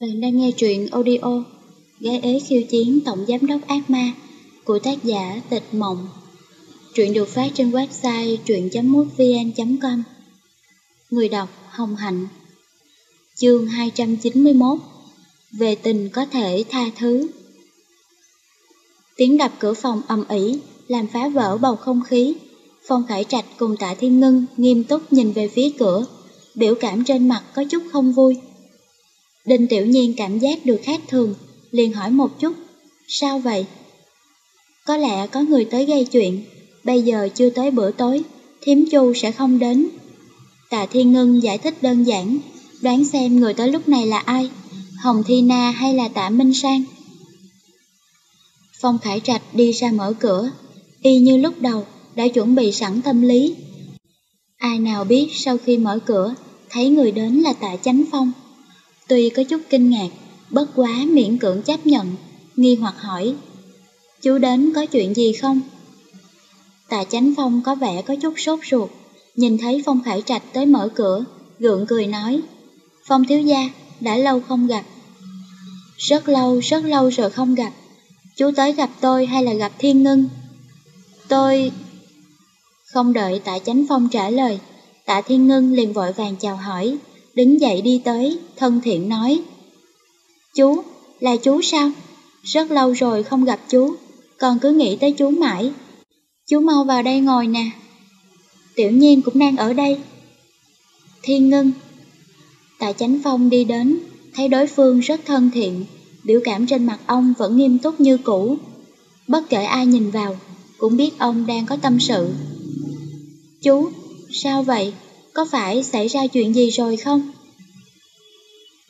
Bạn đang nghe truyện audio Gái ế khiêu chiến tổng giám đốc ác ma của tác giả Tịch Mộng. Truyện được phát trên website truyện.mútvn.com Người đọc Hồng Hạnh Chương 291 Về tình có thể tha thứ Tiếng đập cửa phòng ầm ĩ làm phá vỡ bầu không khí. Phong Khải Trạch cùng Tạ Thiên Ngân nghiêm túc nhìn về phía cửa, biểu cảm trên mặt có chút không vui. Đinh Tiểu Nhiên cảm giác được khác thường, liền hỏi một chút, sao vậy? Có lẽ có người tới gây chuyện, bây giờ chưa tới bữa tối, thiếm chu sẽ không đến. Tạ Thiên Ngân giải thích đơn giản, đoán xem người tới lúc này là ai, Hồng Thi Na hay là Tạ Minh Sang. Phong Khải Trạch đi ra mở cửa, y như lúc đầu đã chuẩn bị sẵn tâm lý. Ai nào biết sau khi mở cửa, thấy người đến là Tạ Chánh Phong. Tuy có chút kinh ngạc, bất quá miễn cưỡng chấp nhận, nghi hoặc hỏi. Chú đến có chuyện gì không? Tạ Chánh Phong có vẻ có chút sốt ruột, nhìn thấy Phong Khải Trạch tới mở cửa, gượng cười nói. Phong thiếu gia, đã lâu không gặp. Rất lâu, rất lâu rồi không gặp. Chú tới gặp tôi hay là gặp Thiên Ngân? Tôi... Không đợi tạ Chánh Phong trả lời, tạ Thiên Ngân liền vội vàng chào hỏi đứng dậy đi tới, thân thiện nói. Chú, là chú sao? Rất lâu rồi không gặp chú, còn cứ nghĩ tới chú mãi. Chú mau vào đây ngồi nè. Tiểu nhiên cũng đang ở đây. Thiên ngân. Tạ Chánh Phong đi đến, thấy đối phương rất thân thiện, biểu cảm trên mặt ông vẫn nghiêm túc như cũ. Bất kể ai nhìn vào, cũng biết ông đang có tâm sự. Chú, sao vậy? Có phải xảy ra chuyện gì rồi không?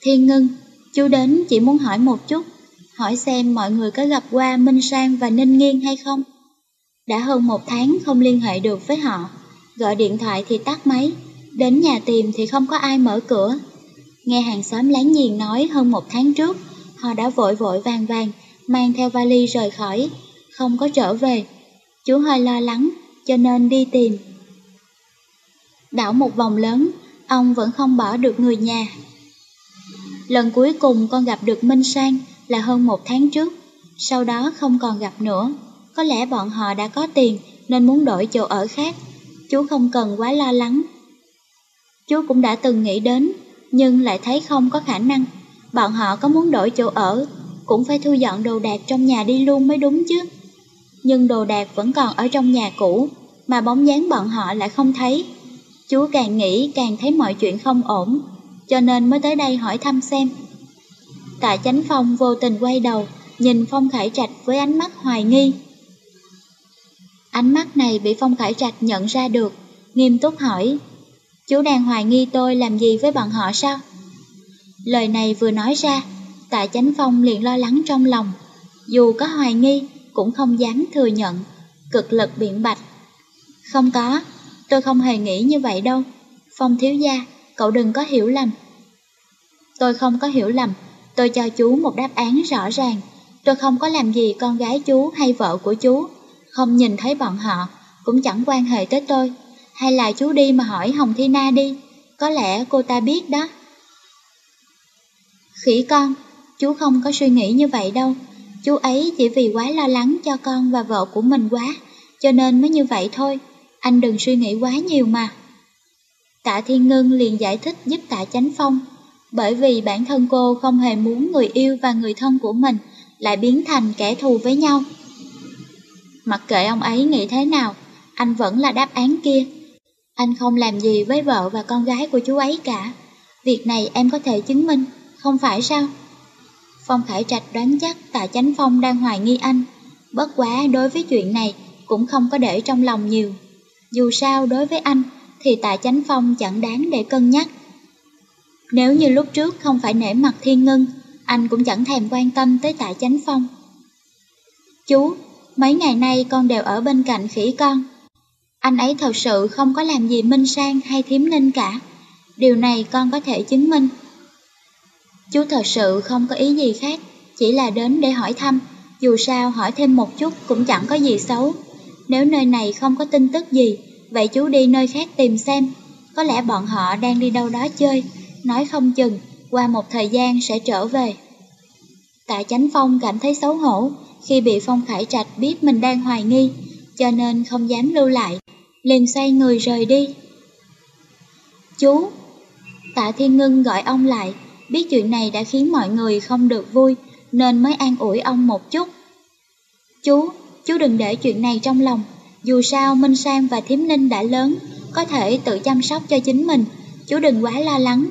Thiên Ngân, chú đến chỉ muốn hỏi một chút, hỏi xem mọi người có gặp qua Minh Sang và Ninh Nghiên hay không? Đã hơn một tháng không liên hệ được với họ, gọi điện thoại thì tắt máy, đến nhà tìm thì không có ai mở cửa. Nghe hàng xóm láng giềng nói hơn một tháng trước, họ đã vội vội vàng vàng, mang theo vali rời khỏi, không có trở về. Chú hơi lo lắng, cho nên đi tìm. Đảo một vòng lớn, ông vẫn không bỏ được người nhà. Lần cuối cùng con gặp được Minh Sang là hơn một tháng trước, sau đó không còn gặp nữa. Có lẽ bọn họ đã có tiền nên muốn đổi chỗ ở khác, chú không cần quá lo lắng. Chú cũng đã từng nghĩ đến, nhưng lại thấy không có khả năng. Bọn họ có muốn đổi chỗ ở, cũng phải thu dọn đồ đạc trong nhà đi luôn mới đúng chứ. Nhưng đồ đạc vẫn còn ở trong nhà cũ, mà bóng dáng bọn họ lại không thấy. Chú càng nghĩ càng thấy mọi chuyện không ổn, cho nên mới tới đây hỏi thăm xem. Tạ Chánh Phong vô tình quay đầu, nhìn Phong Khải Trạch với ánh mắt hoài nghi. Ánh mắt này bị Phong Khải Trạch nhận ra được, nghiêm túc hỏi. Chú đang hoài nghi tôi làm gì với bọn họ sao? Lời này vừa nói ra, Tạ Chánh Phong liền lo lắng trong lòng. Dù có hoài nghi, cũng không dám thừa nhận, cực lực biện bạch. Không có, Tôi không hề nghĩ như vậy đâu. Phong thiếu gia, cậu đừng có hiểu lầm. Tôi không có hiểu lầm, tôi cho chú một đáp án rõ ràng. Tôi không có làm gì con gái chú hay vợ của chú, không nhìn thấy bọn họ, cũng chẳng quan hệ tới tôi. Hay là chú đi mà hỏi Hồng Thi Na đi, có lẽ cô ta biết đó. Khỉ con, chú không có suy nghĩ như vậy đâu. Chú ấy chỉ vì quá lo lắng cho con và vợ của mình quá, cho nên mới như vậy thôi anh đừng suy nghĩ quá nhiều mà. Tạ Thiên Ngân liền giải thích giúp Tạ Chánh Phong, bởi vì bản thân cô không hề muốn người yêu và người thân của mình lại biến thành kẻ thù với nhau. Mặc kệ ông ấy nghĩ thế nào, anh vẫn là đáp án kia. Anh không làm gì với vợ và con gái của chú ấy cả. Việc này em có thể chứng minh, không phải sao? Phong Khải Trạch đoán chắc Tạ Chánh Phong đang hoài nghi anh. Bất quá đối với chuyện này cũng không có để trong lòng nhiều. Dù sao đối với anh thì tạ chánh phong chẳng đáng để cân nhắc. Nếu như lúc trước không phải nể mặt thiên ngân, anh cũng chẳng thèm quan tâm tới tạ chánh phong. Chú, mấy ngày nay con đều ở bên cạnh khỉ con. Anh ấy thật sự không có làm gì minh sang hay thiếm ninh cả. Điều này con có thể chứng minh. Chú thật sự không có ý gì khác, chỉ là đến để hỏi thăm. Dù sao hỏi thêm một chút cũng chẳng có gì xấu. Nếu nơi này không có tin tức gì, vậy chú đi nơi khác tìm xem. Có lẽ bọn họ đang đi đâu đó chơi, nói không chừng, qua một thời gian sẽ trở về. Tạ Chánh Phong cảm thấy xấu hổ khi bị Phong Khải Trạch biết mình đang hoài nghi, cho nên không dám lưu lại, liền xoay người rời đi. Chú! Tạ Thiên Ngân gọi ông lại, biết chuyện này đã khiến mọi người không được vui, nên mới an ủi ông một chút. Chú, chú đừng để chuyện này trong lòng, dù sao Minh Sang và Thiếm Ninh đã lớn, có thể tự chăm sóc cho chính mình, chú đừng quá lo lắng.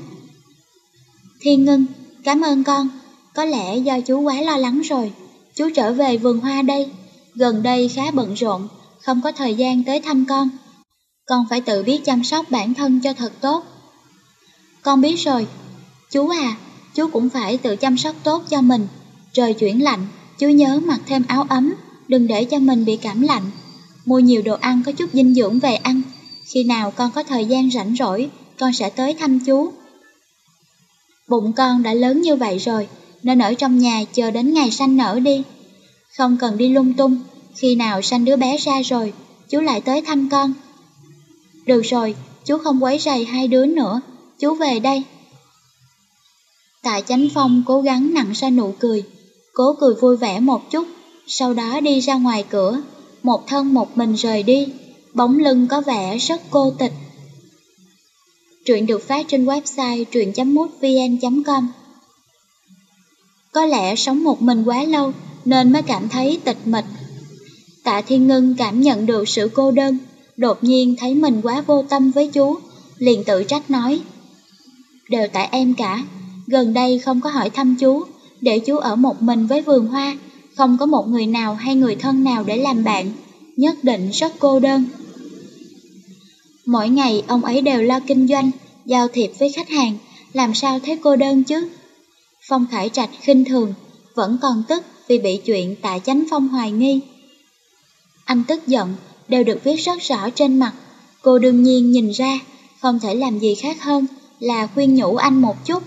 Thiên Ngân, cảm ơn con, có lẽ do chú quá lo lắng rồi, chú trở về vườn hoa đây, gần đây khá bận rộn, không có thời gian tới thăm con. Con phải tự biết chăm sóc bản thân cho thật tốt. Con biết rồi, chú à, chú cũng phải tự chăm sóc tốt cho mình. Trời chuyển lạnh, chú nhớ mặc thêm áo ấm, đừng để cho mình bị cảm lạnh. Mua nhiều đồ ăn có chút dinh dưỡng về ăn, khi nào con có thời gian rảnh rỗi, con sẽ tới thăm chú. Bụng con đã lớn như vậy rồi, nên ở trong nhà chờ đến ngày sanh nở đi. Không cần đi lung tung, khi nào sanh đứa bé ra rồi, chú lại tới thăm con. Được rồi, chú không quấy rầy hai đứa nữa, chú về đây. Tạ Chánh Phong cố gắng nặng ra nụ cười, cố cười vui vẻ một chút, sau đó đi ra ngoài cửa, một thân một mình rời đi, bóng lưng có vẻ rất cô tịch. Truyện được phát trên website truyện.mútvn.com Có lẽ sống một mình quá lâu nên mới cảm thấy tịch mịch. Tạ Thiên Ngân cảm nhận được sự cô đơn, đột nhiên thấy mình quá vô tâm với chú, liền tự trách nói. Đều tại em cả, gần đây không có hỏi thăm chú, để chú ở một mình với vườn hoa, không có một người nào hay người thân nào để làm bạn, nhất định rất cô đơn. Mỗi ngày ông ấy đều lo kinh doanh, giao thiệp với khách hàng, làm sao thấy cô đơn chứ? Phong Khải Trạch khinh thường, vẫn còn tức vì bị chuyện tại chánh phong hoài nghi. Anh tức giận, đều được viết rất rõ trên mặt, cô đương nhiên nhìn ra, không thể làm gì khác hơn là khuyên nhủ anh một chút.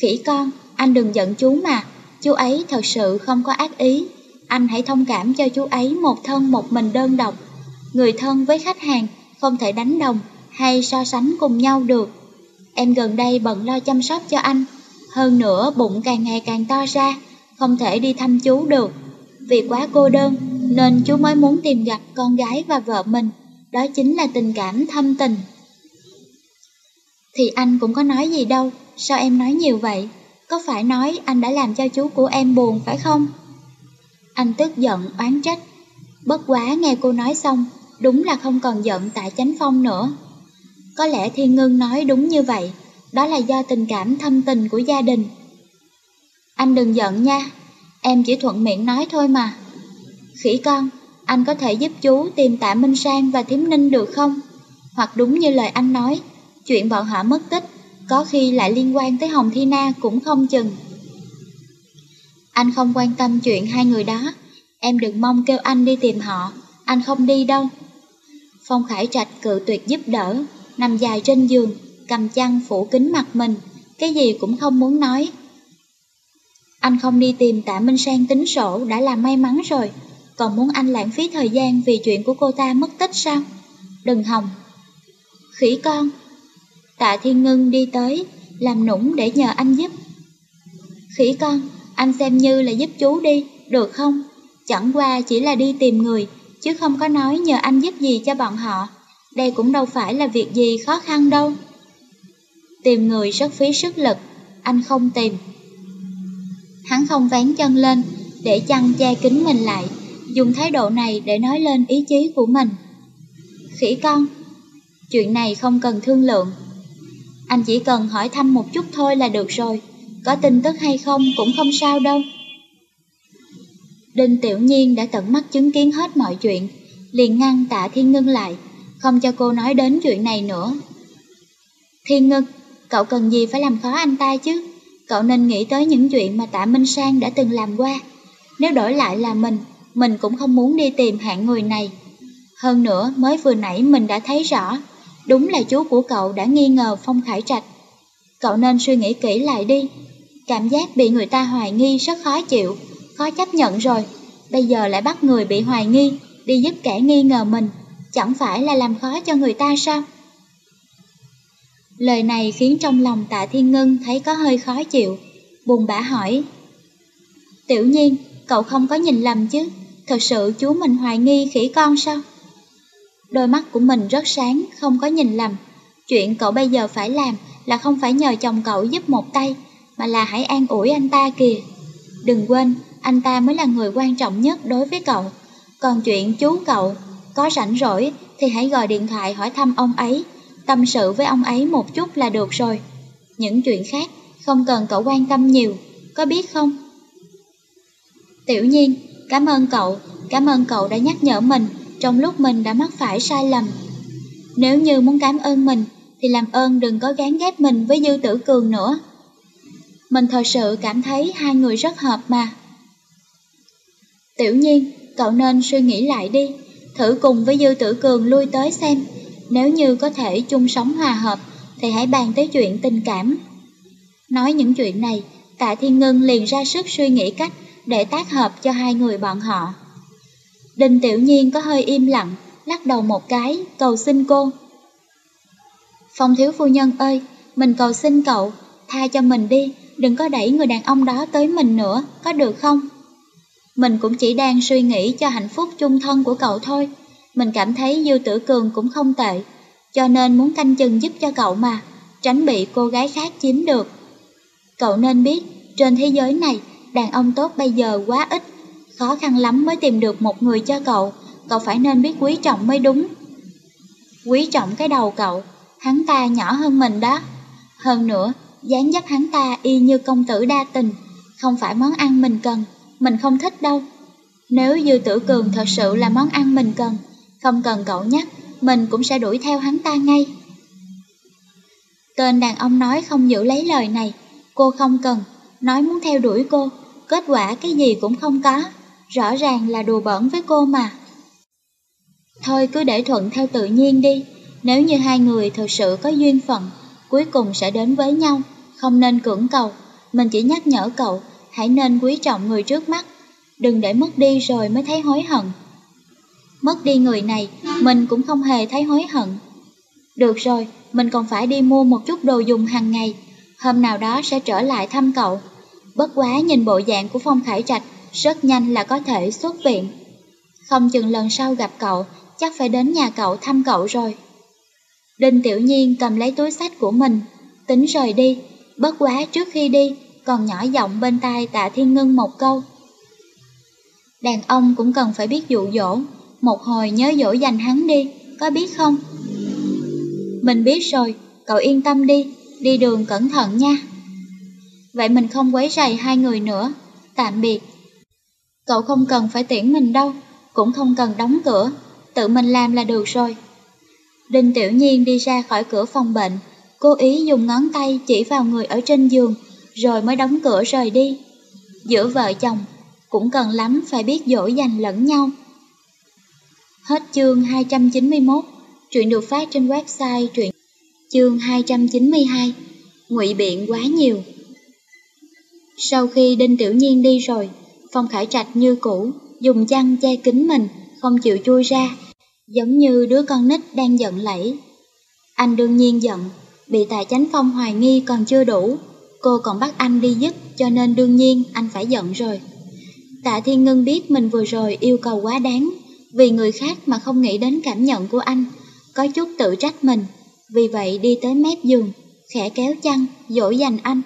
Khỉ con, anh đừng giận chú mà, chú ấy thật sự không có ác ý, anh hãy thông cảm cho chú ấy một thân một mình đơn độc. Người thân với khách hàng không thể đánh đồng hay so sánh cùng nhau được. Em gần đây bận lo chăm sóc cho anh, hơn nữa bụng càng ngày càng to ra, không thể đi thăm chú được. Vì quá cô đơn nên chú mới muốn tìm gặp con gái và vợ mình, đó chính là tình cảm thâm tình. Thì anh cũng có nói gì đâu, sao em nói nhiều vậy? Có phải nói anh đã làm cho chú của em buồn phải không? Anh tức giận, oán trách. Bất quá nghe cô nói xong, đúng là không còn giận tại chánh phong nữa. Có lẽ Thiên Ngân nói đúng như vậy, đó là do tình cảm thâm tình của gia đình. Anh đừng giận nha, em chỉ thuận miệng nói thôi mà. Khỉ con, anh có thể giúp chú tìm tạ Minh Sang và Thiếm Ninh được không? Hoặc đúng như lời anh nói, chuyện bọn họ mất tích, có khi lại liên quan tới Hồng Thi Na cũng không chừng. Anh không quan tâm chuyện hai người đó, em đừng mong kêu anh đi tìm họ, anh không đi đâu. Phong Khải Trạch cự tuyệt giúp đỡ, nằm dài trên giường, cầm chăn phủ kính mặt mình, cái gì cũng không muốn nói. Anh không đi tìm tạ Minh Sang tính sổ đã là may mắn rồi, còn muốn anh lãng phí thời gian vì chuyện của cô ta mất tích sao? Đừng hòng. Khỉ con. Tạ Thiên Ngân đi tới, làm nũng để nhờ anh giúp. Khỉ con, anh xem như là giúp chú đi, được không? Chẳng qua chỉ là đi tìm người, chứ không có nói nhờ anh giúp gì cho bọn họ. Đây cũng đâu phải là việc gì khó khăn đâu. Tìm người rất phí sức lực, anh không tìm. Hắn không ván chân lên, để chăn che kính mình lại, dùng thái độ này để nói lên ý chí của mình. Khỉ con, chuyện này không cần thương lượng. Anh chỉ cần hỏi thăm một chút thôi là được rồi, có tin tức hay không cũng không sao đâu. Đinh Tiểu Nhiên đã tận mắt chứng kiến hết mọi chuyện, liền ngăn tạ Thiên Ngân lại, không cho cô nói đến chuyện này nữa. Thiên Ngân, cậu cần gì phải làm khó anh ta chứ? Cậu nên nghĩ tới những chuyện mà tạ Minh Sang đã từng làm qua. Nếu đổi lại là mình, mình cũng không muốn đi tìm hạng người này. Hơn nữa, mới vừa nãy mình đã thấy rõ, đúng là chú của cậu đã nghi ngờ Phong Khải Trạch. Cậu nên suy nghĩ kỹ lại đi. Cảm giác bị người ta hoài nghi rất khó chịu, khó chấp nhận rồi. Bây giờ lại bắt người bị hoài nghi, đi giúp kẻ nghi ngờ mình, chẳng phải là làm khó cho người ta sao? Lời này khiến trong lòng tạ thiên ngân thấy có hơi khó chịu, buồn bã hỏi. Tiểu nhiên, cậu không có nhìn lầm chứ, thật sự chú mình hoài nghi khỉ con sao? Đôi mắt của mình rất sáng, không có nhìn lầm. Chuyện cậu bây giờ phải làm là không phải nhờ chồng cậu giúp một tay, mà là hãy an ủi anh ta kìa. Đừng quên, anh ta mới là người quan trọng nhất đối với cậu. Còn chuyện chú cậu, có rảnh rỗi thì hãy gọi điện thoại hỏi thăm ông ấy, tâm sự với ông ấy một chút là được rồi. Những chuyện khác không cần cậu quan tâm nhiều, có biết không? Tiểu nhiên, cảm ơn cậu, cảm ơn cậu đã nhắc nhở mình trong lúc mình đã mắc phải sai lầm. Nếu như muốn cảm ơn mình, thì làm ơn đừng có gán ghép mình với Dư Tử Cường nữa. Mình thật sự cảm thấy hai người rất hợp mà. Tiểu nhiên, cậu nên suy nghĩ lại đi, thử cùng với Dư Tử Cường lui tới xem. Nếu như có thể chung sống hòa hợp, thì hãy bàn tới chuyện tình cảm. Nói những chuyện này, Tạ Thiên Ngân liền ra sức suy nghĩ cách để tác hợp cho hai người bọn họ. Đinh Tiểu Nhiên có hơi im lặng, lắc đầu một cái, cầu xin cô. Phong thiếu phu nhân ơi, mình cầu xin cậu, tha cho mình đi, đừng có đẩy người đàn ông đó tới mình nữa, có được không? Mình cũng chỉ đang suy nghĩ cho hạnh phúc chung thân của cậu thôi. Mình cảm thấy Dư Tử Cường cũng không tệ, cho nên muốn canh chừng giúp cho cậu mà, tránh bị cô gái khác chiếm được. Cậu nên biết, trên thế giới này, đàn ông tốt bây giờ quá ít, khó khăn lắm mới tìm được một người cho cậu, cậu phải nên biết quý trọng mới đúng. Quý trọng cái đầu cậu, hắn ta nhỏ hơn mình đó. Hơn nữa, dáng dấp hắn ta y như công tử đa tình, không phải món ăn mình cần, mình không thích đâu. Nếu Dư Tử Cường thật sự là món ăn mình cần, không cần cậu nhắc, mình cũng sẽ đuổi theo hắn ta ngay. Tên đàn ông nói không giữ lấy lời này, cô không cần, nói muốn theo đuổi cô, kết quả cái gì cũng không có, rõ ràng là đùa bẩn với cô mà. Thôi cứ để thuận theo tự nhiên đi, nếu như hai người thật sự có duyên phận, cuối cùng sẽ đến với nhau, không nên cưỡng cầu. Mình chỉ nhắc nhở cậu, hãy nên quý trọng người trước mắt, đừng để mất đi rồi mới thấy hối hận. Mất đi người này, mình cũng không hề thấy hối hận. Được rồi, mình còn phải đi mua một chút đồ dùng hàng ngày, hôm nào đó sẽ trở lại thăm cậu. Bất quá nhìn bộ dạng của Phong Khải Trạch, rất nhanh là có thể xuất viện. Không chừng lần sau gặp cậu, chắc phải đến nhà cậu thăm cậu rồi. Đinh Tiểu Nhiên cầm lấy túi sách của mình, tính rời đi, bất quá trước khi đi, còn nhỏ giọng bên tai tạ thiên ngưng một câu. Đàn ông cũng cần phải biết dụ dỗ, một hồi nhớ dỗ dành hắn đi, có biết không? Mình biết rồi, cậu yên tâm đi, đi đường cẩn thận nha. Vậy mình không quấy rầy hai người nữa, tạm biệt. Cậu không cần phải tiễn mình đâu, cũng không cần đóng cửa, tự mình làm là được rồi. Đinh Tiểu Nhiên đi ra khỏi cửa phòng bệnh, cố ý dùng ngón tay chỉ vào người ở trên giường, rồi mới đóng cửa rời đi. Giữa vợ chồng, cũng cần lắm phải biết dỗ dành lẫn nhau. Hết chương 291, truyện được phát trên website truyện chương 292, ngụy biện quá nhiều. Sau khi Đinh Tiểu Nhiên đi rồi, Phong Khải Trạch như cũ, dùng chăn che kín mình, không chịu chui ra, giống như đứa con nít đang giận lẫy. Anh đương nhiên giận, bị tài chánh phong hoài nghi còn chưa đủ, cô còn bắt anh đi giúp cho nên đương nhiên anh phải giận rồi. Tạ Thiên Ngân biết mình vừa rồi yêu cầu quá đáng, vì người khác mà không nghĩ đến cảm nhận của anh, có chút tự trách mình, vì vậy đi tới mép giường, khẽ kéo chăn, dỗ dành anh.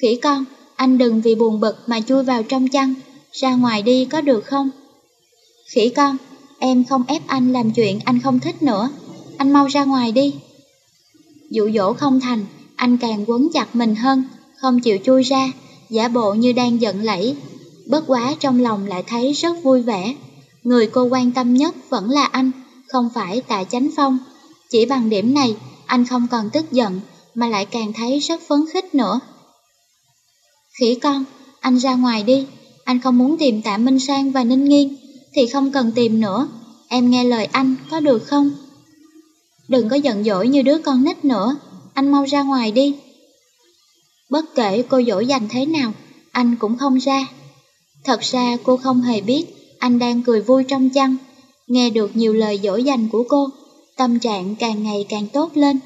Khỉ con, anh đừng vì buồn bực mà chui vào trong chăn, ra ngoài đi có được không? Khỉ con, em không ép anh làm chuyện anh không thích nữa, anh mau ra ngoài đi. Dụ dỗ không thành, anh càng quấn chặt mình hơn, không chịu chui ra, giả bộ như đang giận lẫy. Bất quá trong lòng lại thấy rất vui vẻ. Người cô quan tâm nhất vẫn là anh, không phải tạ chánh phong. Chỉ bằng điểm này, anh không còn tức giận, mà lại càng thấy rất phấn khích nữa. Khỉ con, anh ra ngoài đi, anh không muốn tìm tạ Minh Sang và Ninh Nghiên, thì không cần tìm nữa, em nghe lời anh có được không? Đừng có giận dỗi như đứa con nít nữa, anh mau ra ngoài đi. Bất kể cô dỗ dành thế nào, anh cũng không ra. Thật ra cô không hề biết anh đang cười vui trong chăn, nghe được nhiều lời dỗ dành của cô, tâm trạng càng ngày càng tốt lên.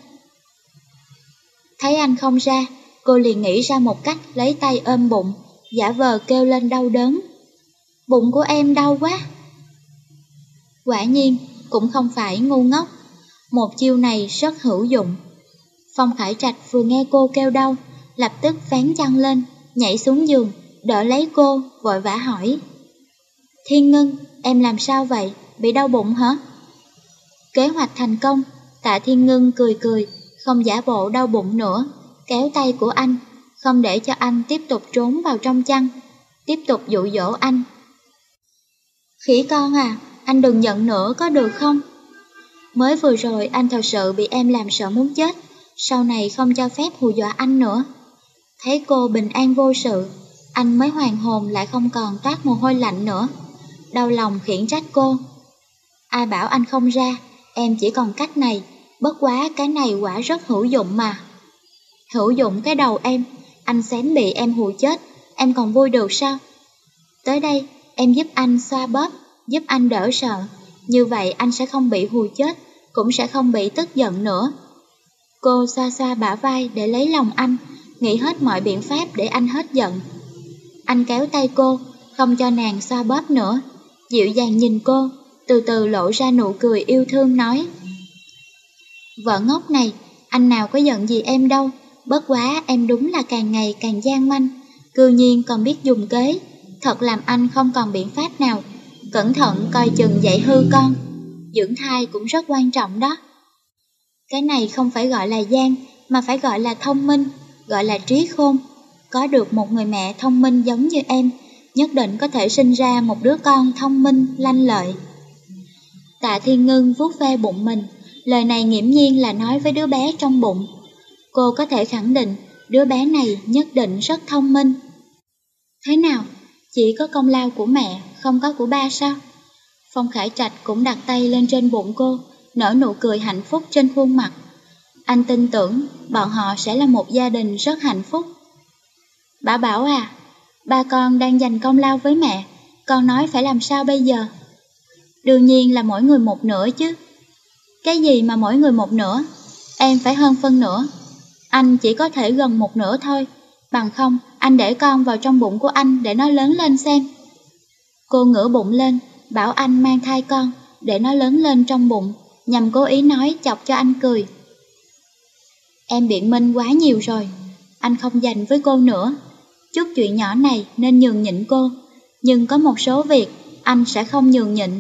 Thấy anh không ra, cô liền nghĩ ra một cách lấy tay ôm bụng, giả vờ kêu lên đau đớn. Bụng của em đau quá. Quả nhiên, cũng không phải ngu ngốc. Một chiêu này rất hữu dụng. Phong Khải Trạch vừa nghe cô kêu đau, lập tức vén chăn lên, nhảy xuống giường, đỡ lấy cô, vội vã hỏi. Thiên Ngân, em làm sao vậy? Bị đau bụng hả? Kế hoạch thành công, tạ Thiên Ngân cười cười, không giả bộ đau bụng nữa, kéo tay của anh, không để cho anh tiếp tục trốn vào trong chăn, tiếp tục dụ dỗ anh. Khỉ con à, anh đừng giận nữa có được không? Mới vừa rồi anh thật sự bị em làm sợ muốn chết, sau này không cho phép hù dọa anh nữa. Thấy cô bình an vô sự, anh mới hoàn hồn lại không còn toát mồ hôi lạnh nữa. Đau lòng khiển trách cô. Ai bảo anh không ra, em chỉ còn cách này, bất quá cái này quả rất hữu dụng mà. Hữu dụng cái đầu em, anh xém bị em hù chết, em còn vui được sao? Tới đây, em giúp anh xoa bóp, giúp anh đỡ sợ, như vậy anh sẽ không bị hù chết, cũng sẽ không bị tức giận nữa. Cô xoa xoa bả vai để lấy lòng anh, nghĩ hết mọi biện pháp để anh hết giận. Anh kéo tay cô, không cho nàng xoa bóp nữa, dịu dàng nhìn cô, từ từ lộ ra nụ cười yêu thương nói. Vợ ngốc này, anh nào có giận gì em đâu, bất quá em đúng là càng ngày càng gian manh, cư nhiên còn biết dùng kế, thật làm anh không còn biện pháp nào. Cẩn thận coi chừng dạy hư con, dưỡng thai cũng rất quan trọng đó. Cái này không phải gọi là gian, mà phải gọi là thông minh, gọi là trí khôn. Có được một người mẹ thông minh giống như em, nhất định có thể sinh ra một đứa con thông minh, lanh lợi. Tạ Thiên Ngân vuốt ve bụng mình, lời này nghiễm nhiên là nói với đứa bé trong bụng. Cô có thể khẳng định đứa bé này nhất định rất thông minh. Thế nào? Chỉ có công lao của mẹ, không có của ba sao? Phong Khải Trạch cũng đặt tay lên trên bụng cô, nở nụ cười hạnh phúc trên khuôn mặt. Anh tin tưởng bọn họ sẽ là một gia đình rất hạnh phúc. Bà bảo à, ba con đang dành công lao với mẹ, con nói phải làm sao bây giờ? Đương nhiên là mỗi người một nửa chứ. Cái gì mà mỗi người một nửa? Em phải hơn phân nửa. Anh chỉ có thể gần một nửa thôi, bằng không anh để con vào trong bụng của anh để nó lớn lên xem. Cô ngửa bụng lên, bảo anh mang thai con, để nó lớn lên trong bụng, nhằm cố ý nói chọc cho anh cười. Em biện minh quá nhiều rồi, anh không dành với cô nữa. Chút chuyện nhỏ này nên nhường nhịn cô, nhưng có một số việc anh sẽ không nhường nhịn,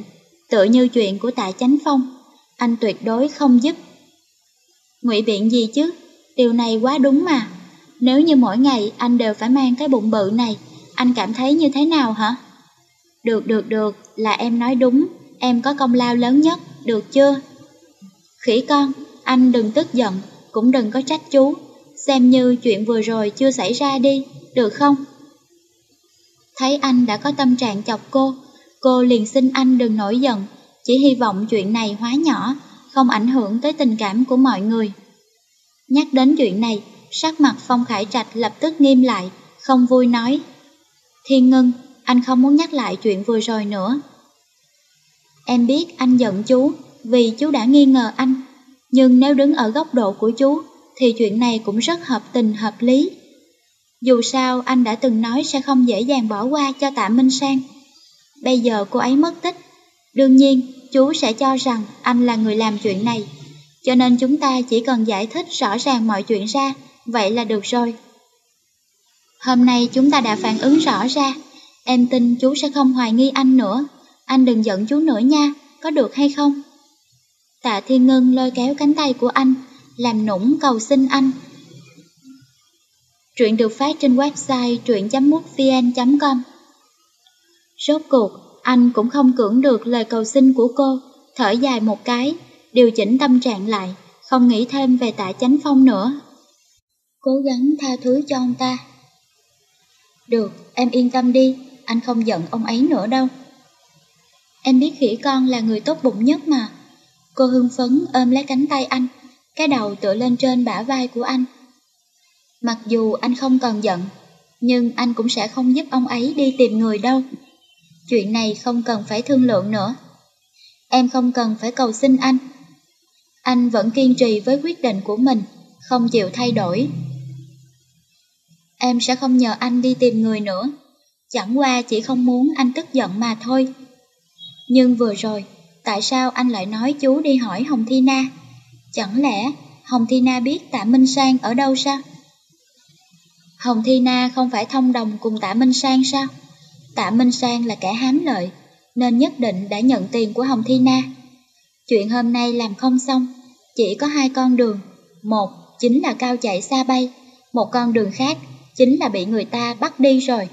tựa như chuyện của tạ chánh phong, anh tuyệt đối không giúp. Ngụy biện gì chứ, điều này quá đúng mà. Nếu như mỗi ngày anh đều phải mang cái bụng bự này, anh cảm thấy như thế nào hả? Được được được, là em nói đúng, em có công lao lớn nhất, được chưa? Khỉ con, anh đừng tức giận, cũng đừng có trách chú, xem như chuyện vừa rồi chưa xảy ra đi, được không? Thấy anh đã có tâm trạng chọc cô, cô liền xin anh đừng nổi giận, chỉ hy vọng chuyện này hóa nhỏ, không ảnh hưởng tới tình cảm của mọi người. Nhắc đến chuyện này, sắc mặt Phong Khải Trạch lập tức nghiêm lại, không vui nói. Thiên Ngân, anh không muốn nhắc lại chuyện vừa rồi nữa. Em biết anh giận chú, vì chú đã nghi ngờ anh, nhưng nếu đứng ở góc độ của chú, thì chuyện này cũng rất hợp tình hợp lý. Dù sao anh đã từng nói sẽ không dễ dàng bỏ qua cho tạ Minh Sang. Bây giờ cô ấy mất tích, đương nhiên chú sẽ cho rằng anh là người làm chuyện này, cho nên chúng ta chỉ cần giải thích rõ ràng mọi chuyện ra, vậy là được rồi. Hôm nay chúng ta đã phản ứng rõ ra, em tin chú sẽ không hoài nghi anh nữa, anh đừng giận chú nữa nha, có được hay không? Tạ Thiên Ngân lôi kéo cánh tay của anh, làm nũng cầu xin anh. Truyện được phát trên website truyện.mútvn.com Rốt cuộc, anh cũng không cưỡng được lời cầu xin của cô, thở dài một cái, điều chỉnh tâm trạng lại, không nghĩ thêm về tạ chánh phong nữa. Cố gắng tha thứ cho ông ta. Được, em yên tâm đi, anh không giận ông ấy nữa đâu. Em biết khỉ con là người tốt bụng nhất mà. Cô hưng phấn ôm lấy cánh tay anh, cái đầu tựa lên trên bả vai của anh. Mặc dù anh không còn giận, nhưng anh cũng sẽ không giúp ông ấy đi tìm người đâu. Chuyện này không cần phải thương lượng nữa. Em không cần phải cầu xin anh. Anh vẫn kiên trì với quyết định của mình, không chịu thay đổi. Em sẽ không nhờ anh đi tìm người nữa, chẳng qua chỉ không muốn anh tức giận mà thôi. Nhưng vừa rồi, tại sao anh lại nói chú đi hỏi Hồng Thi Na? Chẳng lẽ Hồng Thi Na biết Tạ Minh Sang ở đâu sao? Hồng Thi Na không phải thông đồng cùng Tạ Minh Sang sao? Tạ Minh Sang là kẻ hám lợi, nên nhất định đã nhận tiền của Hồng Thi Na. Chuyện hôm nay làm không xong, chỉ có hai con đường. Một chính là cao chạy xa bay, một con đường khác chính là bị người ta bắt đi rồi.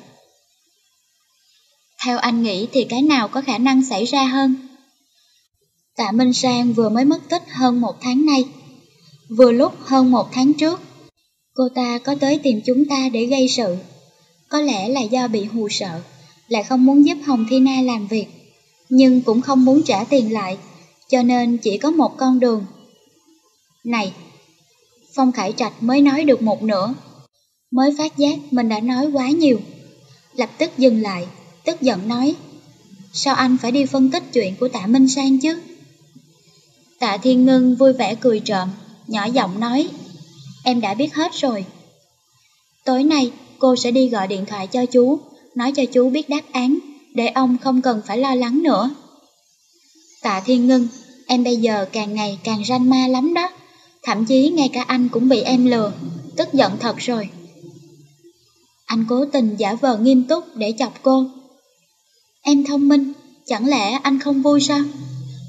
Theo anh nghĩ thì cái nào có khả năng xảy ra hơn? Tạ Minh Sang vừa mới mất tích hơn một tháng nay. Vừa lúc hơn một tháng trước, cô ta có tới tìm chúng ta để gây sự. Có lẽ là do bị hù sợ, lại không muốn giúp Hồng Thi Na làm việc, nhưng cũng không muốn trả tiền lại, cho nên chỉ có một con đường. Này, Phong Khải Trạch mới nói được một nửa, mới phát giác mình đã nói quá nhiều. Lập tức dừng lại, tức giận nói, sao anh phải đi phân tích chuyện của tạ Minh Sang chứ? Tạ Thiên Ngân vui vẻ cười trộm, nhỏ giọng nói, em đã biết hết rồi. Tối nay cô sẽ đi gọi điện thoại cho chú, nói cho chú biết đáp án, để ông không cần phải lo lắng nữa. Tạ Thiên Ngân, em bây giờ càng ngày càng ranh ma lắm đó, thậm chí ngay cả anh cũng bị em lừa, tức giận thật rồi. Anh cố tình giả vờ nghiêm túc để chọc cô. Em thông minh, chẳng lẽ anh không vui sao?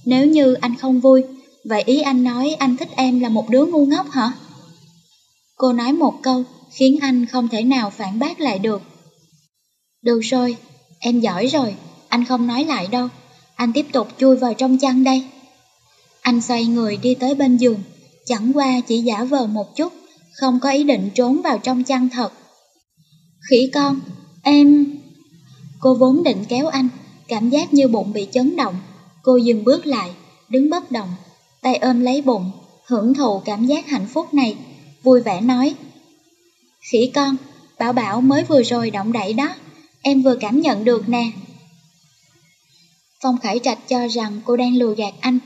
Nếu như anh không vui, vậy ý anh nói anh thích em là một đứa ngu ngốc hả? Cô nói một câu khiến anh không thể nào phản bác lại được. Được rồi, em giỏi rồi, anh không nói lại đâu. Anh tiếp tục chui vào trong chăn đây. Anh xoay người đi tới bên giường, chẳng qua chỉ giả vờ một chút, không có ý định trốn vào trong chăn thật. Khỉ con, em... Cô vốn định kéo anh, cảm giác như bụng bị chấn động. Cô dừng bước lại, đứng bất động, tay ôm lấy bụng, hưởng thụ cảm giác hạnh phúc này, vui vẻ nói. Khỉ con, Bảo Bảo mới vừa rồi động đẩy đó, em vừa cảm nhận được nè. Phong Khải Trạch cho rằng cô đang lừa gạt anh,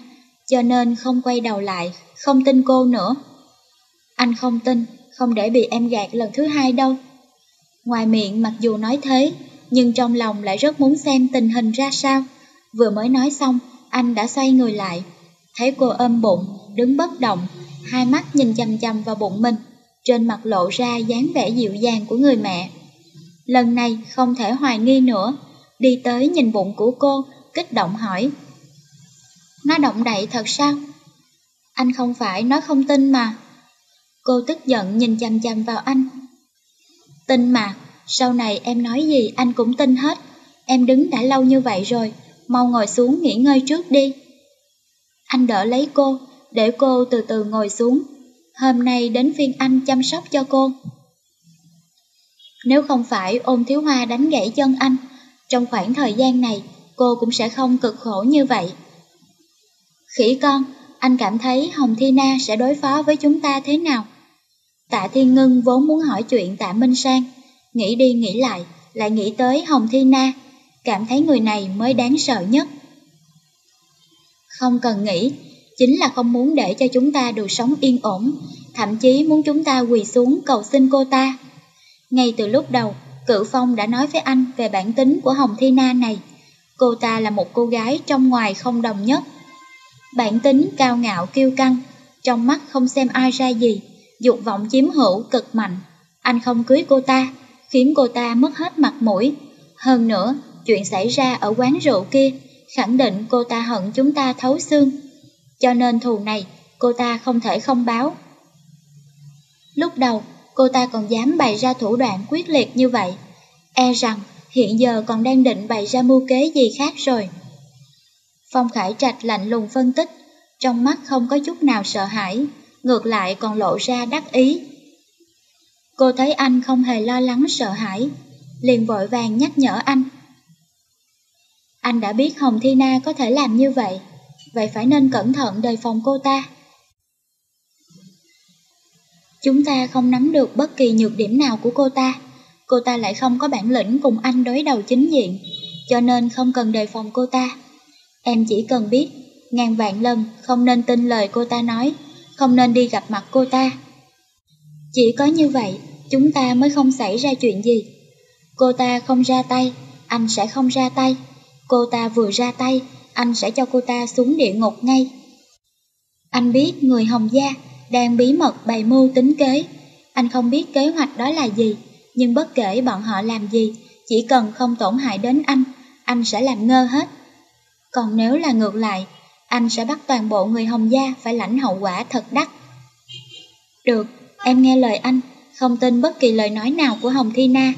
cho nên không quay đầu lại, không tin cô nữa. Anh không tin, không để bị em gạt lần thứ hai đâu. Ngoài miệng mặc dù nói thế, nhưng trong lòng lại rất muốn xem tình hình ra sao. Vừa mới nói xong, anh đã xoay người lại. Thấy cô ôm bụng, đứng bất động, hai mắt nhìn chằm chằm vào bụng mình, trên mặt lộ ra dáng vẻ dịu dàng của người mẹ. Lần này không thể hoài nghi nữa, đi tới nhìn bụng của cô, kích động hỏi. Nó động đậy thật sao? Anh không phải nói không tin mà. Cô tức giận nhìn chằm chằm vào anh. Tin mà, sau này em nói gì anh cũng tin hết. Em đứng đã lâu như vậy rồi, mau ngồi xuống nghỉ ngơi trước đi. Anh đỡ lấy cô, để cô từ từ ngồi xuống. Hôm nay đến phiên anh chăm sóc cho cô. Nếu không phải ôm thiếu hoa đánh gãy chân anh, trong khoảng thời gian này cô cũng sẽ không cực khổ như vậy. Khỉ con, anh cảm thấy Hồng Thi Na sẽ đối phó với chúng ta thế nào? Tạ Thiên Ngân vốn muốn hỏi chuyện Tạ Minh Sang, nghĩ đi nghĩ lại, lại nghĩ tới Hồng Thi Na, cảm thấy người này mới đáng sợ nhất. Không cần nghĩ, chính là không muốn để cho chúng ta được sống yên ổn, thậm chí muốn chúng ta quỳ xuống cầu xin cô ta. Ngay từ lúc đầu, Cự Phong đã nói với anh về bản tính của Hồng Thi Na này. Cô ta là một cô gái trong ngoài không đồng nhất. Bản tính cao ngạo kiêu căng, trong mắt không xem ai ra gì, dục vọng chiếm hữu cực mạnh. Anh không cưới cô ta, khiến cô ta mất hết mặt mũi. Hơn nữa, chuyện xảy ra ở quán rượu kia, khẳng định cô ta hận chúng ta thấu xương. Cho nên thù này, cô ta không thể không báo. Lúc đầu, cô ta còn dám bày ra thủ đoạn quyết liệt như vậy. E rằng hiện giờ còn đang định bày ra mưu kế gì khác rồi. Phong Khải Trạch lạnh lùng phân tích, trong mắt không có chút nào sợ hãi, ngược lại còn lộ ra đắc ý. Cô thấy anh không hề lo lắng sợ hãi, liền vội vàng nhắc nhở anh. Anh đã biết Hồng Thi Na có thể làm như vậy, vậy phải nên cẩn thận đề phòng cô ta. Chúng ta không nắm được bất kỳ nhược điểm nào của cô ta, cô ta lại không có bản lĩnh cùng anh đối đầu chính diện, cho nên không cần đề phòng cô ta. Em chỉ cần biết, ngàn vạn lần không nên tin lời cô ta nói, không nên đi gặp mặt cô ta. Chỉ có như vậy, chúng ta mới không xảy ra chuyện gì. Cô ta không ra tay, anh sẽ không ra tay. Cô ta vừa ra tay, anh sẽ cho cô ta xuống địa ngục ngay. Anh biết người Hồng Gia đang bí mật bày mưu tính kế. Anh không biết kế hoạch đó là gì, nhưng bất kể bọn họ làm gì, chỉ cần không tổn hại đến anh, anh sẽ làm ngơ hết. Còn nếu là ngược lại, anh sẽ bắt toàn bộ người Hồng Gia phải lãnh hậu quả thật đắt. Được, em nghe lời anh, không tin bất kỳ lời nói nào của Hồng Thi Na,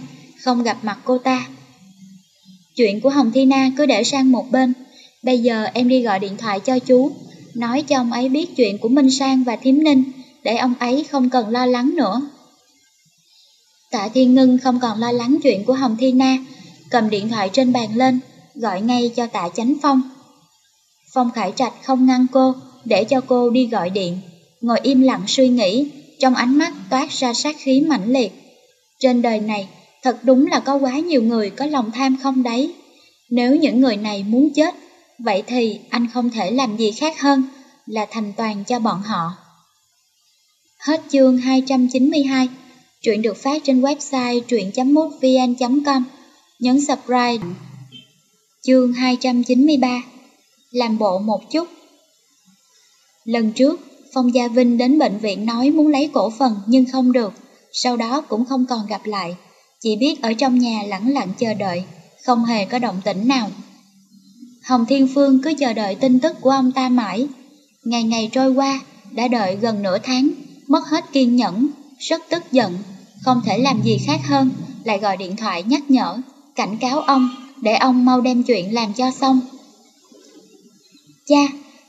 không gặp mặt cô ta. Chuyện của Hồng Thi Na cứ để sang một bên, bây giờ em đi gọi điện thoại cho chú, nói cho ông ấy biết chuyện của Minh Sang và Thiếm Ninh, để ông ấy không cần lo lắng nữa. Tạ Thiên Ngân không còn lo lắng chuyện của Hồng Thi Na, cầm điện thoại trên bàn lên, gọi ngay cho tạ Chánh Phong. Phong Khải Trạch không ngăn cô, để cho cô đi gọi điện, ngồi im lặng suy nghĩ, trong ánh mắt toát ra sát khí mãnh liệt. Trên đời này, thật đúng là có quá nhiều người có lòng tham không đấy. Nếu những người này muốn chết, vậy thì anh không thể làm gì khác hơn là thành toàn cho bọn họ. Hết chương 292, truyện được phát trên website truyện.mútvn.com, nhấn subscribe. Chương 293, làm bộ một chút. Lần trước, Phong Gia Vinh đến bệnh viện nói muốn lấy cổ phần nhưng không được, sau đó cũng không còn gặp lại, chỉ biết ở trong nhà lẳng lặng chờ đợi, không hề có động tĩnh nào. Hồng Thiên Phương cứ chờ đợi tin tức của ông ta mãi, ngày ngày trôi qua, đã đợi gần nửa tháng, mất hết kiên nhẫn, rất tức giận, không thể làm gì khác hơn, lại gọi điện thoại nhắc nhở, cảnh cáo ông, để ông mau đem chuyện làm cho xong. Cha,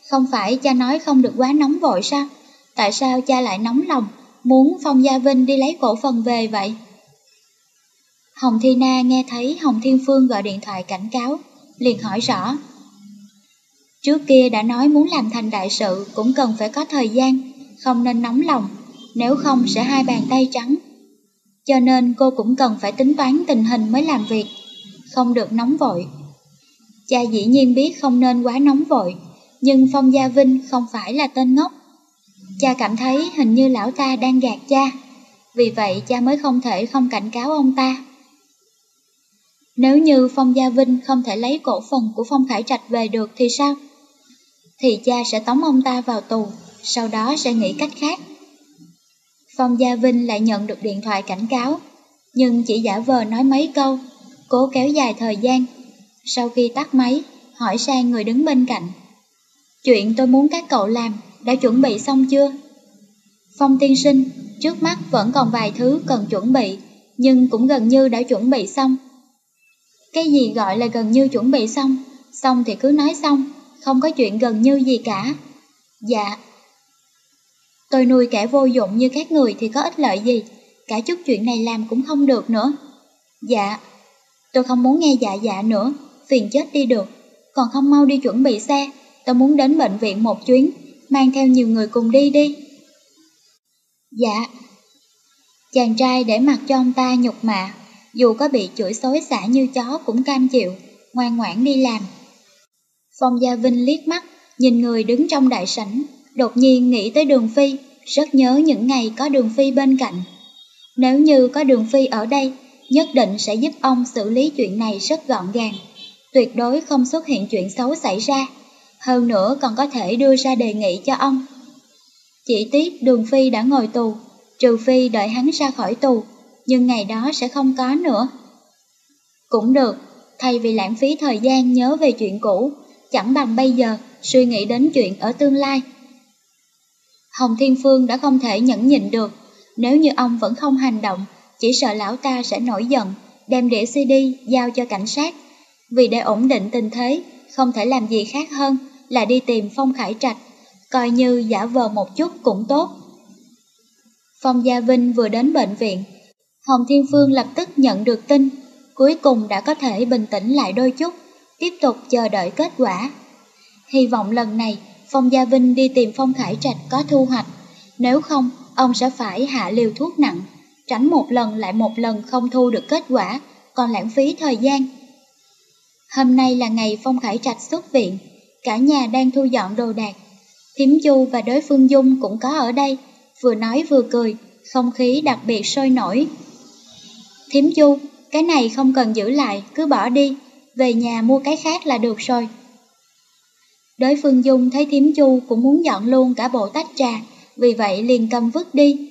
không phải cha nói không được quá nóng vội sao? Tại sao cha lại nóng lòng, muốn Phong Gia Vinh đi lấy cổ phần về vậy? Hồng Thi Na nghe thấy Hồng Thiên Phương gọi điện thoại cảnh cáo, liền hỏi rõ. Trước kia đã nói muốn làm thành đại sự cũng cần phải có thời gian, không nên nóng lòng, nếu không sẽ hai bàn tay trắng. Cho nên cô cũng cần phải tính toán tình hình mới làm việc, không được nóng vội. Cha dĩ nhiên biết không nên quá nóng vội, nhưng Phong Gia Vinh không phải là tên ngốc. Cha cảm thấy hình như lão ta đang gạt cha, vì vậy cha mới không thể không cảnh cáo ông ta. Nếu như Phong Gia Vinh không thể lấy cổ phần của Phong Khải Trạch về được thì sao? Thì cha sẽ tống ông ta vào tù, sau đó sẽ nghĩ cách khác. Phong Gia Vinh lại nhận được điện thoại cảnh cáo, nhưng chỉ giả vờ nói mấy câu, cố kéo dài thời gian. Sau khi tắt máy, hỏi sang người đứng bên cạnh. Chuyện tôi muốn các cậu làm đã chuẩn bị xong chưa? Phong tiên sinh, trước mắt vẫn còn vài thứ cần chuẩn bị, nhưng cũng gần như đã chuẩn bị xong. Cái gì gọi là gần như chuẩn bị xong, xong thì cứ nói xong, không có chuyện gần như gì cả. Dạ. Tôi nuôi kẻ vô dụng như các người thì có ích lợi gì, cả chút chuyện này làm cũng không được nữa. Dạ. Tôi không muốn nghe dạ dạ nữa, phiền chết đi được, còn không mau đi chuẩn bị xe, tôi muốn đến bệnh viện một chuyến, mang theo nhiều người cùng đi đi. Dạ. Chàng trai để mặc cho ông ta nhục mạ, dù có bị chửi xối xả như chó cũng cam chịu, ngoan ngoãn đi làm. Phong Gia Vinh liếc mắt, nhìn người đứng trong đại sảnh, đột nhiên nghĩ tới Đường Phi, rất nhớ những ngày có Đường Phi bên cạnh. Nếu như có Đường Phi ở đây, nhất định sẽ giúp ông xử lý chuyện này rất gọn gàng, tuyệt đối không xuất hiện chuyện xấu xảy ra, hơn nữa còn có thể đưa ra đề nghị cho ông. Chỉ tiếc Đường Phi đã ngồi tù, trừ phi đợi hắn ra khỏi tù, nhưng ngày đó sẽ không có nữa. Cũng được, thay vì lãng phí thời gian nhớ về chuyện cũ, chẳng bằng bây giờ suy nghĩ đến chuyện ở tương lai. Hồng Thiên Phương đã không thể nhẫn nhịn được, nếu như ông vẫn không hành động, chỉ sợ lão ta sẽ nổi giận, đem đĩa CD giao cho cảnh sát. Vì để ổn định tình thế, không thể làm gì khác hơn là đi tìm Phong Khải Trạch, coi như giả vờ một chút cũng tốt. Phong Gia Vinh vừa đến bệnh viện, Hồng Thiên Phương lập tức nhận được tin, cuối cùng đã có thể bình tĩnh lại đôi chút, tiếp tục chờ đợi kết quả. Hy vọng lần này Phong Gia Vinh đi tìm Phong Khải Trạch có thu hoạch, nếu không ông sẽ phải hạ liều thuốc nặng, tránh một lần lại một lần không thu được kết quả, còn lãng phí thời gian. Hôm nay là ngày Phong Khải Trạch xuất viện, cả nhà đang thu dọn đồ đạc. Thiếm Chu và đối phương Dung cũng có ở đây, vừa nói vừa cười, không khí đặc biệt sôi nổi. Thiếm chu, cái này không cần giữ lại, cứ bỏ đi, về nhà mua cái khác là được rồi đối Phương Dung thấy Thiếm Chu cũng muốn dọn luôn cả bộ tách trà, vì vậy liền cầm vứt đi.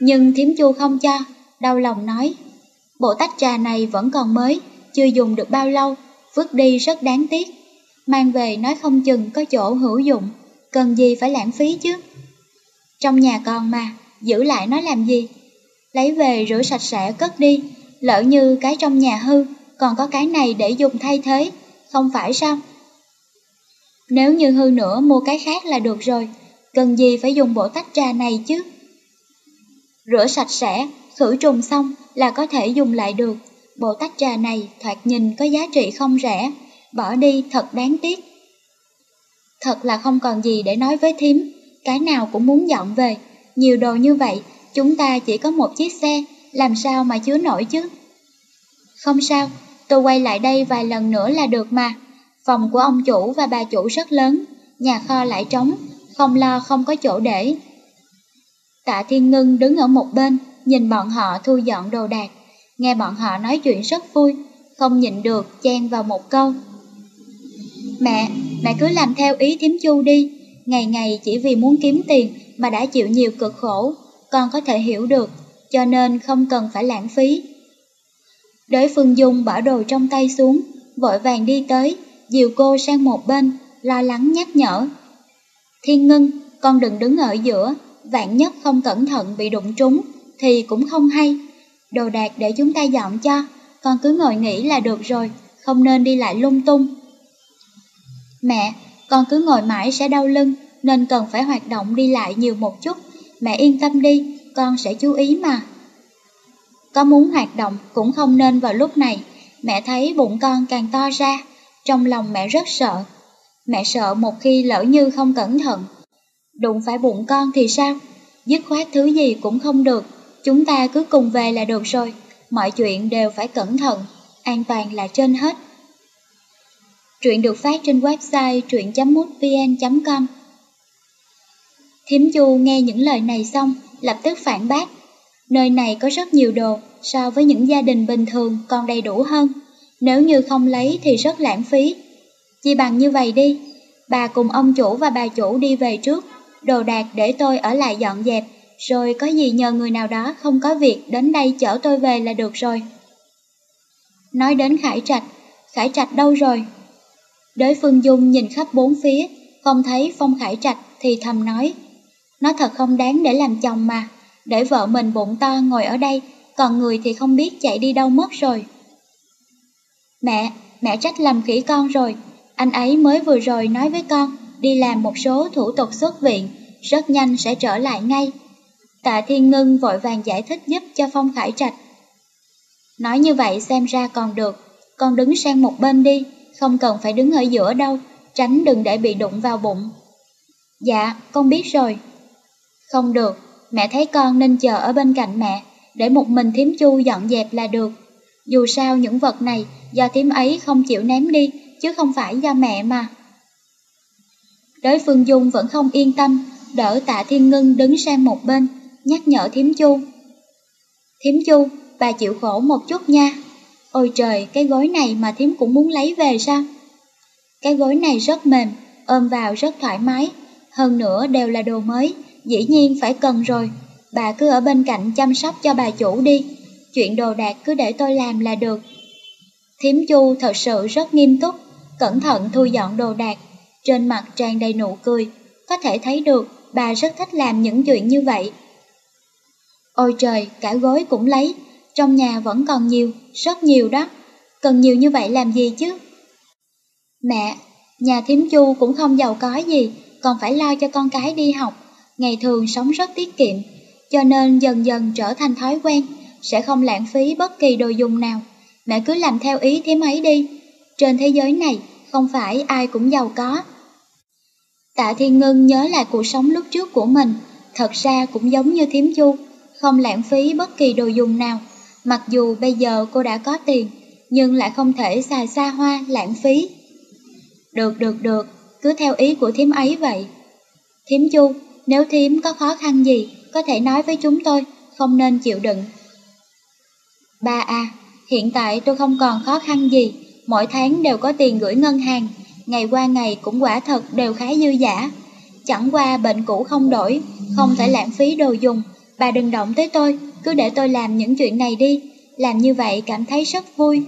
Nhưng Thiếm Chu không cho, đau lòng nói, bộ tách trà này vẫn còn mới, chưa dùng được bao lâu, vứt đi rất đáng tiếc. Mang về nói không chừng có chỗ hữu dụng, cần gì phải lãng phí chứ. Trong nhà còn mà, giữ lại nó làm gì? Lấy về rửa sạch sẽ cất đi, lỡ như cái trong nhà hư, còn có cái này để dùng thay thế, không phải sao? Nếu như hư nữa mua cái khác là được rồi, cần gì phải dùng bộ tách trà này chứ? Rửa sạch sẽ, khử trùng xong là có thể dùng lại được. Bộ tách trà này thoạt nhìn có giá trị không rẻ, bỏ đi thật đáng tiếc. Thật là không còn gì để nói với thím, cái nào cũng muốn dọn về. Nhiều đồ như vậy, chúng ta chỉ có một chiếc xe, làm sao mà chứa nổi chứ? Không sao, tôi quay lại đây vài lần nữa là được mà. Phòng của ông chủ và bà chủ rất lớn, nhà kho lại trống, không lo không có chỗ để. Tạ Thiên Ngân đứng ở một bên, nhìn bọn họ thu dọn đồ đạc, nghe bọn họ nói chuyện rất vui, không nhịn được chen vào một câu. Mẹ, mẹ cứ làm theo ý thím chu đi, ngày ngày chỉ vì muốn kiếm tiền mà đã chịu nhiều cực khổ, con có thể hiểu được, cho nên không cần phải lãng phí. Đới Phương Dung bỏ đồ trong tay xuống, vội vàng đi tới, dìu cô sang một bên, lo lắng nhắc nhở. Thiên Ngân, con đừng đứng ở giữa, vạn nhất không cẩn thận bị đụng trúng, thì cũng không hay. Đồ đạc để chúng ta dọn cho, con cứ ngồi nghỉ là được rồi, không nên đi lại lung tung. Mẹ, con cứ ngồi mãi sẽ đau lưng, nên cần phải hoạt động đi lại nhiều một chút. Mẹ yên tâm đi, con sẽ chú ý mà. Có muốn hoạt động cũng không nên vào lúc này, mẹ thấy bụng con càng to ra, trong lòng mẹ rất sợ. Mẹ sợ một khi lỡ như không cẩn thận, đụng phải bụng con thì sao? Dứt khoát thứ gì cũng không được, chúng ta cứ cùng về là được rồi, mọi chuyện đều phải cẩn thận, an toàn là trên hết. Truyện được phát trên website truyện.mútvn.com Thiếm Chu nghe những lời này xong, lập tức phản bác. Nơi này có rất nhiều đồ, so với những gia đình bình thường còn đầy đủ hơn. Nếu như không lấy thì rất lãng phí. Chỉ bằng như vậy đi, bà cùng ông chủ và bà chủ đi về trước, đồ đạc để tôi ở lại dọn dẹp, rồi có gì nhờ người nào đó không có việc đến đây chở tôi về là được rồi. Nói đến Khải Trạch, Khải Trạch đâu rồi? Đới Phương Dung nhìn khắp bốn phía, không thấy Phong Khải Trạch thì thầm nói. Nó thật không đáng để làm chồng mà, để vợ mình bụng to ngồi ở đây, còn người thì không biết chạy đi đâu mất rồi. Mẹ, mẹ trách lầm khỉ con rồi, anh ấy mới vừa rồi nói với con, đi làm một số thủ tục xuất viện, rất nhanh sẽ trở lại ngay. Tạ Thiên Ngân vội vàng giải thích giúp cho Phong Khải Trạch. Nói như vậy xem ra còn được, con đứng sang một bên đi, không cần phải đứng ở giữa đâu, tránh đừng để bị đụng vào bụng. Dạ, con biết rồi. Không được, mẹ thấy con nên chờ ở bên cạnh mẹ, để một mình thím chu dọn dẹp là được. Dù sao những vật này do thím ấy không chịu ném đi, chứ không phải do mẹ mà. Đới Phương Dung vẫn không yên tâm, đỡ tạ Thiên Ngân đứng sang một bên, nhắc nhở thím chu. Thím chu, bà chịu khổ một chút nha. Ôi trời, cái gối này mà thím cũng muốn lấy về sao? Cái gối này rất mềm, ôm vào rất thoải mái, hơn nữa đều là đồ mới, dĩ nhiên phải cần rồi. Bà cứ ở bên cạnh chăm sóc cho bà chủ đi, chuyện đồ đạc cứ để tôi làm là được. Thiếm Chu thật sự rất nghiêm túc, cẩn thận thu dọn đồ đạc, trên mặt tràn đầy nụ cười, có thể thấy được bà rất thích làm những chuyện như vậy. Ôi trời, cả gối cũng lấy, trong nhà vẫn còn nhiều, rất nhiều đó, cần nhiều như vậy làm gì chứ? Mẹ, nhà thím chu cũng không giàu có gì, còn phải lo cho con cái đi học, ngày thường sống rất tiết kiệm, cho nên dần dần trở thành thói quen, sẽ không lãng phí bất kỳ đồ dùng nào. Mẹ cứ làm theo ý thím ấy đi, trên thế giới này không phải ai cũng giàu có. Tạ Thiên Ngân nhớ lại cuộc sống lúc trước của mình, thật ra cũng giống như thím chu, không lãng phí bất kỳ đồ dùng nào. Mặc dù bây giờ cô đã có tiền, nhưng lại không thể xài xa hoa, lãng phí. Được, được, được, cứ theo ý của thím ấy vậy. Thím chu, nếu thím có khó khăn gì, có thể nói với chúng tôi, không nên chịu đựng. Ba a hiện tại tôi không còn khó khăn gì, mỗi tháng đều có tiền gửi ngân hàng, ngày qua ngày cũng quả thật đều khá dư giả. Chẳng qua bệnh cũ không đổi, không thể lãng phí đồ dùng, bà đừng động tới tôi, cứ để tôi làm những chuyện này đi, làm như vậy cảm thấy rất vui.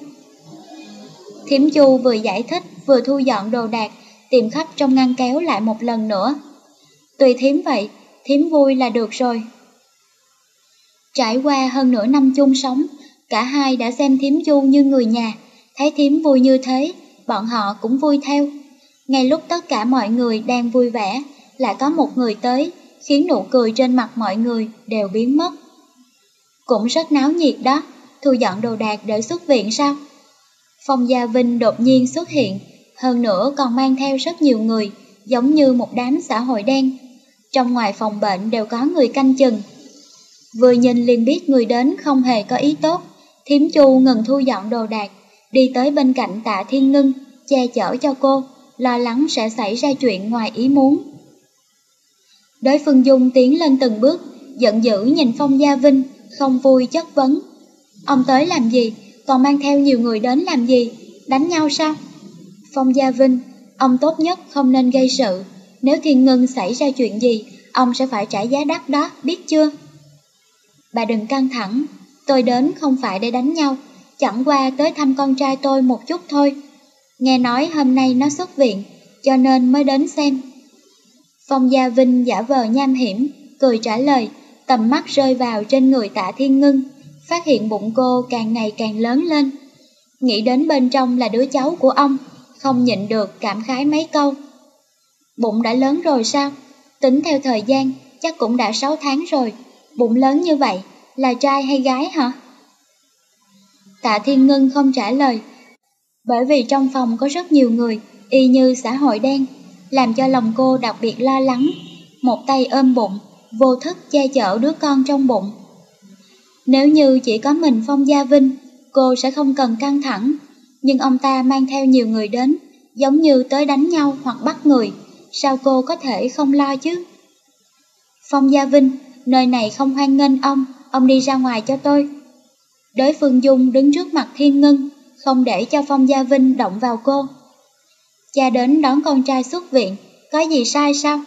Thiểm Chu vừa giải thích vừa thu dọn đồ đạc, tìm khắp trong ngăn kéo lại một lần nữa. Tùy thiếm vậy, thiếm vui là được rồi. Trải qua hơn nửa năm chung sống, cả hai đã xem thím chu như người nhà, thấy thím vui như thế, bọn họ cũng vui theo. Ngay lúc tất cả mọi người đang vui vẻ, lại có một người tới, khiến nụ cười trên mặt mọi người đều biến mất. Cũng rất náo nhiệt đó, thu dọn đồ đạc để xuất viện sao? Phong Gia Vinh đột nhiên xuất hiện, hơn nữa còn mang theo rất nhiều người, giống như một đám xã hội đen. Trong ngoài phòng bệnh đều có người canh chừng. Vừa nhìn liền biết người đến không hề có ý tốt, thiếm chu ngừng thu dọn đồ đạc, đi tới bên cạnh tạ thiên ngưng, che chở cho cô, lo lắng sẽ xảy ra chuyện ngoài ý muốn. Đối phương Dung tiến lên từng bước, giận dữ nhìn Phong Gia Vinh, không vui chất vấn. Ông tới làm gì, còn mang theo nhiều người đến làm gì, đánh nhau sao? Phong Gia Vinh, ông tốt nhất không nên gây sự, nếu thiên ngân xảy ra chuyện gì, ông sẽ phải trả giá đắt đó, biết chưa? Bà đừng căng thẳng, tôi đến không phải để đánh nhau, chẳng qua tới thăm con trai tôi một chút thôi. Nghe nói hôm nay nó xuất viện, cho nên mới đến xem. Phong Gia Vinh giả vờ nham hiểm, cười trả lời, tầm mắt rơi vào trên người tạ thiên ngưng, phát hiện bụng cô càng ngày càng lớn lên. Nghĩ đến bên trong là đứa cháu của ông, không nhịn được cảm khái mấy câu. Bụng đã lớn rồi sao? Tính theo thời gian, chắc cũng đã 6 tháng rồi. Bụng lớn như vậy, là trai hay gái hả? Tạ Thiên Ngân không trả lời, bởi vì trong phòng có rất nhiều người, y như xã hội đen, làm cho lòng cô đặc biệt lo lắng. Một tay ôm bụng, vô thức che chở đứa con trong bụng. Nếu như chỉ có mình Phong Gia Vinh, cô sẽ không cần căng thẳng, nhưng ông ta mang theo nhiều người đến, giống như tới đánh nhau hoặc bắt người, sao cô có thể không lo chứ? Phong Gia Vinh, nơi này không hoan nghênh ông, ông đi ra ngoài cho tôi. Đối phương Dung đứng trước mặt Thiên Ngân, không để cho Phong Gia Vinh động vào cô. Cha đến đón con trai xuất viện, có gì sai sao?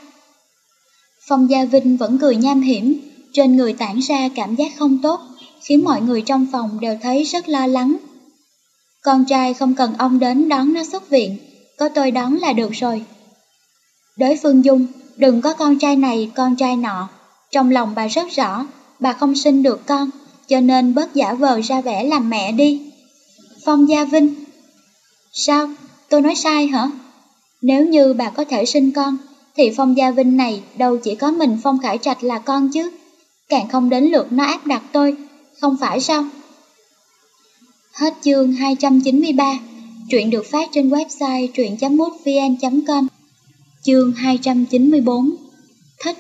Phong Gia Vinh vẫn cười nham hiểm, trên người tản ra cảm giác không tốt, khiến mọi người trong phòng đều thấy rất lo lắng. Con trai không cần ông đến đón nó xuất viện, có tôi đón là được rồi. Đối phương Dung, đừng có con trai này, con trai nọ. Trong lòng bà rất rõ, bà không sinh được con, cho nên bớt giả vờ ra vẻ làm mẹ đi. Phong Gia Vinh Sao? Tôi nói sai hả? Nếu như bà có thể sinh con, thì Phong Gia Vinh này đâu chỉ có mình Phong Khải Trạch là con chứ. Càng không đến lượt nó áp đặt tôi, không phải sao? Hết chương 293, truyện được phát trên website truyện.mútvn.com Chương 294 Thích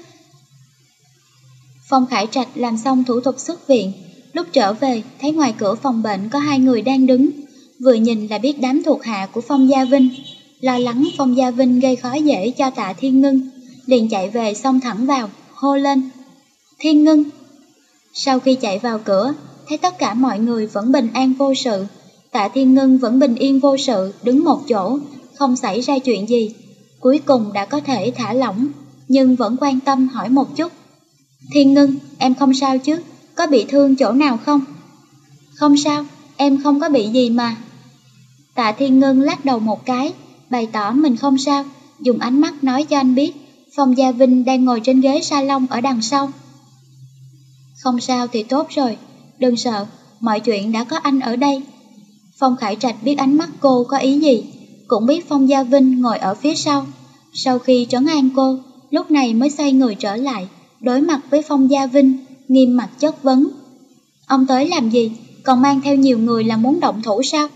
Phong Khải Trạch làm xong thủ tục xuất viện, lúc trở về thấy ngoài cửa phòng bệnh có hai người đang đứng, vừa nhìn là biết đám thuộc hạ của Phong Gia Vinh, lo lắng Phong Gia Vinh gây khó dễ cho tạ Thiên Ngân, liền chạy về xông thẳng vào, hô lên. Thiên Ngân! Sau khi chạy vào cửa, thấy tất cả mọi người vẫn bình an vô sự, tạ Thiên Ngân vẫn bình yên vô sự, đứng một chỗ, không xảy ra chuyện gì. Cuối cùng đã có thể thả lỏng, nhưng vẫn quan tâm hỏi một chút. Thiên Ngân, em không sao chứ, có bị thương chỗ nào không? Không sao, em không có bị gì mà. Tạ Thiên Ngân lắc đầu một cái, bày tỏ mình không sao, dùng ánh mắt nói cho anh biết, Phong Gia Vinh đang ngồi trên ghế salon ở đằng sau. Không sao thì tốt rồi, đừng sợ, mọi chuyện đã có anh ở đây. Phong Khải Trạch biết ánh mắt cô có ý gì, cũng biết Phong Gia Vinh ngồi ở phía sau. Sau khi trấn an cô, lúc này mới xoay người trở lại, đối mặt với Phong Gia Vinh, nghiêm mặt chất vấn. Ông tới làm gì, còn mang theo nhiều người là muốn động thủ sao?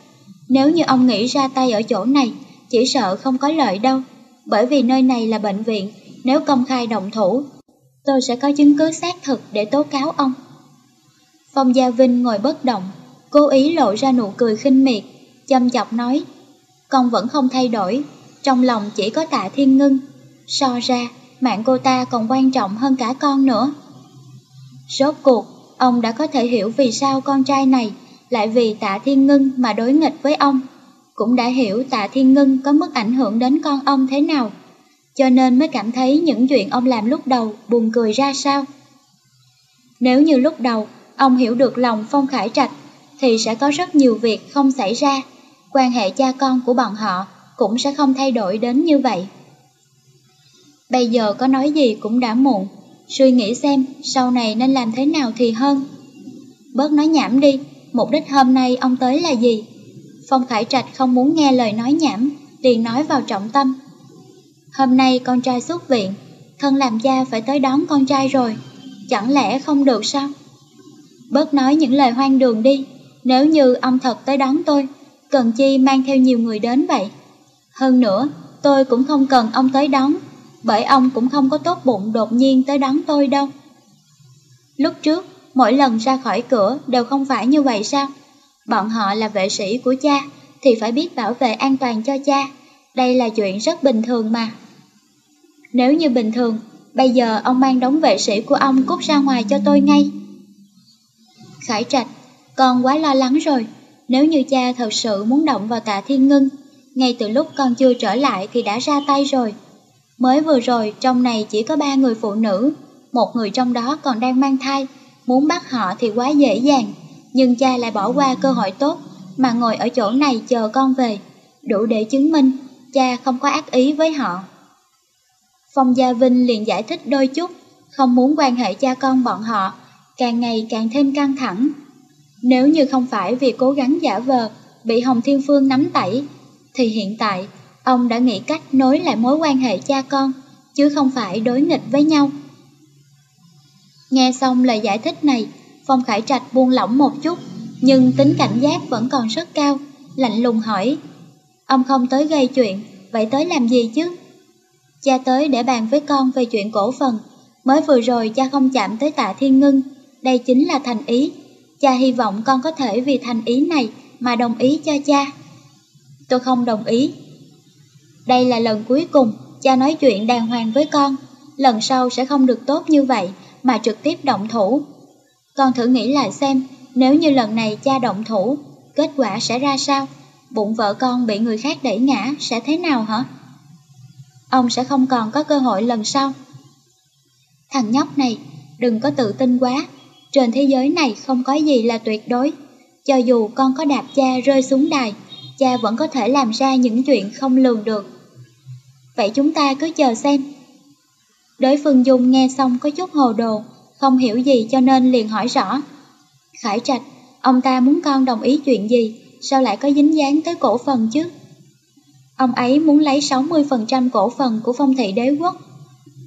Nếu như ông nghĩ ra tay ở chỗ này, chỉ sợ không có lợi đâu, bởi vì nơi này là bệnh viện, nếu công khai động thủ, tôi sẽ có chứng cứ xác thực để tố cáo ông. Phong Gia Vinh ngồi bất động, cố ý lộ ra nụ cười khinh miệt, châm chọc nói, con vẫn không thay đổi, trong lòng chỉ có tạ thiên ngưng. So ra, mạng cô ta còn quan trọng hơn cả con nữa. Rốt cuộc, ông đã có thể hiểu vì sao con trai này lại vì tạ thiên ngưng mà đối nghịch với ông. Cũng đã hiểu tạ thiên ngưng có mức ảnh hưởng đến con ông thế nào, cho nên mới cảm thấy những chuyện ông làm lúc đầu buồn cười ra sao. Nếu như lúc đầu ông hiểu được lòng Phong Khải Trạch, thì sẽ có rất nhiều việc không xảy ra, quan hệ cha con của bọn họ cũng sẽ không thay đổi đến như vậy. Bây giờ có nói gì cũng đã muộn, suy nghĩ xem sau này nên làm thế nào thì hơn. Bớt nói nhảm đi, mục đích hôm nay ông tới là gì? Phong Khải Trạch không muốn nghe lời nói nhảm, liền nói vào trọng tâm. Hôm nay con trai xuất viện, thân làm cha phải tới đón con trai rồi, chẳng lẽ không được sao? Bớt nói những lời hoang đường đi, nếu như ông thật tới đón tôi, cần chi mang theo nhiều người đến vậy? Hơn nữa, tôi cũng không cần ông tới đón, bởi ông cũng không có tốt bụng đột nhiên tới đón tôi đâu. Lúc trước, mỗi lần ra khỏi cửa đều không phải như vậy sao? Bọn họ là vệ sĩ của cha, thì phải biết bảo vệ an toàn cho cha. Đây là chuyện rất bình thường mà. Nếu như bình thường, bây giờ ông mang đống vệ sĩ của ông cút ra ngoài cho tôi ngay. Khải Trạch, con quá lo lắng rồi. Nếu như cha thật sự muốn động vào tạ thiên ngưng, ngay từ lúc con chưa trở lại thì đã ra tay rồi. Mới vừa rồi trong này chỉ có ba người phụ nữ, một người trong đó còn đang mang thai, muốn bắt họ thì quá dễ dàng. Nhưng cha lại bỏ qua cơ hội tốt mà ngồi ở chỗ này chờ con về, đủ để chứng minh cha không có ác ý với họ. Phong Gia Vinh liền giải thích đôi chút, không muốn quan hệ cha con bọn họ, càng ngày càng thêm căng thẳng. Nếu như không phải vì cố gắng giả vờ, bị Hồng Thiên Phương nắm tẩy, thì hiện tại ông đã nghĩ cách nối lại mối quan hệ cha con, chứ không phải đối nghịch với nhau. Nghe xong lời giải thích này, Phong Khải Trạch buông lỏng một chút, nhưng tính cảnh giác vẫn còn rất cao, lạnh lùng hỏi. Ông không tới gây chuyện, vậy tới làm gì chứ? Cha tới để bàn với con về chuyện cổ phần, mới vừa rồi cha không chạm tới tạ thiên ngưng, đây chính là thành ý. Cha hy vọng con có thể vì thành ý này mà đồng ý cho cha. Tôi không đồng ý. Đây là lần cuối cùng cha nói chuyện đàng hoàng với con, lần sau sẽ không được tốt như vậy mà trực tiếp động thủ. Con thử nghĩ lại xem, nếu như lần này cha động thủ, kết quả sẽ ra sao? Bụng vợ con bị người khác đẩy ngã sẽ thế nào hả? Ông sẽ không còn có cơ hội lần sau. Thằng nhóc này, đừng có tự tin quá. Trên thế giới này không có gì là tuyệt đối. Cho dù con có đạp cha rơi xuống đài, cha vẫn có thể làm ra những chuyện không lường được. Vậy chúng ta cứ chờ xem. Đới Phương Dung nghe xong có chút hồ đồ, không hiểu gì cho nên liền hỏi rõ. Khải Trạch, ông ta muốn con đồng ý chuyện gì, sao lại có dính dáng tới cổ phần chứ? Ông ấy muốn lấy 60% cổ phần của phong thị đế quốc.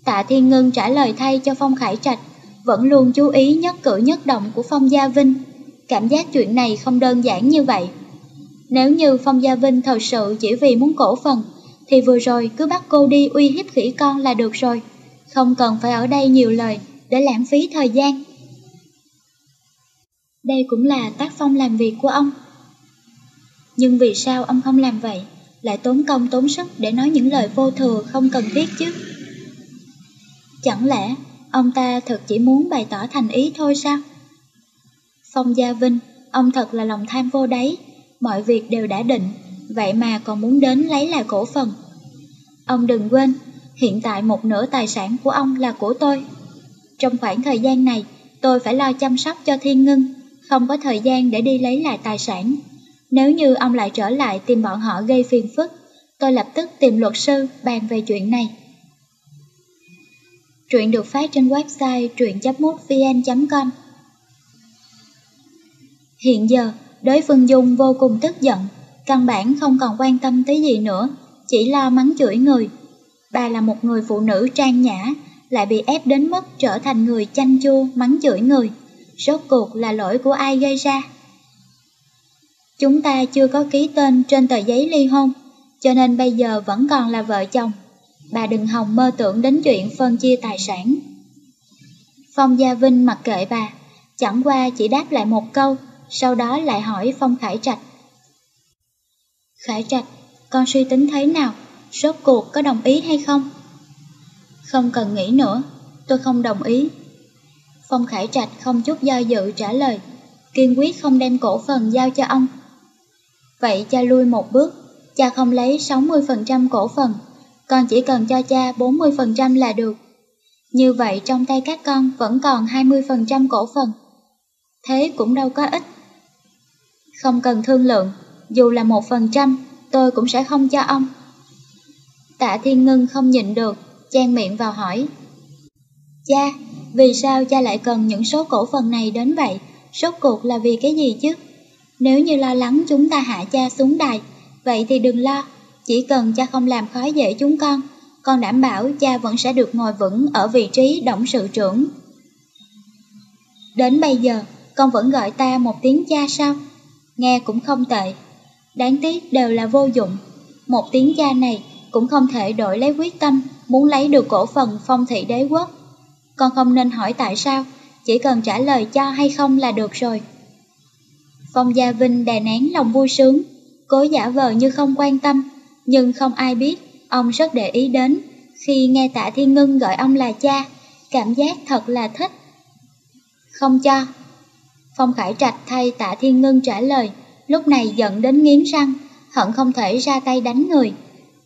Tạ Thiên Ngân trả lời thay cho Phong Khải Trạch, vẫn luôn chú ý nhất cử nhất động của Phong Gia Vinh. Cảm giác chuyện này không đơn giản như vậy. Nếu như Phong Gia Vinh thật sự chỉ vì muốn cổ phần, thì vừa rồi cứ bắt cô đi uy hiếp khỉ con là được rồi. Không cần phải ở đây nhiều lời để lãng phí thời gian. Đây cũng là tác phong làm việc của ông. Nhưng vì sao ông không làm vậy? Lại tốn công tốn sức để nói những lời vô thừa không cần thiết chứ? Chẳng lẽ ông ta thật chỉ muốn bày tỏ thành ý thôi sao? Phong Gia Vinh, ông thật là lòng tham vô đáy, mọi việc đều đã định, vậy mà còn muốn đến lấy lại cổ phần. Ông đừng quên, hiện tại một nửa tài sản của ông là của tôi. Trong khoảng thời gian này, tôi phải lo chăm sóc cho Thiên Ngân, không có thời gian để đi lấy lại tài sản. Nếu như ông lại trở lại tìm bọn họ gây phiền phức, tôi lập tức tìm luật sư bàn về chuyện này. Truyện được phát trên website truyện.mútvn.com Hiện giờ, đối phương Dung vô cùng tức giận, căn bản không còn quan tâm tới gì nữa, chỉ lo mắng chửi người. Bà là một người phụ nữ trang nhã, lại bị ép đến mức trở thành người chanh chua mắng chửi người. Rốt cuộc là lỗi của ai gây ra? Chúng ta chưa có ký tên trên tờ giấy ly hôn, cho nên bây giờ vẫn còn là vợ chồng. Bà đừng hòng mơ tưởng đến chuyện phân chia tài sản. Phong Gia Vinh mặc kệ bà, chẳng qua chỉ đáp lại một câu, sau đó lại hỏi Phong Khải Trạch. Khải Trạch, con suy tính thế nào? Rốt cuộc có đồng ý hay không? Không cần nghĩ nữa, tôi không đồng ý. Phong Khải Trạch không chút do dự trả lời, kiên quyết không đem cổ phần giao cho ông. Vậy cha lui một bước, cha không lấy 60% cổ phần, con chỉ cần cho cha 40% là được. Như vậy trong tay các con vẫn còn 20% cổ phần. Thế cũng đâu có ít. Không cần thương lượng, dù là một phần trăm, tôi cũng sẽ không cho ông. Tạ Thiên Ngân không nhịn được, chen miệng vào hỏi. Cha, vì sao cha lại cần những số cổ phần này đến vậy? Rốt cuộc là vì cái gì chứ? Nếu như lo lắng chúng ta hạ cha xuống đài, vậy thì đừng lo, chỉ cần cha không làm khó dễ chúng con, con đảm bảo cha vẫn sẽ được ngồi vững ở vị trí tổng sự trưởng. Đến bây giờ, con vẫn gọi ta một tiếng cha sao? Nghe cũng không tệ. Đáng tiếc đều là vô dụng. Một tiếng cha này cũng không thể đổi lấy quyết tâm muốn lấy được cổ phần phong thị đế quốc. Con không nên hỏi tại sao, chỉ cần trả lời cho hay không là được rồi. Phong Gia Vinh đè nén lòng vui sướng, cố giả vờ như không quan tâm, nhưng không ai biết, ông rất để ý đến. Khi nghe tạ Thiên Ngân gọi ông là cha, cảm giác thật là thích. Không cho. Phong Khải Trạch thay tạ Thiên Ngân trả lời, lúc này giận đến nghiến răng, hận không thể ra tay đánh người.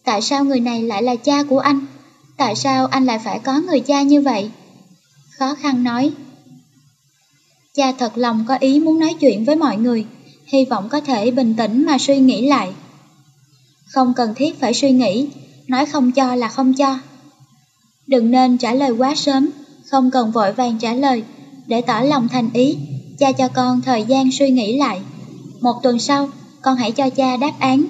Tại sao người này lại là cha của anh? Tại sao anh lại phải có người cha như vậy? Khó khăn nói. Cha thật lòng có ý muốn nói chuyện với mọi người, hy vọng có thể bình tĩnh mà suy nghĩ lại. Không cần thiết phải suy nghĩ, nói không cho là không cho. Đừng nên trả lời quá sớm, không cần vội vàng trả lời, để tỏ lòng thành ý, cha cho con thời gian suy nghĩ lại. Một tuần sau, con hãy cho cha đáp án.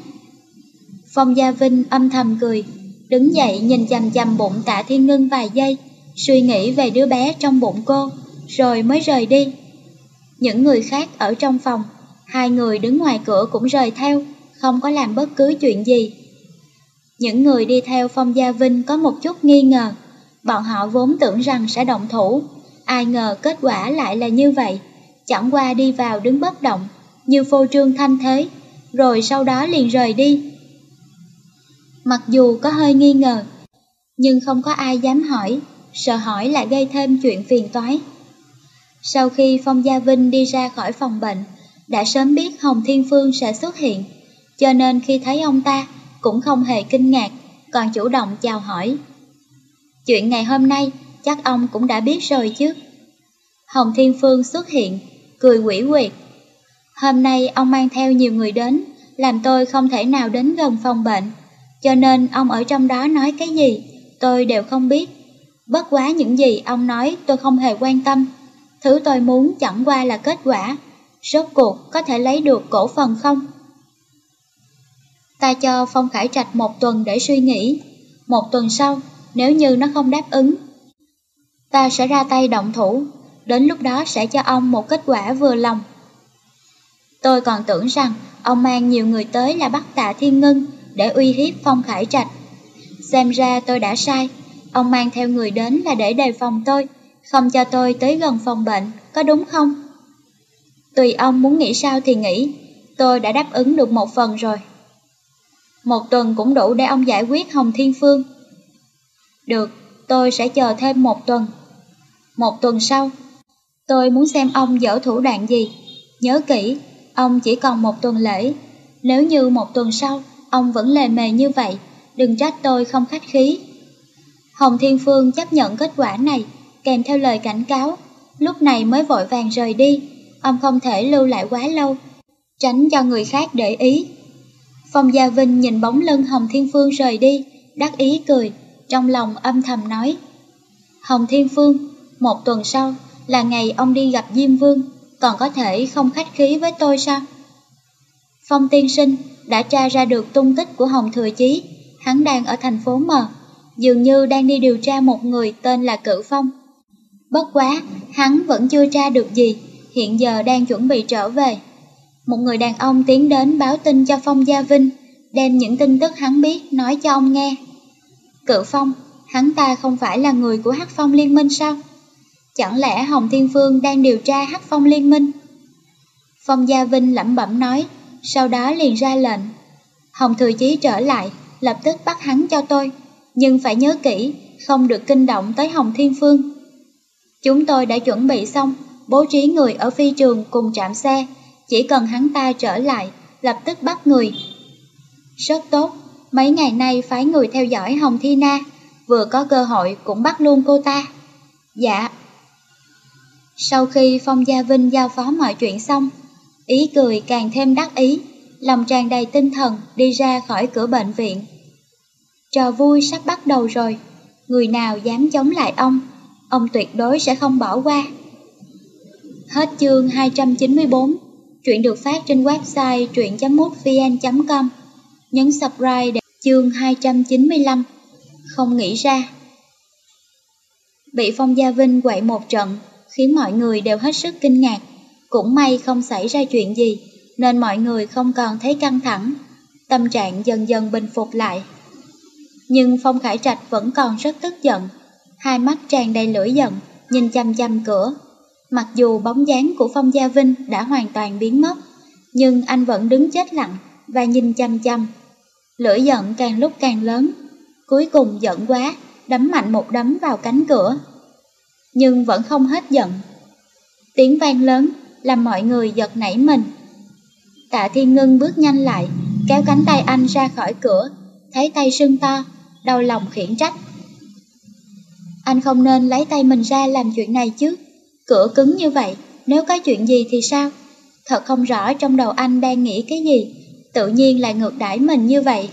Phong Gia Vinh âm thầm cười, đứng dậy nhìn chằm chằm bụng tạ thiên ngưng vài giây, suy nghĩ về đứa bé trong bụng cô, rồi mới rời đi. Những người khác ở trong phòng, hai người đứng ngoài cửa cũng rời theo, không có làm bất cứ chuyện gì. Những người đi theo Phong Gia Vinh có một chút nghi ngờ, bọn họ vốn tưởng rằng sẽ động thủ, ai ngờ kết quả lại là như vậy, chẳng qua đi vào đứng bất động, như phô trương thanh thế, rồi sau đó liền rời đi. Mặc dù có hơi nghi ngờ, nhưng không có ai dám hỏi, sợ hỏi lại gây thêm chuyện phiền toái. Sau khi Phong Gia Vinh đi ra khỏi phòng bệnh, đã sớm biết Hồng Thiên Phương sẽ xuất hiện, cho nên khi thấy ông ta cũng không hề kinh ngạc, còn chủ động chào hỏi. Chuyện ngày hôm nay chắc ông cũng đã biết rồi chứ. Hồng Thiên Phương xuất hiện, cười quỷ quyệt. Hôm nay ông mang theo nhiều người đến, làm tôi không thể nào đến gần phòng bệnh, cho nên ông ở trong đó nói cái gì, tôi đều không biết. Bất quá những gì ông nói tôi không hề quan tâm. Thứ tôi muốn chẳng qua là kết quả. Rốt cuộc có thể lấy được cổ phần không? Ta cho Phong Khải Trạch một tuần để suy nghĩ. Một tuần sau, nếu như nó không đáp ứng, ta sẽ ra tay động thủ. Đến lúc đó sẽ cho ông một kết quả vừa lòng. Tôi còn tưởng rằng ông mang nhiều người tới là bắt tạ thiên ngân để uy hiếp Phong Khải Trạch. Xem ra tôi đã sai. Ông mang theo người đến là để đề phòng tôi, không cho tôi tới gần phòng bệnh, có đúng không? Tùy ông muốn nghĩ sao thì nghĩ, tôi đã đáp ứng được một phần rồi. Một tuần cũng đủ để ông giải quyết Hồng Thiên Phương. Được, tôi sẽ chờ thêm một tuần. Một tuần sau, tôi muốn xem ông dở thủ đoạn gì. Nhớ kỹ, ông chỉ còn một tuần lễ. Nếu như một tuần sau, ông vẫn lề mề như vậy, đừng trách tôi không khách khí. Hồng Thiên Phương chấp nhận kết quả này, kèm theo lời cảnh cáo, lúc này mới vội vàng rời đi, ông không thể lưu lại quá lâu, tránh cho người khác để ý. Phong Gia Vinh nhìn bóng lưng Hồng Thiên Phương rời đi, đắc ý cười, trong lòng âm thầm nói. Hồng Thiên Phương, một tuần sau là ngày ông đi gặp Diêm Vương, còn có thể không khách khí với tôi sao? Phong tiên sinh đã tra ra được tung tích của Hồng Thừa Chí, hắn đang ở thành phố M dường như đang đi điều tra một người tên là Cự Phong. Bất quá, hắn vẫn chưa tra được gì, hiện giờ đang chuẩn bị trở về. Một người đàn ông tiến đến báo tin cho Phong Gia Vinh, đem những tin tức hắn biết nói cho ông nghe. Cự Phong, hắn ta không phải là người của Hắc Phong Liên Minh sao? Chẳng lẽ Hồng Thiên Phương đang điều tra Hắc Phong Liên Minh? Phong Gia Vinh lẩm bẩm nói, sau đó liền ra lệnh. Hồng Thừa Chí trở lại, lập tức bắt hắn cho tôi nhưng phải nhớ kỹ, không được kinh động tới Hồng Thiên Phương. Chúng tôi đã chuẩn bị xong, bố trí người ở phi trường cùng trạm xe, chỉ cần hắn ta trở lại, lập tức bắt người. Rất tốt, mấy ngày nay phái người theo dõi Hồng Thi Na, vừa có cơ hội cũng bắt luôn cô ta. Dạ. Sau khi Phong Gia Vinh giao phó mọi chuyện xong, ý cười càng thêm đắc ý, lòng tràn đầy tinh thần đi ra khỏi cửa bệnh viện. Trò vui sắp bắt đầu rồi, người nào dám chống lại ông, ông tuyệt đối sẽ không bỏ qua. Hết chương 294, chuyện được phát trên website truyện.mútvn.com. Nhấn subscribe để chương 295, không nghĩ ra. Bị Phong Gia Vinh quậy một trận, khiến mọi người đều hết sức kinh ngạc. Cũng may không xảy ra chuyện gì, nên mọi người không còn thấy căng thẳng. Tâm trạng dần dần bình phục lại. Nhưng Phong Khải Trạch vẫn còn rất tức giận, hai mắt tràn đầy lửa giận, nhìn chăm chăm cửa. Mặc dù bóng dáng của Phong Gia Vinh đã hoàn toàn biến mất, nhưng anh vẫn đứng chết lặng và nhìn chăm chăm. Lửa giận càng lúc càng lớn, cuối cùng giận quá, đấm mạnh một đấm vào cánh cửa. Nhưng vẫn không hết giận. Tiếng vang lớn làm mọi người giật nảy mình. Tạ Thiên Ngân bước nhanh lại, kéo cánh tay anh ra khỏi cửa, thấy tay sưng to, đau lòng khiển trách. Anh không nên lấy tay mình ra làm chuyện này chứ, cửa cứng như vậy, nếu có chuyện gì thì sao? Thật không rõ trong đầu anh đang nghĩ cái gì, tự nhiên lại ngược đãi mình như vậy.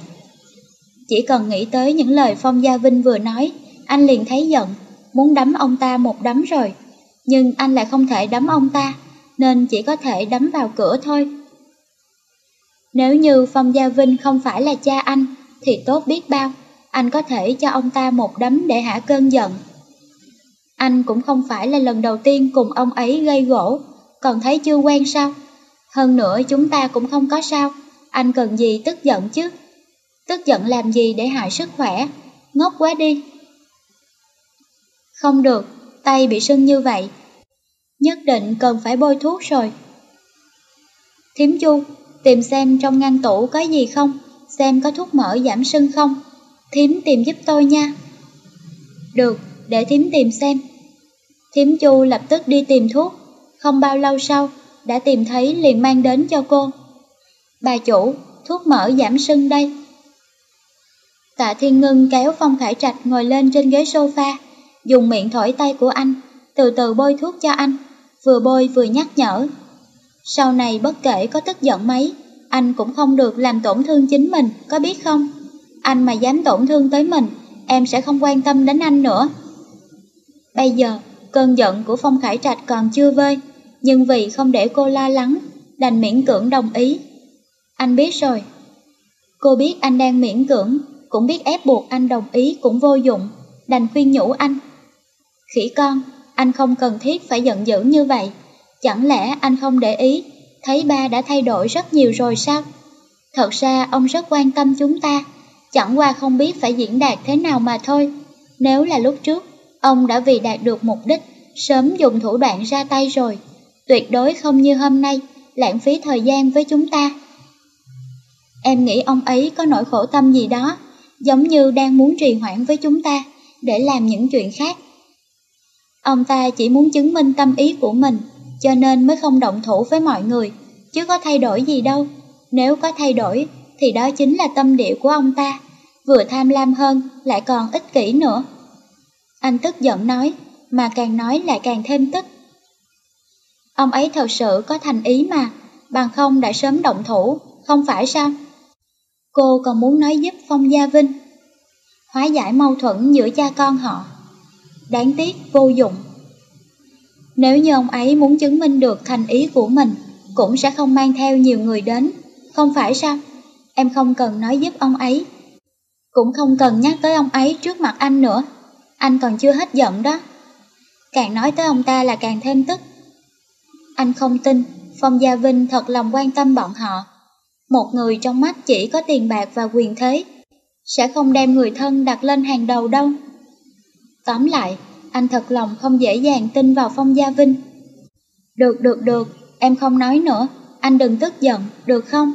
Chỉ cần nghĩ tới những lời Phong Gia Vinh vừa nói, anh liền thấy giận, muốn đấm ông ta một đấm rồi. Nhưng anh lại không thể đấm ông ta, nên chỉ có thể đấm vào cửa thôi. Nếu như Phong Gia Vinh không phải là cha anh, thì tốt biết bao, anh có thể cho ông ta một đấm để hạ cơn giận. Anh cũng không phải là lần đầu tiên cùng ông ấy gây gỗ, còn thấy chưa quen sao? Hơn nữa chúng ta cũng không có sao, anh cần gì tức giận chứ? Tức giận làm gì để hại sức khỏe, ngốc quá đi. Không được, tay bị sưng như vậy, nhất định cần phải bôi thuốc rồi. Thiếm chu, tìm xem trong ngăn tủ có gì không, xem có thuốc mỡ giảm sưng không. Thiếm tìm giúp tôi nha. Được, để Thiếm tìm xem. Thiếm chu lập tức đi tìm thuốc, không bao lâu sau, đã tìm thấy liền mang đến cho cô. Bà chủ, thuốc mỡ giảm sưng đây. Tạ Thiên Ngân kéo Phong Khải Trạch ngồi lên trên ghế sofa, dùng miệng thổi tay của anh, từ từ bôi thuốc cho anh, vừa bôi vừa nhắc nhở. Sau này bất kể có tức giận mấy, anh cũng không được làm tổn thương chính mình, có biết không? Anh mà dám tổn thương tới mình, em sẽ không quan tâm đến anh nữa. Bây giờ, cơn giận của Phong Khải Trạch còn chưa vơi, nhưng vì không để cô lo lắng, đành miễn cưỡng đồng ý. Anh biết rồi. Cô biết anh đang miễn cưỡng, cũng biết ép buộc anh đồng ý cũng vô dụng, đành khuyên nhủ anh. Khỉ con, anh không cần thiết phải giận dữ như vậy. Chẳng lẽ anh không để ý, thấy ba đã thay đổi rất nhiều rồi sao? Thật ra ông rất quan tâm chúng ta, chẳng qua không biết phải diễn đạt thế nào mà thôi. Nếu là lúc trước, ông đã vì đạt được mục đích, sớm dùng thủ đoạn ra tay rồi. Tuyệt đối không như hôm nay, lãng phí thời gian với chúng ta. Em nghĩ ông ấy có nỗi khổ tâm gì đó, giống như đang muốn trì hoãn với chúng ta, để làm những chuyện khác. Ông ta chỉ muốn chứng minh tâm ý của mình, cho nên mới không động thủ với mọi người, chứ có thay đổi gì đâu. Nếu có thay đổi, thì đó chính là tâm địa của ông ta, vừa tham lam hơn, lại còn ích kỷ nữa. Anh tức giận nói, mà càng nói lại càng thêm tức. Ông ấy thật sự có thành ý mà, bằng không đã sớm động thủ, không phải sao? Cô còn muốn nói giúp Phong Gia Vinh, hóa giải mâu thuẫn giữa cha con họ. Đáng tiếc, vô dụng. Nếu như ông ấy muốn chứng minh được thành ý của mình, cũng sẽ không mang theo nhiều người đến, không phải sao? Em không cần nói giúp ông ấy. Cũng không cần nhắc tới ông ấy trước mặt anh nữa. Anh còn chưa hết giận đó. Càng nói tới ông ta là càng thêm tức. Anh không tin Phong Gia Vinh thật lòng quan tâm bọn họ. Một người trong mắt chỉ có tiền bạc và quyền thế, sẽ không đem người thân đặt lên hàng đầu đâu. Tóm lại, anh thật lòng không dễ dàng tin vào Phong Gia Vinh. Được, được, được, em không nói nữa, anh đừng tức giận, được không?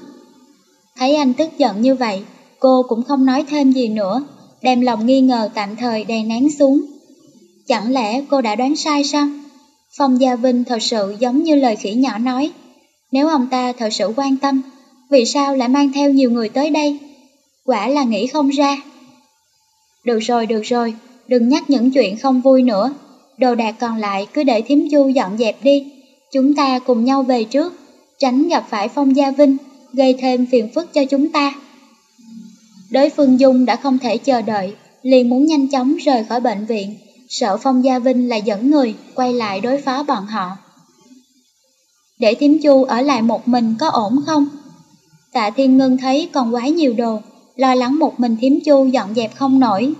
Thấy anh tức giận như vậy, cô cũng không nói thêm gì nữa, đem lòng nghi ngờ tạm thời đè nén xuống. Chẳng lẽ cô đã đoán sai sao? Phong Gia Vinh thật sự giống như lời khỉ nhỏ nói. Nếu ông ta thật sự quan tâm, vì sao lại mang theo nhiều người tới đây? Quả là nghĩ không ra. Được rồi, được rồi, đừng nhắc những chuyện không vui nữa. Đồ đạc còn lại cứ để thím chu dọn dẹp đi. Chúng ta cùng nhau về trước, tránh gặp phải Phong Gia Vinh, gây thêm phiền phức cho chúng ta. Đối phương Dung đã không thể chờ đợi, liền muốn nhanh chóng rời khỏi bệnh viện, sợ Phong Gia Vinh là dẫn người quay lại đối phó bọn họ. Để thím chu ở lại một mình có ổn không? Tạ Thiên Ngân thấy còn quá nhiều đồ, lo lắng một mình thím chu dọn dẹp không nổi.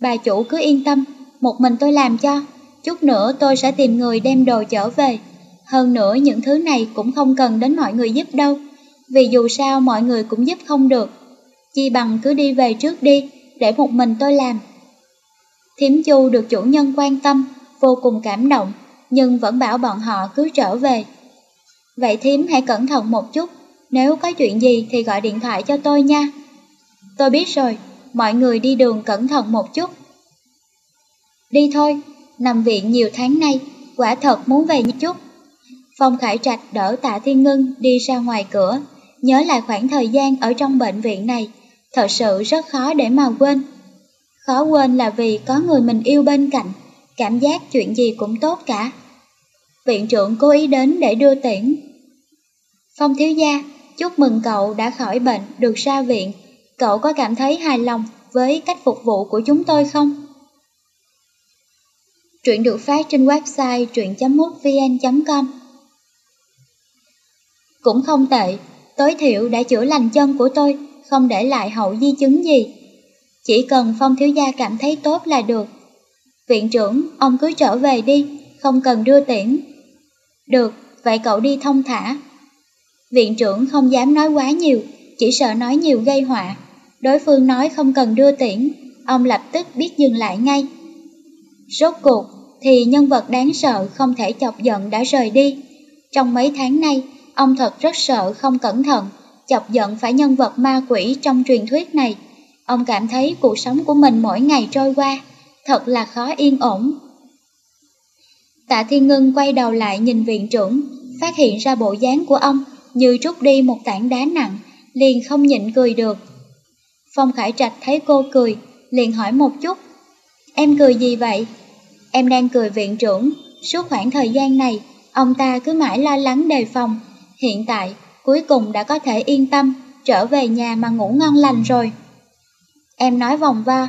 Bà chủ cứ yên tâm, một mình tôi làm cho, chút nữa tôi sẽ tìm người đem đồ trở về. Hơn nữa những thứ này cũng không cần đến mọi người giúp đâu, vì dù sao mọi người cũng giúp không được. Chi bằng cứ đi về trước đi, để một mình tôi làm. Thiếm Chu được chủ nhân quan tâm, vô cùng cảm động, nhưng vẫn bảo bọn họ cứ trở về. Vậy Thiếm hãy cẩn thận một chút, nếu có chuyện gì thì gọi điện thoại cho tôi nha. Tôi biết rồi, mọi người đi đường cẩn thận một chút. Đi thôi, nằm viện nhiều tháng nay, quả thật muốn về một chút. Phong Khải Trạch đỡ tạ Thiên Ngân đi ra ngoài cửa, nhớ lại khoảng thời gian ở trong bệnh viện này, thật sự rất khó để mà quên. Khó quên là vì có người mình yêu bên cạnh, cảm giác chuyện gì cũng tốt cả. Viện trưởng cố ý đến để đưa tiễn. Phong thiếu gia, chúc mừng cậu đã khỏi bệnh, được ra viện. Cậu có cảm thấy hài lòng với cách phục vụ của chúng tôi không? Truyện được phát trên website truyện.mútvn.com Cũng không tệ, tối thiểu đã chữa lành chân của tôi, không để lại hậu di chứng gì. Chỉ cần Phong thiếu gia cảm thấy tốt là được. Viện trưởng, ông cứ trở về đi, không cần đưa tiễn. Được, vậy cậu đi thông thả. Viện trưởng không dám nói quá nhiều, chỉ sợ nói nhiều gây họa. Đối phương nói không cần đưa tiễn, ông lập tức biết dừng lại ngay. Rốt cuộc thì nhân vật đáng sợ không thể chọc giận đã rời đi. Trong mấy tháng nay, ông thật rất sợ không cẩn thận, chọc giận phải nhân vật ma quỷ trong truyền thuyết này. Ông cảm thấy cuộc sống của mình mỗi ngày trôi qua, thật là khó yên ổn. Tạ Thiên Ngân quay đầu lại nhìn viện trưởng, phát hiện ra bộ dáng của ông như trút đi một tảng đá nặng, liền không nhịn cười được. Phong Khải Trạch thấy cô cười, liền hỏi một chút. Em cười gì vậy? Em đang cười viện trưởng, suốt khoảng thời gian này, ông ta cứ mãi lo lắng đề phòng. Hiện tại, cuối cùng đã có thể yên tâm, trở về nhà mà ngủ ngon lành rồi. Em nói vòng vo,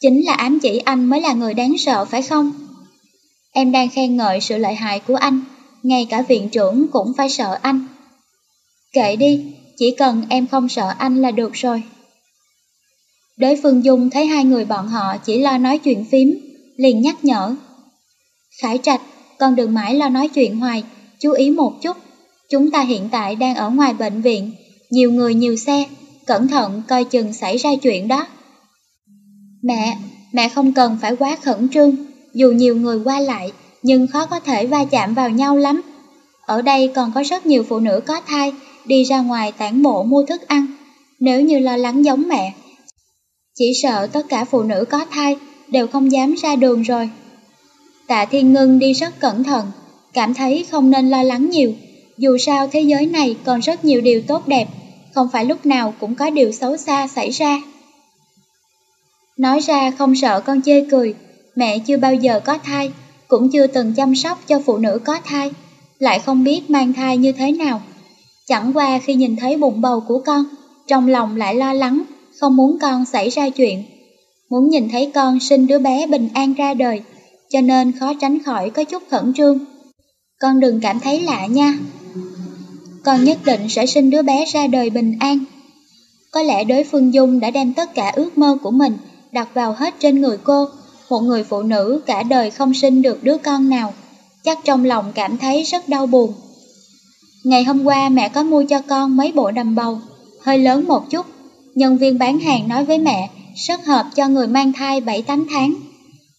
chính là ám chỉ anh mới là người đáng sợ phải không? Em đang khen ngợi sự lợi hại của anh, ngay cả viện trưởng cũng phải sợ anh. Kệ đi, chỉ cần em không sợ anh là được rồi. Đới Phương Dung thấy hai người bọn họ chỉ lo nói chuyện phím, liền nhắc nhở. Khải Trạch, con đừng mãi lo nói chuyện hoài, chú ý một chút. Chúng ta hiện tại đang ở ngoài bệnh viện, nhiều người nhiều xe, cẩn thận coi chừng xảy ra chuyện đó. Mẹ, mẹ không cần phải quá khẩn trương, dù nhiều người qua lại, nhưng khó có thể va chạm vào nhau lắm. Ở đây còn có rất nhiều phụ nữ có thai, đi ra ngoài tản bộ mua thức ăn. Nếu như lo lắng giống mẹ, chỉ sợ tất cả phụ nữ có thai đều không dám ra đường rồi. Tạ Thiên Ngân đi rất cẩn thận, cảm thấy không nên lo lắng nhiều. Dù sao thế giới này còn rất nhiều điều tốt đẹp, không phải lúc nào cũng có điều xấu xa xảy ra. Nói ra không sợ con chê cười, mẹ chưa bao giờ có thai, cũng chưa từng chăm sóc cho phụ nữ có thai, lại không biết mang thai như thế nào. Chẳng qua khi nhìn thấy bụng bầu của con, trong lòng lại lo lắng, không muốn con xảy ra chuyện. Muốn nhìn thấy con sinh đứa bé bình an ra đời, cho nên khó tránh khỏi có chút khẩn trương. Con đừng cảm thấy lạ nha. Con nhất định sẽ sinh đứa bé ra đời bình an. Có lẽ đối phương Dung đã đem tất cả ước mơ của mình đặt vào hết trên người cô, một người phụ nữ cả đời không sinh được đứa con nào, chắc trong lòng cảm thấy rất đau buồn. Ngày hôm qua mẹ có mua cho con mấy bộ đầm bầu, hơi lớn một chút, nhân viên bán hàng nói với mẹ rất hợp cho người mang thai 7-8 tháng.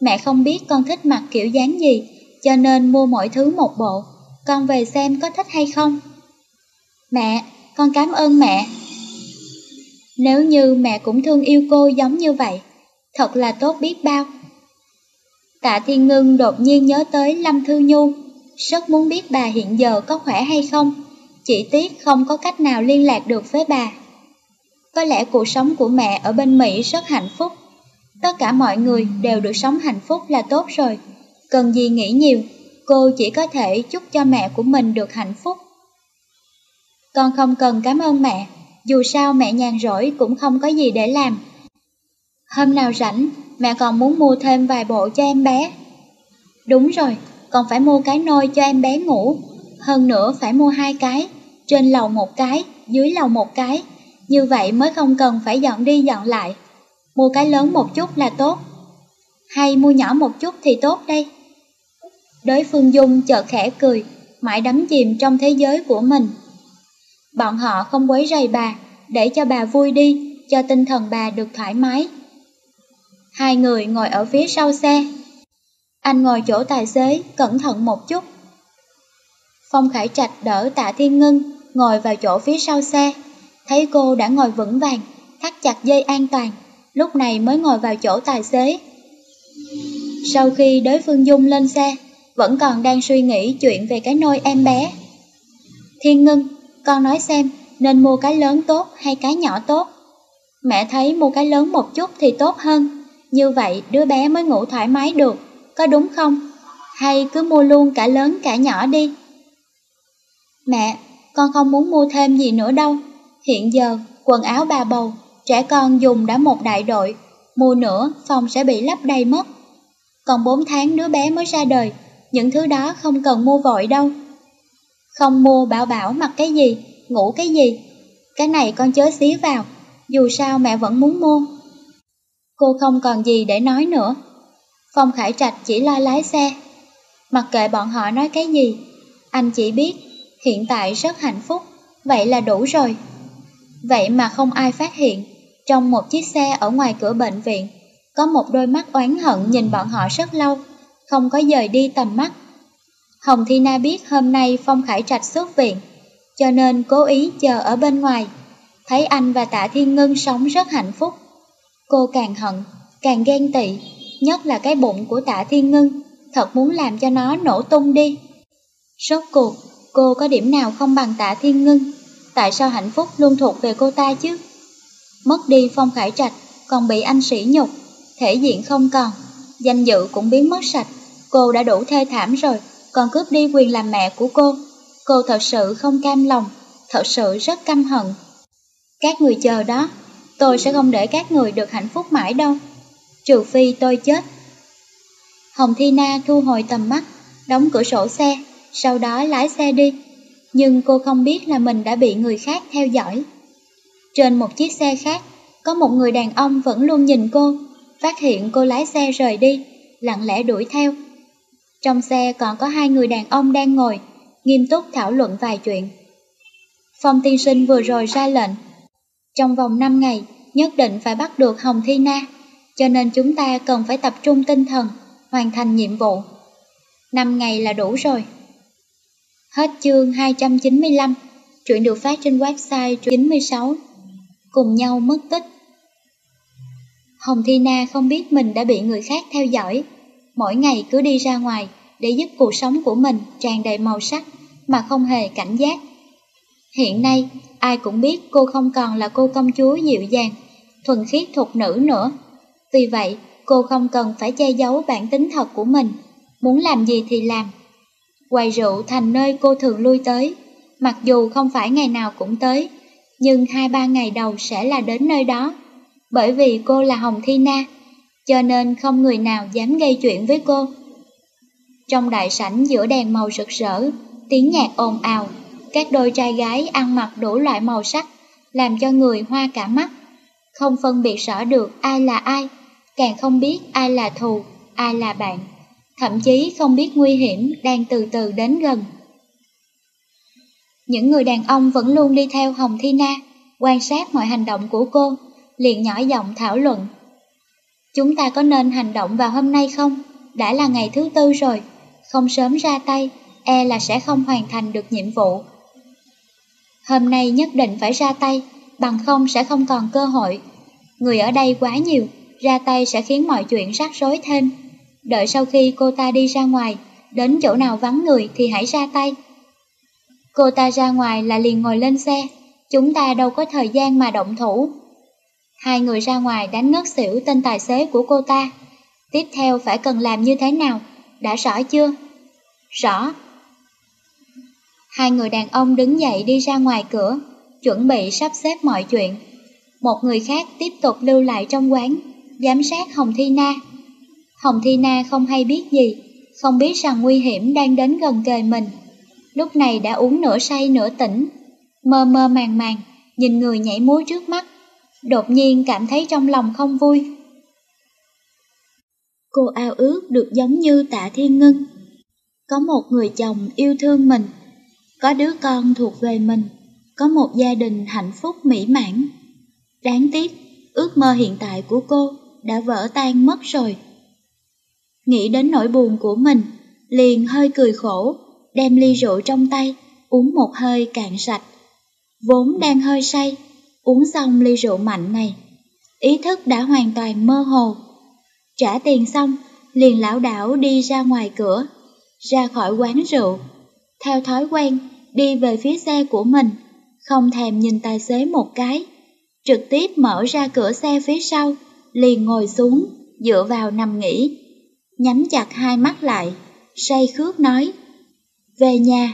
Mẹ không biết con thích mặc kiểu dáng gì, cho nên mua mọi thứ một bộ, con về xem có thích hay không. Mẹ, con cảm ơn mẹ. Nếu như mẹ cũng thương yêu cô giống như vậy, thật là tốt biết bao. Tạ Thiên Ngân đột nhiên nhớ tới Lâm Thư Nhu, rất muốn biết bà hiện giờ có khỏe hay không, chỉ tiếc không có cách nào liên lạc được với bà. Có lẽ cuộc sống của mẹ ở bên Mỹ rất hạnh phúc, tất cả mọi người đều được sống hạnh phúc là tốt rồi, cần gì nghĩ nhiều, cô chỉ có thể chúc cho mẹ của mình được hạnh phúc. Con không cần cảm ơn mẹ, dù sao mẹ nhàn rỗi cũng không có gì để làm. Hôm nào rảnh, mẹ còn muốn mua thêm vài bộ cho em bé. Đúng rồi, còn phải mua cái nôi cho em bé ngủ. Hơn nữa phải mua hai cái, trên lầu một cái, dưới lầu một cái. Như vậy mới không cần phải dọn đi dọn lại. Mua cái lớn một chút là tốt. Hay mua nhỏ một chút thì tốt đây. Đối phương Dung chợt khẽ cười, mãi đắm chìm trong thế giới của mình. Bọn họ không quấy rầy bà, để cho bà vui đi, cho tinh thần bà được thoải mái. Hai người ngồi ở phía sau xe. Anh ngồi chỗ tài xế, cẩn thận một chút. Phong Khải Trạch đỡ tạ Thiên Ngân, ngồi vào chỗ phía sau xe. Thấy cô đã ngồi vững vàng, thắt chặt dây an toàn, lúc này mới ngồi vào chỗ tài xế. Sau khi đối phương Dung lên xe, vẫn còn đang suy nghĩ chuyện về cái nôi em bé. Thiên Ngân, con nói xem, nên mua cái lớn tốt hay cái nhỏ tốt? Mẹ thấy mua cái lớn một chút thì tốt hơn, như vậy đứa bé mới ngủ thoải mái được, có đúng không? Hay cứ mua luôn cả lớn cả nhỏ đi? Mẹ, con không muốn mua thêm gì nữa đâu. Hiện giờ, quần áo bà bầu, trẻ con dùng đã một đại đội, mua nữa phòng sẽ bị lấp đầy mất. Còn 4 tháng đứa bé mới ra đời, những thứ đó không cần mua vội đâu. Không mua bảo bảo mặc cái gì, ngủ cái gì. Cái này con chớ xí vào, dù sao mẹ vẫn muốn mua. Cô không còn gì để nói nữa. Phong Khải Trạch chỉ lo lái xe. Mặc kệ bọn họ nói cái gì, anh chỉ biết hiện tại rất hạnh phúc, vậy là đủ rồi. Vậy mà không ai phát hiện, trong một chiếc xe ở ngoài cửa bệnh viện, có một đôi mắt oán hận nhìn bọn họ rất lâu, không có dời đi tầm mắt. Hồng Thi Na biết hôm nay Phong Khải Trạch xuất viện, cho nên cố ý chờ ở bên ngoài. Thấy anh và Tạ Thiên Ngân sống rất hạnh phúc. Cô càng hận, càng ghen tị, nhất là cái bụng của Tạ Thiên Ngân, thật muốn làm cho nó nổ tung đi. Rốt cuộc, cô có điểm nào không bằng Tạ Thiên Ngân? Tại sao hạnh phúc luôn thuộc về cô ta chứ? Mất đi Phong Khải Trạch, còn bị anh sỉ nhục, thể diện không còn, danh dự cũng biến mất sạch. Cô đã đủ thê thảm rồi, còn cướp đi quyền làm mẹ của cô. Cô thật sự không cam lòng, thật sự rất căm hận. Các người chờ đó, tôi sẽ không để các người được hạnh phúc mãi đâu, trừ phi tôi chết. Hồng Thi Na thu hồi tầm mắt, đóng cửa sổ xe, sau đó lái xe đi. Nhưng cô không biết là mình đã bị người khác theo dõi. Trên một chiếc xe khác, có một người đàn ông vẫn luôn nhìn cô, phát hiện cô lái xe rời đi, lặng lẽ đuổi theo. Trong xe còn có hai người đàn ông đang ngồi, nghiêm túc thảo luận vài chuyện. Phong tiên sinh vừa rồi ra lệnh. Trong vòng 5 ngày, nhất định phải bắt được Hồng Thi Na, cho nên chúng ta cần phải tập trung tinh thần, hoàn thành nhiệm vụ. 5 ngày là đủ rồi. Hết chương 295, chuyện được phát trên website 96. Cùng nhau mất tích. Hồng Thi Na không biết mình đã bị người khác theo dõi, mỗi ngày cứ đi ra ngoài để giúp cuộc sống của mình tràn đầy màu sắc mà không hề cảnh giác. Hiện nay, ai cũng biết cô không còn là cô công chúa dịu dàng, thuần khiết thuộc nữ nữa. Vì vậy, cô không cần phải che giấu bản tính thật của mình, muốn làm gì thì làm. Quầy rượu thành nơi cô thường lui tới, mặc dù không phải ngày nào cũng tới, nhưng hai ba ngày đầu sẽ là đến nơi đó. Bởi vì cô là Hồng Thi Na, cho nên không người nào dám gây chuyện với cô. Trong đại sảnh giữa đèn màu rực rỡ, tiếng nhạc ồn ào, các đôi trai gái ăn mặc đủ loại màu sắc, làm cho người hoa cả mắt. Không phân biệt rõ được ai là ai, càng không biết ai là thù, ai là bạn. Thậm chí không biết nguy hiểm đang từ từ đến gần. Những người đàn ông vẫn luôn đi theo Hồng Thi Na, quan sát mọi hành động của cô, liền nhỏ giọng thảo luận. Chúng ta có nên hành động vào hôm nay không? Đã là ngày thứ tư rồi, không sớm ra tay, e là sẽ không hoàn thành được nhiệm vụ. Hôm nay nhất định phải ra tay, bằng không sẽ không còn cơ hội. Người ở đây quá nhiều, ra tay sẽ khiến mọi chuyện rắc rối thêm đợi sau khi cô ta đi ra ngoài, đến chỗ nào vắng người thì hãy ra tay. Cô ta ra ngoài là liền ngồi lên xe, chúng ta đâu có thời gian mà động thủ. Hai người ra ngoài đánh ngất xỉu tên tài xế của cô ta. Tiếp theo phải cần làm như thế nào, đã rõ chưa? Rõ. Hai người đàn ông đứng dậy đi ra ngoài cửa, chuẩn bị sắp xếp mọi chuyện. Một người khác tiếp tục lưu lại trong quán, giám sát Hồng Thi Na. Hồng Thi Na không hay biết gì, không biết rằng nguy hiểm đang đến gần kề mình. Lúc này đã uống nửa say nửa tỉnh, mơ mơ màng màng, nhìn người nhảy múa trước mắt, đột nhiên cảm thấy trong lòng không vui. Cô ao ước được giống như tạ thiên ngân, có một người chồng yêu thương mình, có đứa con thuộc về mình, có một gia đình hạnh phúc mỹ mãn. Đáng tiếc, ước mơ hiện tại của cô đã vỡ tan mất rồi. Nghĩ đến nỗi buồn của mình, liền hơi cười khổ, đem ly rượu trong tay, uống một hơi cạn sạch. Vốn đang hơi say, uống xong ly rượu mạnh này, ý thức đã hoàn toàn mơ hồ. Trả tiền xong, liền lão đảo đi ra ngoài cửa, ra khỏi quán rượu. Theo thói quen, đi về phía xe của mình, không thèm nhìn tài xế một cái, trực tiếp mở ra cửa xe phía sau, liền ngồi xuống, dựa vào nằm nghỉ, nhắm chặt hai mắt lại, say khước nói, về nhà.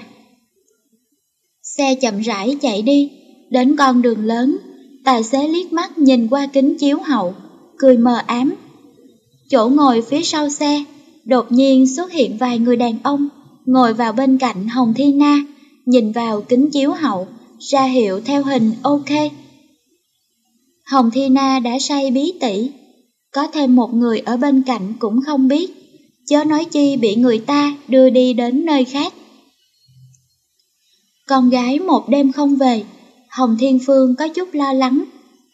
Xe chậm rãi chạy đi, đến con đường lớn, tài xế liếc mắt nhìn qua kính chiếu hậu, cười mờ ám. Chỗ ngồi phía sau xe, đột nhiên xuất hiện vài người đàn ông, ngồi vào bên cạnh Hồng Thi Na, nhìn vào kính chiếu hậu, ra hiệu theo hình ok. Hồng Thi Na đã say bí tỉ, có thêm một người ở bên cạnh cũng không biết, chớ nói chi bị người ta đưa đi đến nơi khác. Con gái một đêm không về, Hồng Thiên Phương có chút lo lắng,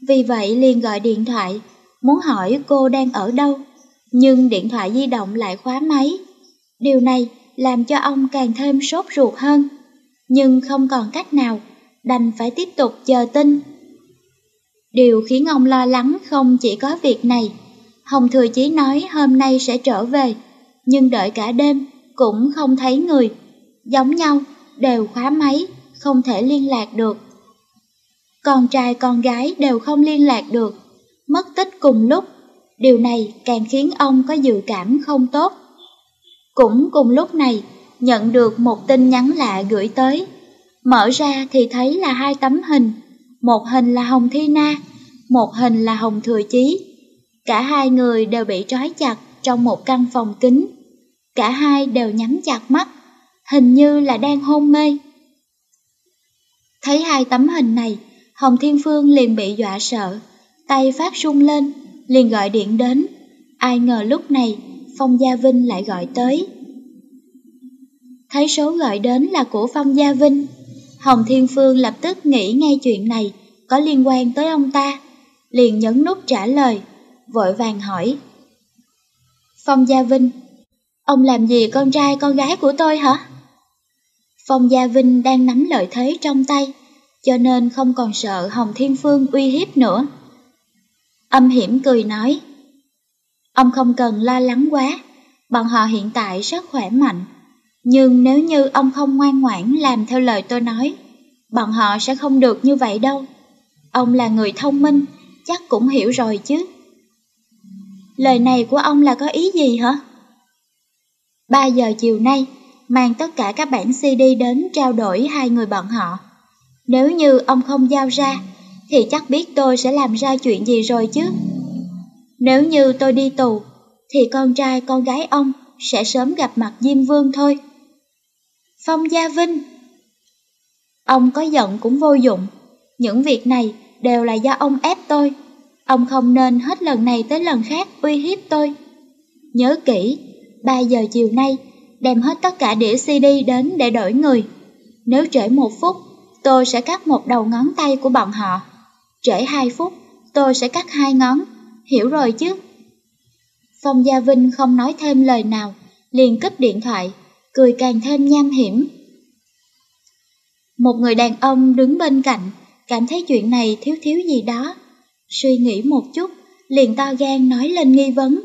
vì vậy liền gọi điện thoại, muốn hỏi cô đang ở đâu, nhưng điện thoại di động lại khóa máy. Điều này làm cho ông càng thêm sốt ruột hơn, nhưng không còn cách nào, đành phải tiếp tục chờ tin. Điều khiến ông lo lắng không chỉ có việc này, Hồng Thừa Chí nói hôm nay sẽ trở về, nhưng đợi cả đêm cũng không thấy người, giống nhau đều khóa máy, không thể liên lạc được. Con trai con gái đều không liên lạc được, mất tích cùng lúc, điều này càng khiến ông có dự cảm không tốt. Cũng cùng lúc này, nhận được một tin nhắn lạ gửi tới. Mở ra thì thấy là hai tấm hình, một hình là Hồng Thi Na, một hình là Hồng Thừa Chí. Cả hai người đều bị trói chặt trong một căn phòng kính. Cả hai đều nhắm chặt mắt, hình như là đang hôn mê. Thấy hai tấm hình này, Hồng Thiên Phương liền bị dọa sợ, tay phát run lên, liền gọi điện đến. Ai ngờ lúc này, Phong Gia Vinh lại gọi tới. Thấy số gọi đến là của Phong Gia Vinh, Hồng Thiên Phương lập tức nghĩ ngay chuyện này có liên quan tới ông ta, liền nhấn nút trả lời, vội vàng hỏi. Phong Gia Vinh, ông làm gì con trai con gái của tôi hả? Phong Gia Vinh đang nắm lợi thế trong tay, cho nên không còn sợ Hồng Thiên Phương uy hiếp nữa. Âm hiểm cười nói, ông không cần lo lắng quá, bọn họ hiện tại rất khỏe mạnh. Nhưng nếu như ông không ngoan ngoãn làm theo lời tôi nói, bọn họ sẽ không được như vậy đâu. Ông là người thông minh, chắc cũng hiểu rồi chứ. Lời này của ông là có ý gì hả? 3 giờ chiều nay, mang tất cả các bản CD đến trao đổi hai người bọn họ. Nếu như ông không giao ra, thì chắc biết tôi sẽ làm ra chuyện gì rồi chứ. Nếu như tôi đi tù, thì con trai con gái ông sẽ sớm gặp mặt Diêm Vương thôi. Phong Gia Vinh Ông có giận cũng vô dụng, những việc này đều là do ông ép tôi. Ông không nên hết lần này tới lần khác uy hiếp tôi. Nhớ kỹ, 3 giờ chiều nay, đem hết tất cả đĩa CD đến để đổi người. Nếu trễ một phút, tôi sẽ cắt một đầu ngón tay của bọn họ. Trễ 2 phút, tôi sẽ cắt hai ngón, hiểu rồi chứ? Phong Gia Vinh không nói thêm lời nào, liền cúp điện thoại, cười càng thêm nham hiểm. Một người đàn ông đứng bên cạnh, cảm thấy chuyện này thiếu thiếu gì đó. Suy nghĩ một chút, liền to gan nói lên nghi vấn.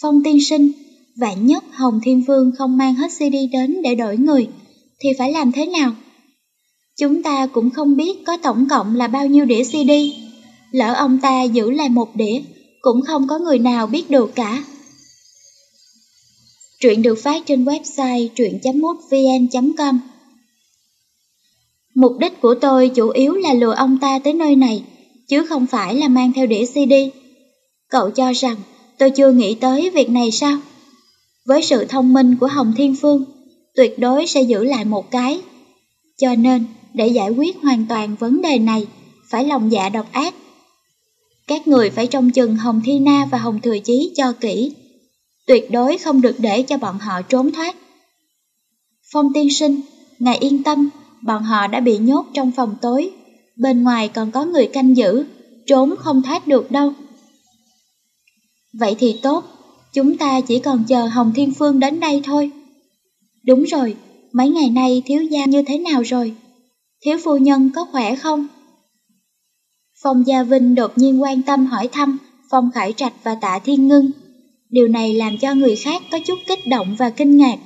Phong tiên sinh, vạn nhất Hồng Thiên Vương không mang hết CD đến để đổi người, thì phải làm thế nào? Chúng ta cũng không biết có tổng cộng là bao nhiêu đĩa CD. Lỡ ông ta giữ lại một đĩa, cũng không có người nào biết được cả. Truyện được phát trên website truyện.mútvn.com Mục đích của tôi chủ yếu là lừa ông ta tới nơi này, chứ không phải là mang theo đĩa CD. Cậu cho rằng tôi chưa nghĩ tới việc này sao? Với sự thông minh của Hồng Thiên Phương, tuyệt đối sẽ giữ lại một cái. Cho nên, để giải quyết hoàn toàn vấn đề này, phải lòng dạ độc ác. Các người phải trông chừng Hồng Thi Na và Hồng Thừa Chí cho kỹ. Tuyệt đối không được để cho bọn họ trốn thoát. Phong tiên sinh, ngài yên tâm, bọn họ đã bị nhốt trong phòng tối. Bên ngoài còn có người canh giữ, trốn không thoát được đâu. Vậy thì tốt, chúng ta chỉ còn chờ Hồng Thiên Phương đến đây thôi. Đúng rồi, mấy ngày nay thiếu gia như thế nào rồi? Thiếu phu nhân có khỏe không? Phong Gia Vinh đột nhiên quan tâm hỏi thăm Phong Khải Trạch và Tạ Thiên Ngưng. Điều này làm cho người khác có chút kích động và kinh ngạc.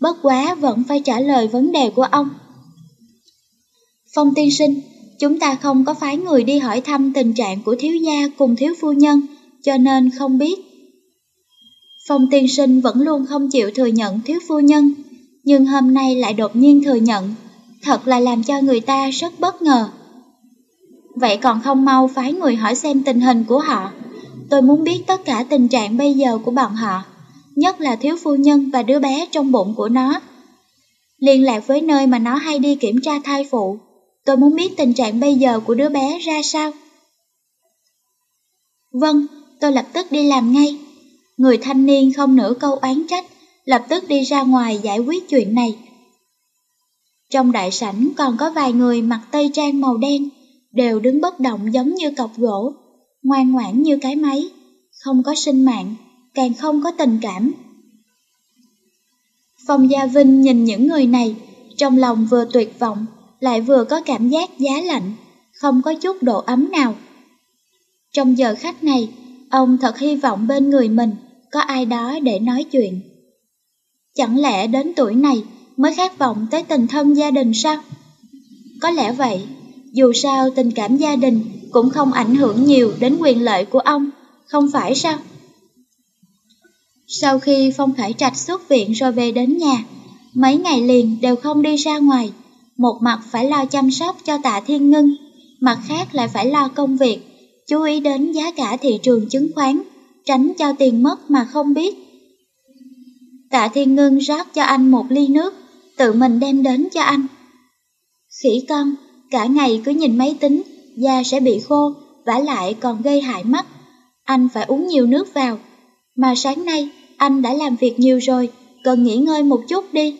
Bất quá vẫn phải trả lời vấn đề của ông. Phong tiên sinh, chúng ta không có phái người đi hỏi thăm tình trạng của thiếu gia cùng thiếu phu nhân, cho nên không biết. Phong tiên sinh vẫn luôn không chịu thừa nhận thiếu phu nhân, nhưng hôm nay lại đột nhiên thừa nhận, thật là làm cho người ta rất bất ngờ. Vậy còn không mau phái người hỏi xem tình hình của họ. Tôi muốn biết tất cả tình trạng bây giờ của bọn họ, nhất là thiếu phu nhân và đứa bé trong bụng của nó. Liên lạc với nơi mà nó hay đi kiểm tra thai phụ. Tôi muốn biết tình trạng bây giờ của đứa bé ra sao. Vâng, tôi lập tức đi làm ngay. Người thanh niên không nửa câu oán trách, lập tức đi ra ngoài giải quyết chuyện này. Trong đại sảnh còn có vài người mặc tây trang màu đen, đều đứng bất động giống như cọc gỗ, ngoan ngoãn như cái máy, không có sinh mạng, càng không có tình cảm. Phong Gia Vinh nhìn những người này, trong lòng vừa tuyệt vọng, lại vừa có cảm giác giá lạnh, không có chút độ ấm nào. Trong giờ khách này, ông thật hy vọng bên người mình có ai đó để nói chuyện. Chẳng lẽ đến tuổi này mới khát vọng tới tình thân gia đình sao? Có lẽ vậy, dù sao tình cảm gia đình cũng không ảnh hưởng nhiều đến quyền lợi của ông, không phải sao? Sau khi Phong Khải Trạch xuất viện rồi về đến nhà, mấy ngày liền đều không đi ra ngoài, một mặt phải lo chăm sóc cho tạ thiên ngưng, mặt khác lại phải lo công việc, chú ý đến giá cả thị trường chứng khoán, tránh cho tiền mất mà không biết. Tạ thiên ngưng rót cho anh một ly nước, tự mình đem đến cho anh. Khỉ con, cả ngày cứ nhìn máy tính, da sẽ bị khô, vả lại còn gây hại mắt. Anh phải uống nhiều nước vào. Mà sáng nay, anh đã làm việc nhiều rồi, cần nghỉ ngơi một chút đi.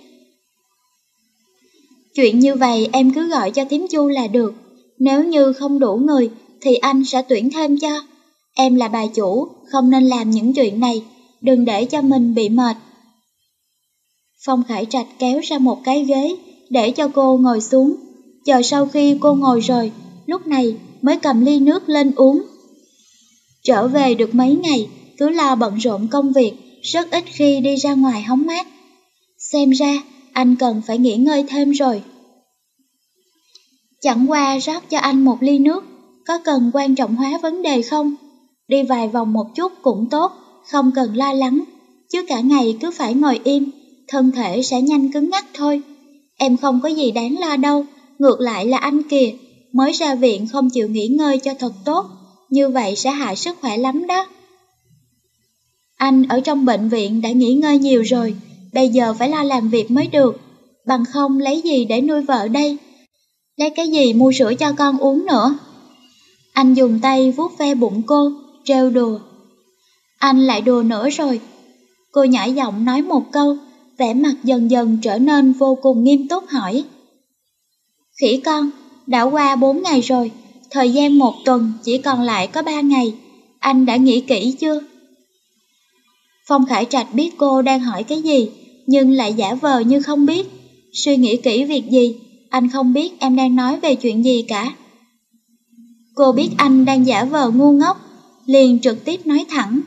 Chuyện như vậy em cứ gọi cho thím chu là được. Nếu như không đủ người, thì anh sẽ tuyển thêm cho. Em là bà chủ, không nên làm những chuyện này, đừng để cho mình bị mệt. Phong Khải Trạch kéo ra một cái ghế, để cho cô ngồi xuống. Chờ sau khi cô ngồi rồi, lúc này mới cầm ly nước lên uống. Trở về được mấy ngày, cứ lo bận rộn công việc, rất ít khi đi ra ngoài hóng mát. Xem ra, anh cần phải nghỉ ngơi thêm rồi. Chẳng qua rót cho anh một ly nước, có cần quan trọng hóa vấn đề không? Đi vài vòng một chút cũng tốt, không cần lo lắng, chứ cả ngày cứ phải ngồi im, thân thể sẽ nhanh cứng ngắc thôi. Em không có gì đáng lo đâu, ngược lại là anh kìa, mới ra viện không chịu nghỉ ngơi cho thật tốt, như vậy sẽ hại sức khỏe lắm đó. Anh ở trong bệnh viện đã nghỉ ngơi nhiều rồi, bây giờ phải lo làm việc mới được, bằng không lấy gì để nuôi vợ đây? Lấy cái gì mua sữa cho con uống nữa? Anh dùng tay vuốt ve bụng cô, trêu đùa. Anh lại đùa nữa rồi. Cô nhỏ giọng nói một câu, vẻ mặt dần dần trở nên vô cùng nghiêm túc hỏi. Khỉ con, đã qua bốn ngày rồi, thời gian một tuần chỉ còn lại có ba ngày, anh đã nghĩ kỹ chưa? Phong Khải Trạch biết cô đang hỏi cái gì, nhưng lại giả vờ như không biết. Suy nghĩ kỹ việc gì, anh không biết em đang nói về chuyện gì cả. Cô biết anh đang giả vờ ngu ngốc, liền trực tiếp nói thẳng.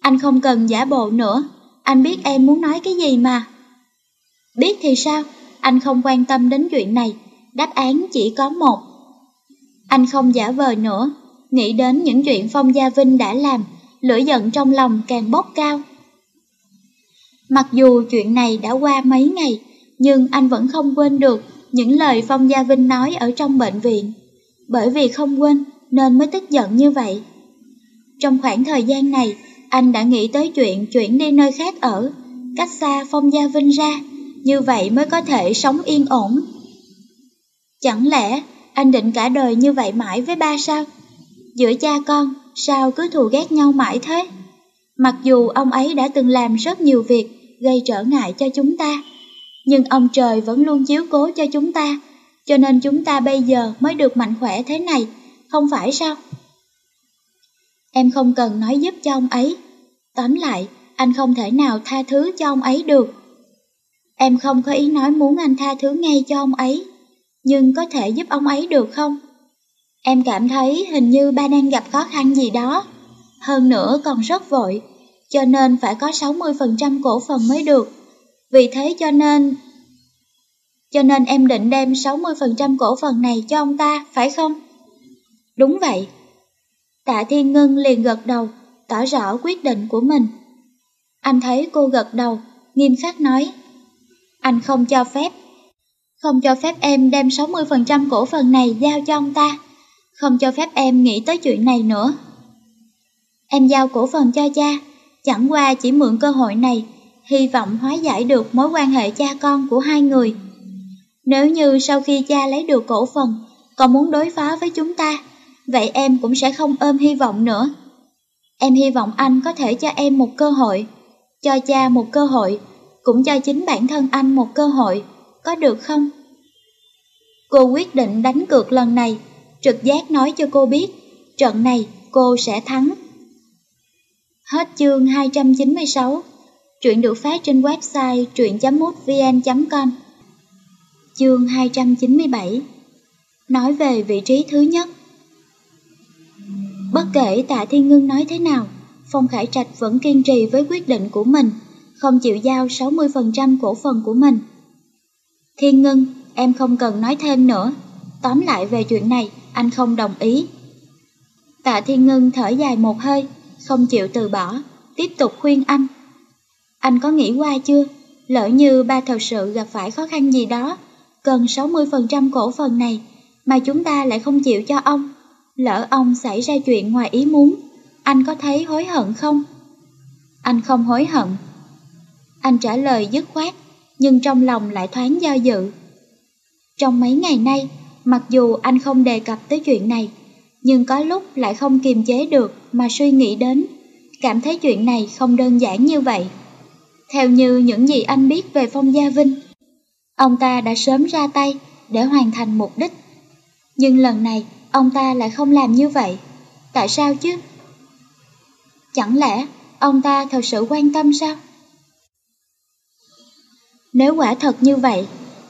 Anh không cần giả bộ nữa, anh biết em muốn nói cái gì mà. Biết thì sao, anh không quan tâm đến chuyện này, đáp án chỉ có một. Anh không giả vờ nữa, nghĩ đến những chuyện Phong Gia Vinh đã làm, lửa giận trong lòng càng bốc cao. Mặc dù chuyện này đã qua mấy ngày, nhưng anh vẫn không quên được những lời Phong Gia Vinh nói ở trong bệnh viện. Bởi vì không quên nên mới tức giận như vậy. Trong khoảng thời gian này, anh đã nghĩ tới chuyện chuyển đi nơi khác ở, cách xa Phong Gia Vinh ra, như vậy mới có thể sống yên ổn. Chẳng lẽ anh định cả đời như vậy mãi với ba sao? Giữa cha con, sao cứ thù ghét nhau mãi thế? Mặc dù ông ấy đã từng làm rất nhiều việc gây trở ngại cho chúng ta, nhưng ông trời vẫn luôn chiếu cố cho chúng ta, cho nên chúng ta bây giờ mới được mạnh khỏe thế này, không phải sao? Em không cần nói giúp cho ông ấy. Tóm lại, anh không thể nào tha thứ cho ông ấy được. Em không có ý nói muốn anh tha thứ ngay cho ông ấy, nhưng có thể giúp ông ấy được không? Em cảm thấy hình như ba đang gặp khó khăn gì đó, hơn nữa còn rất vội, cho nên phải có 60% cổ phần mới được. Vì thế cho nên... Cho nên em định đem 60% cổ phần này cho ông ta, phải không? Đúng vậy. Tạ Thiên Ngân liền gật đầu, tỏ rõ quyết định của mình. Anh thấy cô gật đầu, nghiêm khắc nói. Anh không cho phép. Không cho phép em đem 60% cổ phần này giao cho ông ta. Không cho phép em nghĩ tới chuyện này nữa. Em giao cổ phần cho cha, chẳng qua chỉ mượn cơ hội này, hy vọng hóa giải được mối quan hệ cha con của hai người. Nếu như sau khi cha lấy được cổ phần, còn muốn đối phó với chúng ta, vậy em cũng sẽ không ôm hy vọng nữa. Em hy vọng anh có thể cho em một cơ hội, cho cha một cơ hội, cũng cho chính bản thân anh một cơ hội, có được không? Cô quyết định đánh cược lần này, trực giác nói cho cô biết, trận này cô sẽ thắng. Hết chương 296, truyện được phát trên website truyện.mútvn.com Chương 297 Nói về vị trí thứ nhất Bất kể Tạ Thiên Ngưng nói thế nào, Phong Khải Trạch vẫn kiên trì với quyết định của mình, không chịu giao 60% cổ phần của mình. Thiên Ngưng, em không cần nói thêm nữa. Tóm lại về chuyện này, anh không đồng ý. Tạ Thiên Ngưng thở dài một hơi, không chịu từ bỏ, tiếp tục khuyên anh. Anh có nghĩ qua chưa? Lỡ như ba thật sự gặp phải khó khăn gì đó, cần 60% cổ phần này, mà chúng ta lại không chịu cho ông. Lỡ ông xảy ra chuyện ngoài ý muốn, anh có thấy hối hận không? Anh không hối hận. Anh trả lời dứt khoát, nhưng trong lòng lại thoáng do dự. Trong mấy ngày nay, mặc dù anh không đề cập tới chuyện này, nhưng có lúc lại không kiềm chế được mà suy nghĩ đến, cảm thấy chuyện này không đơn giản như vậy. Theo như những gì anh biết về Phong Gia Vinh, ông ta đã sớm ra tay để hoàn thành mục đích. Nhưng lần này, ông ta lại không làm như vậy. Tại sao chứ? Chẳng lẽ ông ta thật sự quan tâm sao? Nếu quả thật như vậy,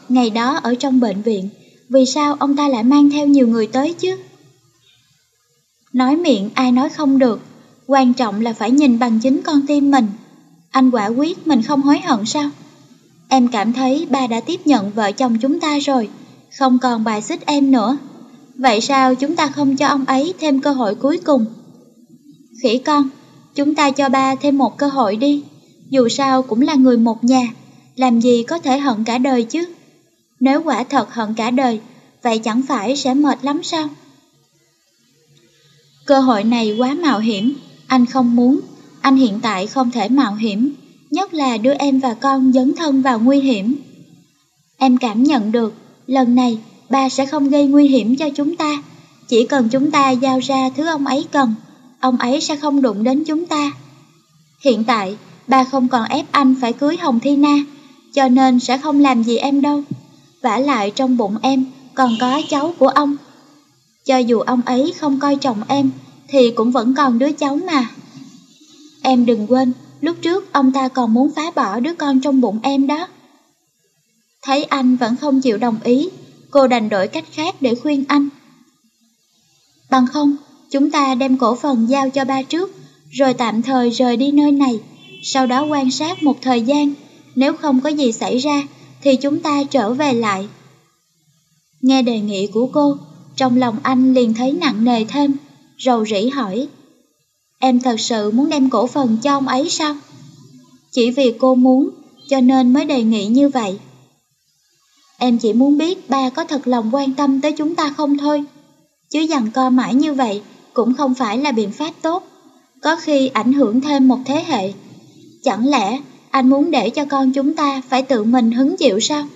ngày đó ở trong bệnh viện, vì sao ông ta lại mang theo nhiều người tới chứ? Nói miệng ai nói không được, quan trọng là phải nhìn bằng chính con tim mình. Anh quả quyết mình không hối hận sao? Em cảm thấy ba đã tiếp nhận vợ chồng chúng ta rồi, không còn bài xích em nữa. Vậy sao chúng ta không cho ông ấy thêm cơ hội cuối cùng? Khỉ con, chúng ta cho ba thêm một cơ hội đi. Dù sao cũng là người một nhà, làm gì có thể hận cả đời chứ? Nếu quả thật hận cả đời, vậy chẳng phải sẽ mệt lắm sao? Cơ hội này quá mạo hiểm, anh không muốn, anh hiện tại không thể mạo hiểm, nhất là đưa em và con dấn thân vào nguy hiểm. Em cảm nhận được, lần này ba sẽ không gây nguy hiểm cho chúng ta, chỉ cần chúng ta giao ra thứ ông ấy cần, ông ấy sẽ không đụng đến chúng ta. Hiện tại, ba không còn ép anh phải cưới Hồng Thi Na, cho nên sẽ không làm gì em đâu vả lại trong bụng em còn có cháu của ông. Cho dù ông ấy không coi trọng em, thì cũng vẫn còn đứa cháu mà. Em đừng quên, lúc trước ông ta còn muốn phá bỏ đứa con trong bụng em đó. Thấy anh vẫn không chịu đồng ý, cô đành đổi cách khác để khuyên anh. Bằng không, chúng ta đem cổ phần giao cho ba trước, rồi tạm thời rời đi nơi này, sau đó quan sát một thời gian, nếu không có gì xảy ra thì chúng ta trở về lại. Nghe đề nghị của cô, trong lòng anh liền thấy nặng nề thêm, rầu rĩ hỏi. Em thật sự muốn đem cổ phần cho ông ấy sao? Chỉ vì cô muốn, cho nên mới đề nghị như vậy. Em chỉ muốn biết ba có thật lòng quan tâm tới chúng ta không thôi. Chứ dằn co mãi như vậy cũng không phải là biện pháp tốt. Có khi ảnh hưởng thêm một thế hệ. Chẳng lẽ anh muốn để cho con chúng ta phải tự mình hứng chịu sao?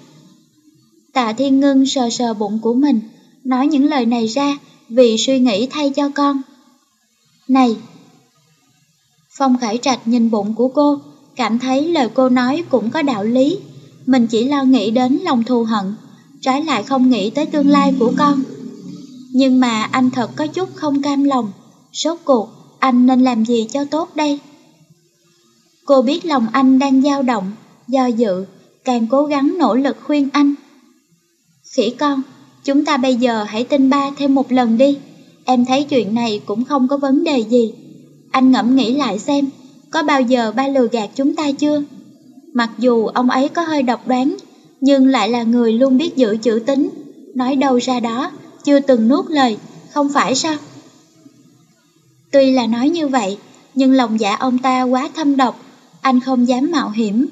Tạ Thiên Ngân sờ sờ bụng của mình, nói những lời này ra vì suy nghĩ thay cho con. Này! Phong Khải Trạch nhìn bụng của cô, cảm thấy lời cô nói cũng có đạo lý. Mình chỉ lo nghĩ đến lòng thù hận, trái lại không nghĩ tới tương lai của con. Nhưng mà anh thật có chút không cam lòng, sốt cuộc anh nên làm gì cho tốt đây? Cô biết lòng anh đang dao động, do dự, càng cố gắng nỗ lực khuyên anh. Khỉ con, chúng ta bây giờ hãy tin ba thêm một lần đi. Em thấy chuyện này cũng không có vấn đề gì. Anh ngẫm nghĩ lại xem, có bao giờ ba lừa gạt chúng ta chưa? Mặc dù ông ấy có hơi độc đoán, nhưng lại là người luôn biết giữ chữ tính. Nói đâu ra đó, chưa từng nuốt lời, không phải sao? Tuy là nói như vậy, nhưng lòng dạ ông ta quá thâm độc, anh không dám mạo hiểm.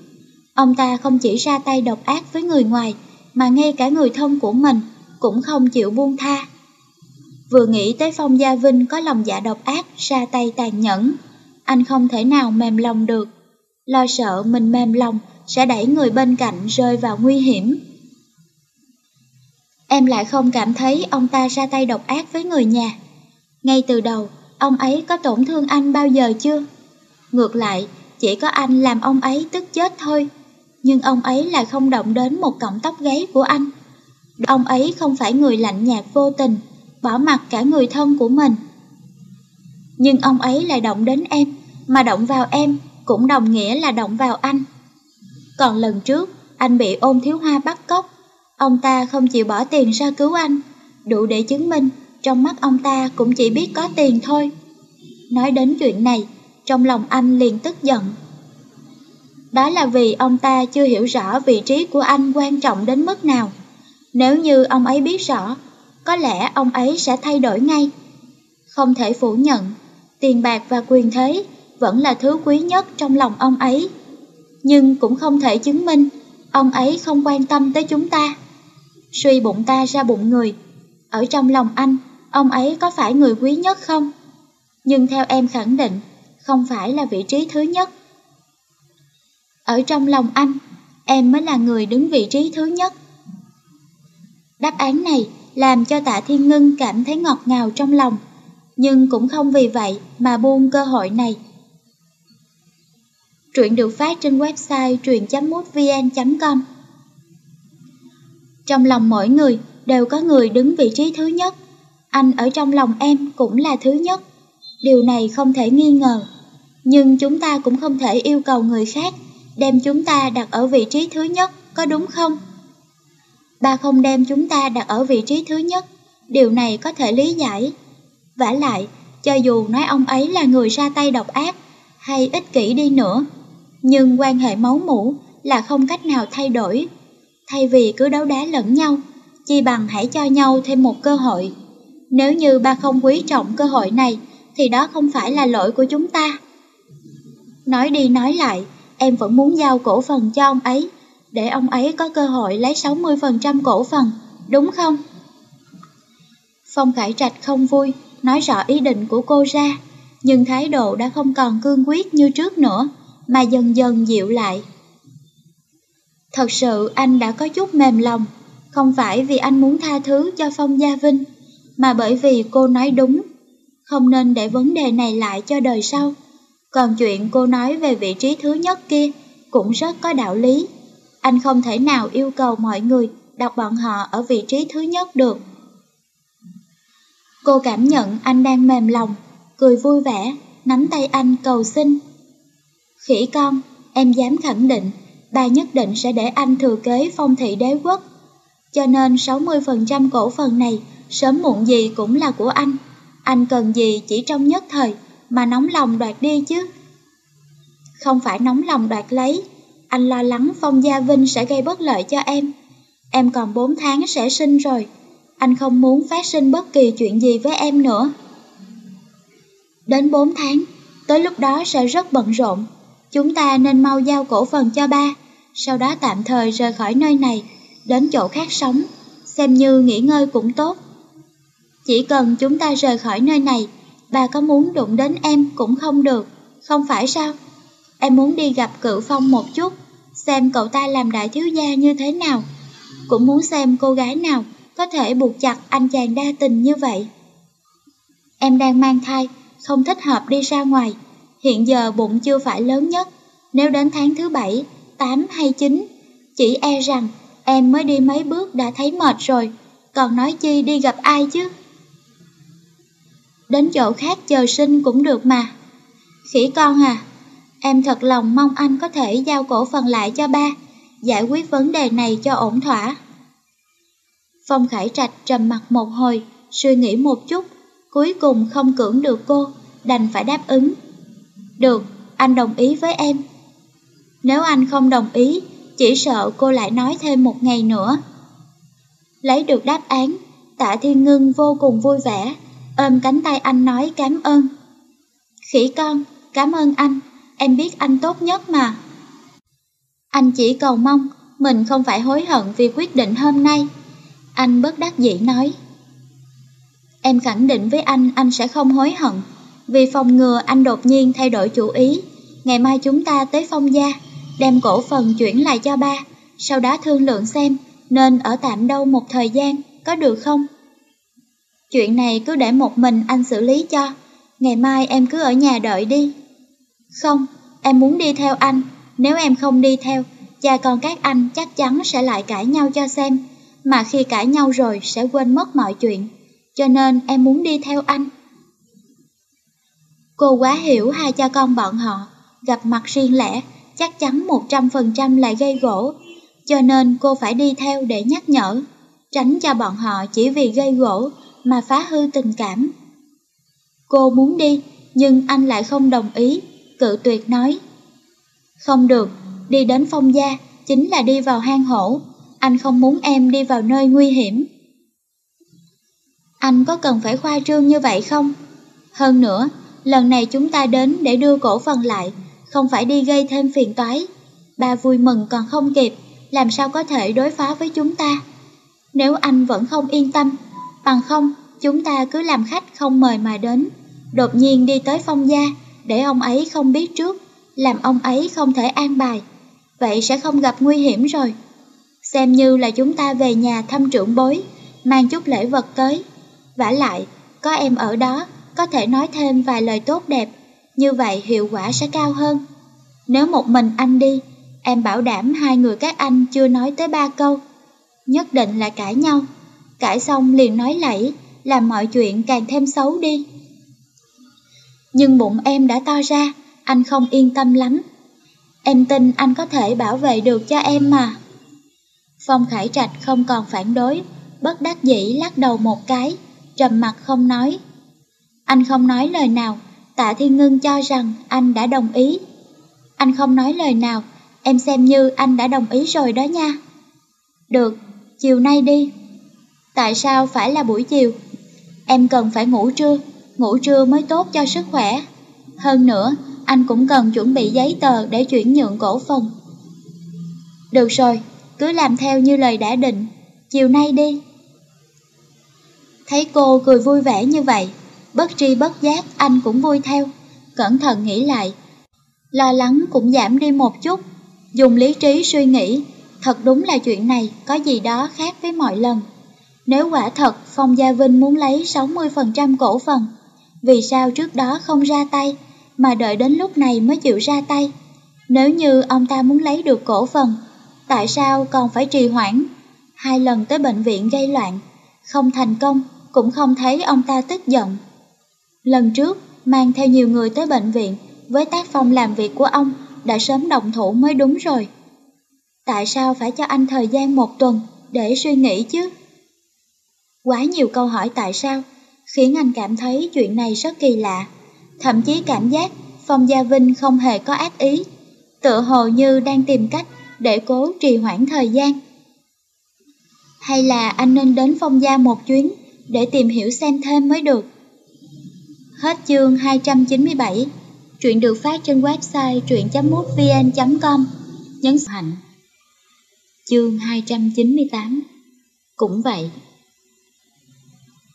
Ông ta không chỉ ra tay độc ác với người ngoài, mà ngay cả người thân của mình cũng không chịu buông tha. Vừa nghĩ tới Phong Gia Vinh có lòng dạ độc ác, ra tay tàn nhẫn, anh không thể nào mềm lòng được. Lo sợ mình mềm lòng sẽ đẩy người bên cạnh rơi vào nguy hiểm. Em lại không cảm thấy ông ta ra tay độc ác với người nhà. Ngay từ đầu, ông ấy có tổn thương anh bao giờ chưa? Ngược lại, chỉ có anh làm ông ấy tức chết thôi. Nhưng ông ấy lại không động đến một cọng tóc gáy của anh. Ông ấy không phải người lạnh nhạt vô tình, bỏ mặt cả người thân của mình. Nhưng ông ấy lại động đến em, mà động vào em cũng đồng nghĩa là động vào anh. Còn lần trước, anh bị ôn thiếu hoa bắt cóc, ông ta không chịu bỏ tiền ra cứu anh, đủ để chứng minh trong mắt ông ta cũng chỉ biết có tiền thôi. Nói đến chuyện này, trong lòng anh liền tức giận. Đó là vì ông ta chưa hiểu rõ vị trí của anh quan trọng đến mức nào. Nếu như ông ấy biết rõ, có lẽ ông ấy sẽ thay đổi ngay. Không thể phủ nhận, tiền bạc và quyền thế vẫn là thứ quý nhất trong lòng ông ấy. Nhưng cũng không thể chứng minh ông ấy không quan tâm tới chúng ta. Suy bụng ta ra bụng người, ở trong lòng anh, ông ấy có phải người quý nhất không? Nhưng theo em khẳng định, không phải là vị trí thứ nhất. Ở trong lòng anh, em mới là người đứng vị trí thứ nhất. Đáp án này làm cho tạ thiên ngưng cảm thấy ngọt ngào trong lòng, nhưng cũng không vì vậy mà buông cơ hội này. Truyện được phát trên website truyện.mútvn.com Trong lòng mỗi người đều có người đứng vị trí thứ nhất. Anh ở trong lòng em cũng là thứ nhất. Điều này không thể nghi ngờ. Nhưng chúng ta cũng không thể yêu cầu người khác đem chúng ta đặt ở vị trí thứ nhất, có đúng không? Ba không đem chúng ta đặt ở vị trí thứ nhất, điều này có thể lý giải. vả lại, cho dù nói ông ấy là người ra tay độc ác hay ích kỷ đi nữa, nhưng quan hệ máu mủ là không cách nào thay đổi. Thay vì cứ đấu đá lẫn nhau, chi bằng hãy cho nhau thêm một cơ hội. Nếu như ba không quý trọng cơ hội này, thì đó không phải là lỗi của chúng ta. Nói đi nói lại, em vẫn muốn giao cổ phần cho ông ấy, để ông ấy có cơ hội lấy 60% cổ phần, đúng không? Phong Khải Trạch không vui, nói rõ ý định của cô ra, nhưng thái độ đã không còn cương quyết như trước nữa, mà dần dần dịu lại. Thật sự anh đã có chút mềm lòng, không phải vì anh muốn tha thứ cho Phong Gia Vinh, mà bởi vì cô nói đúng, không nên để vấn đề này lại cho đời sau. Còn chuyện cô nói về vị trí thứ nhất kia cũng rất có đạo lý. Anh không thể nào yêu cầu mọi người đặt bọn họ ở vị trí thứ nhất được. Cô cảm nhận anh đang mềm lòng, cười vui vẻ, nắm tay anh cầu xin. Khỉ con, em dám khẳng định, bà nhất định sẽ để anh thừa kế phong thị đế quốc. Cho nên 60% cổ phần này, sớm muộn gì cũng là của anh. Anh cần gì chỉ trong nhất thời mà nóng lòng đoạt đi chứ. Không phải nóng lòng đoạt lấy, anh lo lắng Phong Gia Vinh sẽ gây bất lợi cho em. Em còn 4 tháng sẽ sinh rồi, anh không muốn phát sinh bất kỳ chuyện gì với em nữa. Đến 4 tháng, tới lúc đó sẽ rất bận rộn, chúng ta nên mau giao cổ phần cho ba, sau đó tạm thời rời khỏi nơi này, đến chỗ khác sống, xem như nghỉ ngơi cũng tốt. Chỉ cần chúng ta rời khỏi nơi này, bà có muốn đụng đến em cũng không được, không phải sao? Em muốn đi gặp cự phong một chút, xem cậu ta làm đại thiếu gia như thế nào. Cũng muốn xem cô gái nào có thể buộc chặt anh chàng đa tình như vậy. Em đang mang thai, không thích hợp đi ra ngoài. Hiện giờ bụng chưa phải lớn nhất, nếu đến tháng thứ bảy, tám hay chín, chỉ e rằng em mới đi mấy bước đã thấy mệt rồi, còn nói chi đi gặp ai chứ. Đến chỗ khác chờ sinh cũng được mà. Khỉ con à, em thật lòng mong anh có thể giao cổ phần lại cho ba, giải quyết vấn đề này cho ổn thỏa. Phong Khải Trạch trầm mặt một hồi, suy nghĩ một chút, cuối cùng không cưỡng được cô, đành phải đáp ứng. Được, anh đồng ý với em. Nếu anh không đồng ý, chỉ sợ cô lại nói thêm một ngày nữa. Lấy được đáp án, tạ thiên ngưng vô cùng vui vẻ, ôm cánh tay anh nói cảm ơn. Khỉ con, cảm ơn anh, em biết anh tốt nhất mà. Anh chỉ cầu mong mình không phải hối hận vì quyết định hôm nay. Anh bất đắc dĩ nói. Em khẳng định với anh anh sẽ không hối hận, vì phòng ngừa anh đột nhiên thay đổi chủ ý. Ngày mai chúng ta tới phong gia, đem cổ phần chuyển lại cho ba, sau đó thương lượng xem nên ở tạm đâu một thời gian, có được không? Chuyện này cứ để một mình anh xử lý cho, ngày mai em cứ ở nhà đợi đi. Không, em muốn đi theo anh, nếu em không đi theo, cha con các anh chắc chắn sẽ lại cãi nhau cho xem. Mà khi cãi nhau rồi sẽ quên mất mọi chuyện, cho nên em muốn đi theo anh. Cô quá hiểu hai cha con bọn họ, gặp mặt riêng lẻ, chắc chắn 100% lại gây gỗ, cho nên cô phải đi theo để nhắc nhở, tránh cho bọn họ chỉ vì gây gỗ mà phá hư tình cảm. Cô muốn đi, nhưng anh lại không đồng ý, cự tuyệt nói. Không được, đi đến phong gia chính là đi vào hang hổ, anh không muốn em đi vào nơi nguy hiểm. Anh có cần phải khoa trương như vậy không? Hơn nữa, lần này chúng ta đến để đưa cổ phần lại, không phải đi gây thêm phiền toái. Ba vui mừng còn không kịp, làm sao có thể đối phó với chúng ta? Nếu anh vẫn không yên tâm, bằng không, chúng ta cứ làm khách không mời mà đến. Đột nhiên đi tới phong gia, để ông ấy không biết trước, làm ông ấy không thể an bài. Vậy sẽ không gặp nguy hiểm rồi xem như là chúng ta về nhà thăm trưởng bối, mang chút lễ vật tới. vả lại, có em ở đó, có thể nói thêm vài lời tốt đẹp, như vậy hiệu quả sẽ cao hơn. Nếu một mình anh đi, em bảo đảm hai người các anh chưa nói tới ba câu, nhất định là cãi nhau. Cãi xong liền nói lẫy, làm mọi chuyện càng thêm xấu đi. Nhưng bụng em đã to ra, anh không yên tâm lắm. Em tin anh có thể bảo vệ được cho em mà. Phong Khải Trạch không còn phản đối, bất đắc dĩ lắc đầu một cái, trầm mặt không nói. Anh không nói lời nào, tạ thiên ngân cho rằng anh đã đồng ý. Anh không nói lời nào, em xem như anh đã đồng ý rồi đó nha. Được, chiều nay đi. Tại sao phải là buổi chiều? Em cần phải ngủ trưa, ngủ trưa mới tốt cho sức khỏe. Hơn nữa, anh cũng cần chuẩn bị giấy tờ để chuyển nhượng cổ phần. Được rồi, cứ làm theo như lời đã định, chiều nay đi. Thấy cô cười vui vẻ như vậy, bất tri bất giác anh cũng vui theo, cẩn thận nghĩ lại. Lo lắng cũng giảm đi một chút, dùng lý trí suy nghĩ, thật đúng là chuyện này có gì đó khác với mọi lần. Nếu quả thật Phong Gia Vinh muốn lấy 60% cổ phần, vì sao trước đó không ra tay, mà đợi đến lúc này mới chịu ra tay? Nếu như ông ta muốn lấy được cổ phần, tại sao còn phải trì hoãn? Hai lần tới bệnh viện gây loạn, không thành công, cũng không thấy ông ta tức giận. Lần trước, mang theo nhiều người tới bệnh viện, với tác phong làm việc của ông đã sớm động thủ mới đúng rồi. Tại sao phải cho anh thời gian một tuần để suy nghĩ chứ? Quá nhiều câu hỏi tại sao, khiến anh cảm thấy chuyện này rất kỳ lạ. thậm chí cảm giác Phong Gia Vinh không hề có ác ý, tựa hồ như đang tìm cách để cố trì hoãn thời gian. Hay là anh nên đến Phong Gia một chuyến để tìm hiểu xem thêm mới được. Hết chương 297, truyện được phát trên website truyện.mútvn.com, nhấn hạnh. Chương 298 Cũng vậy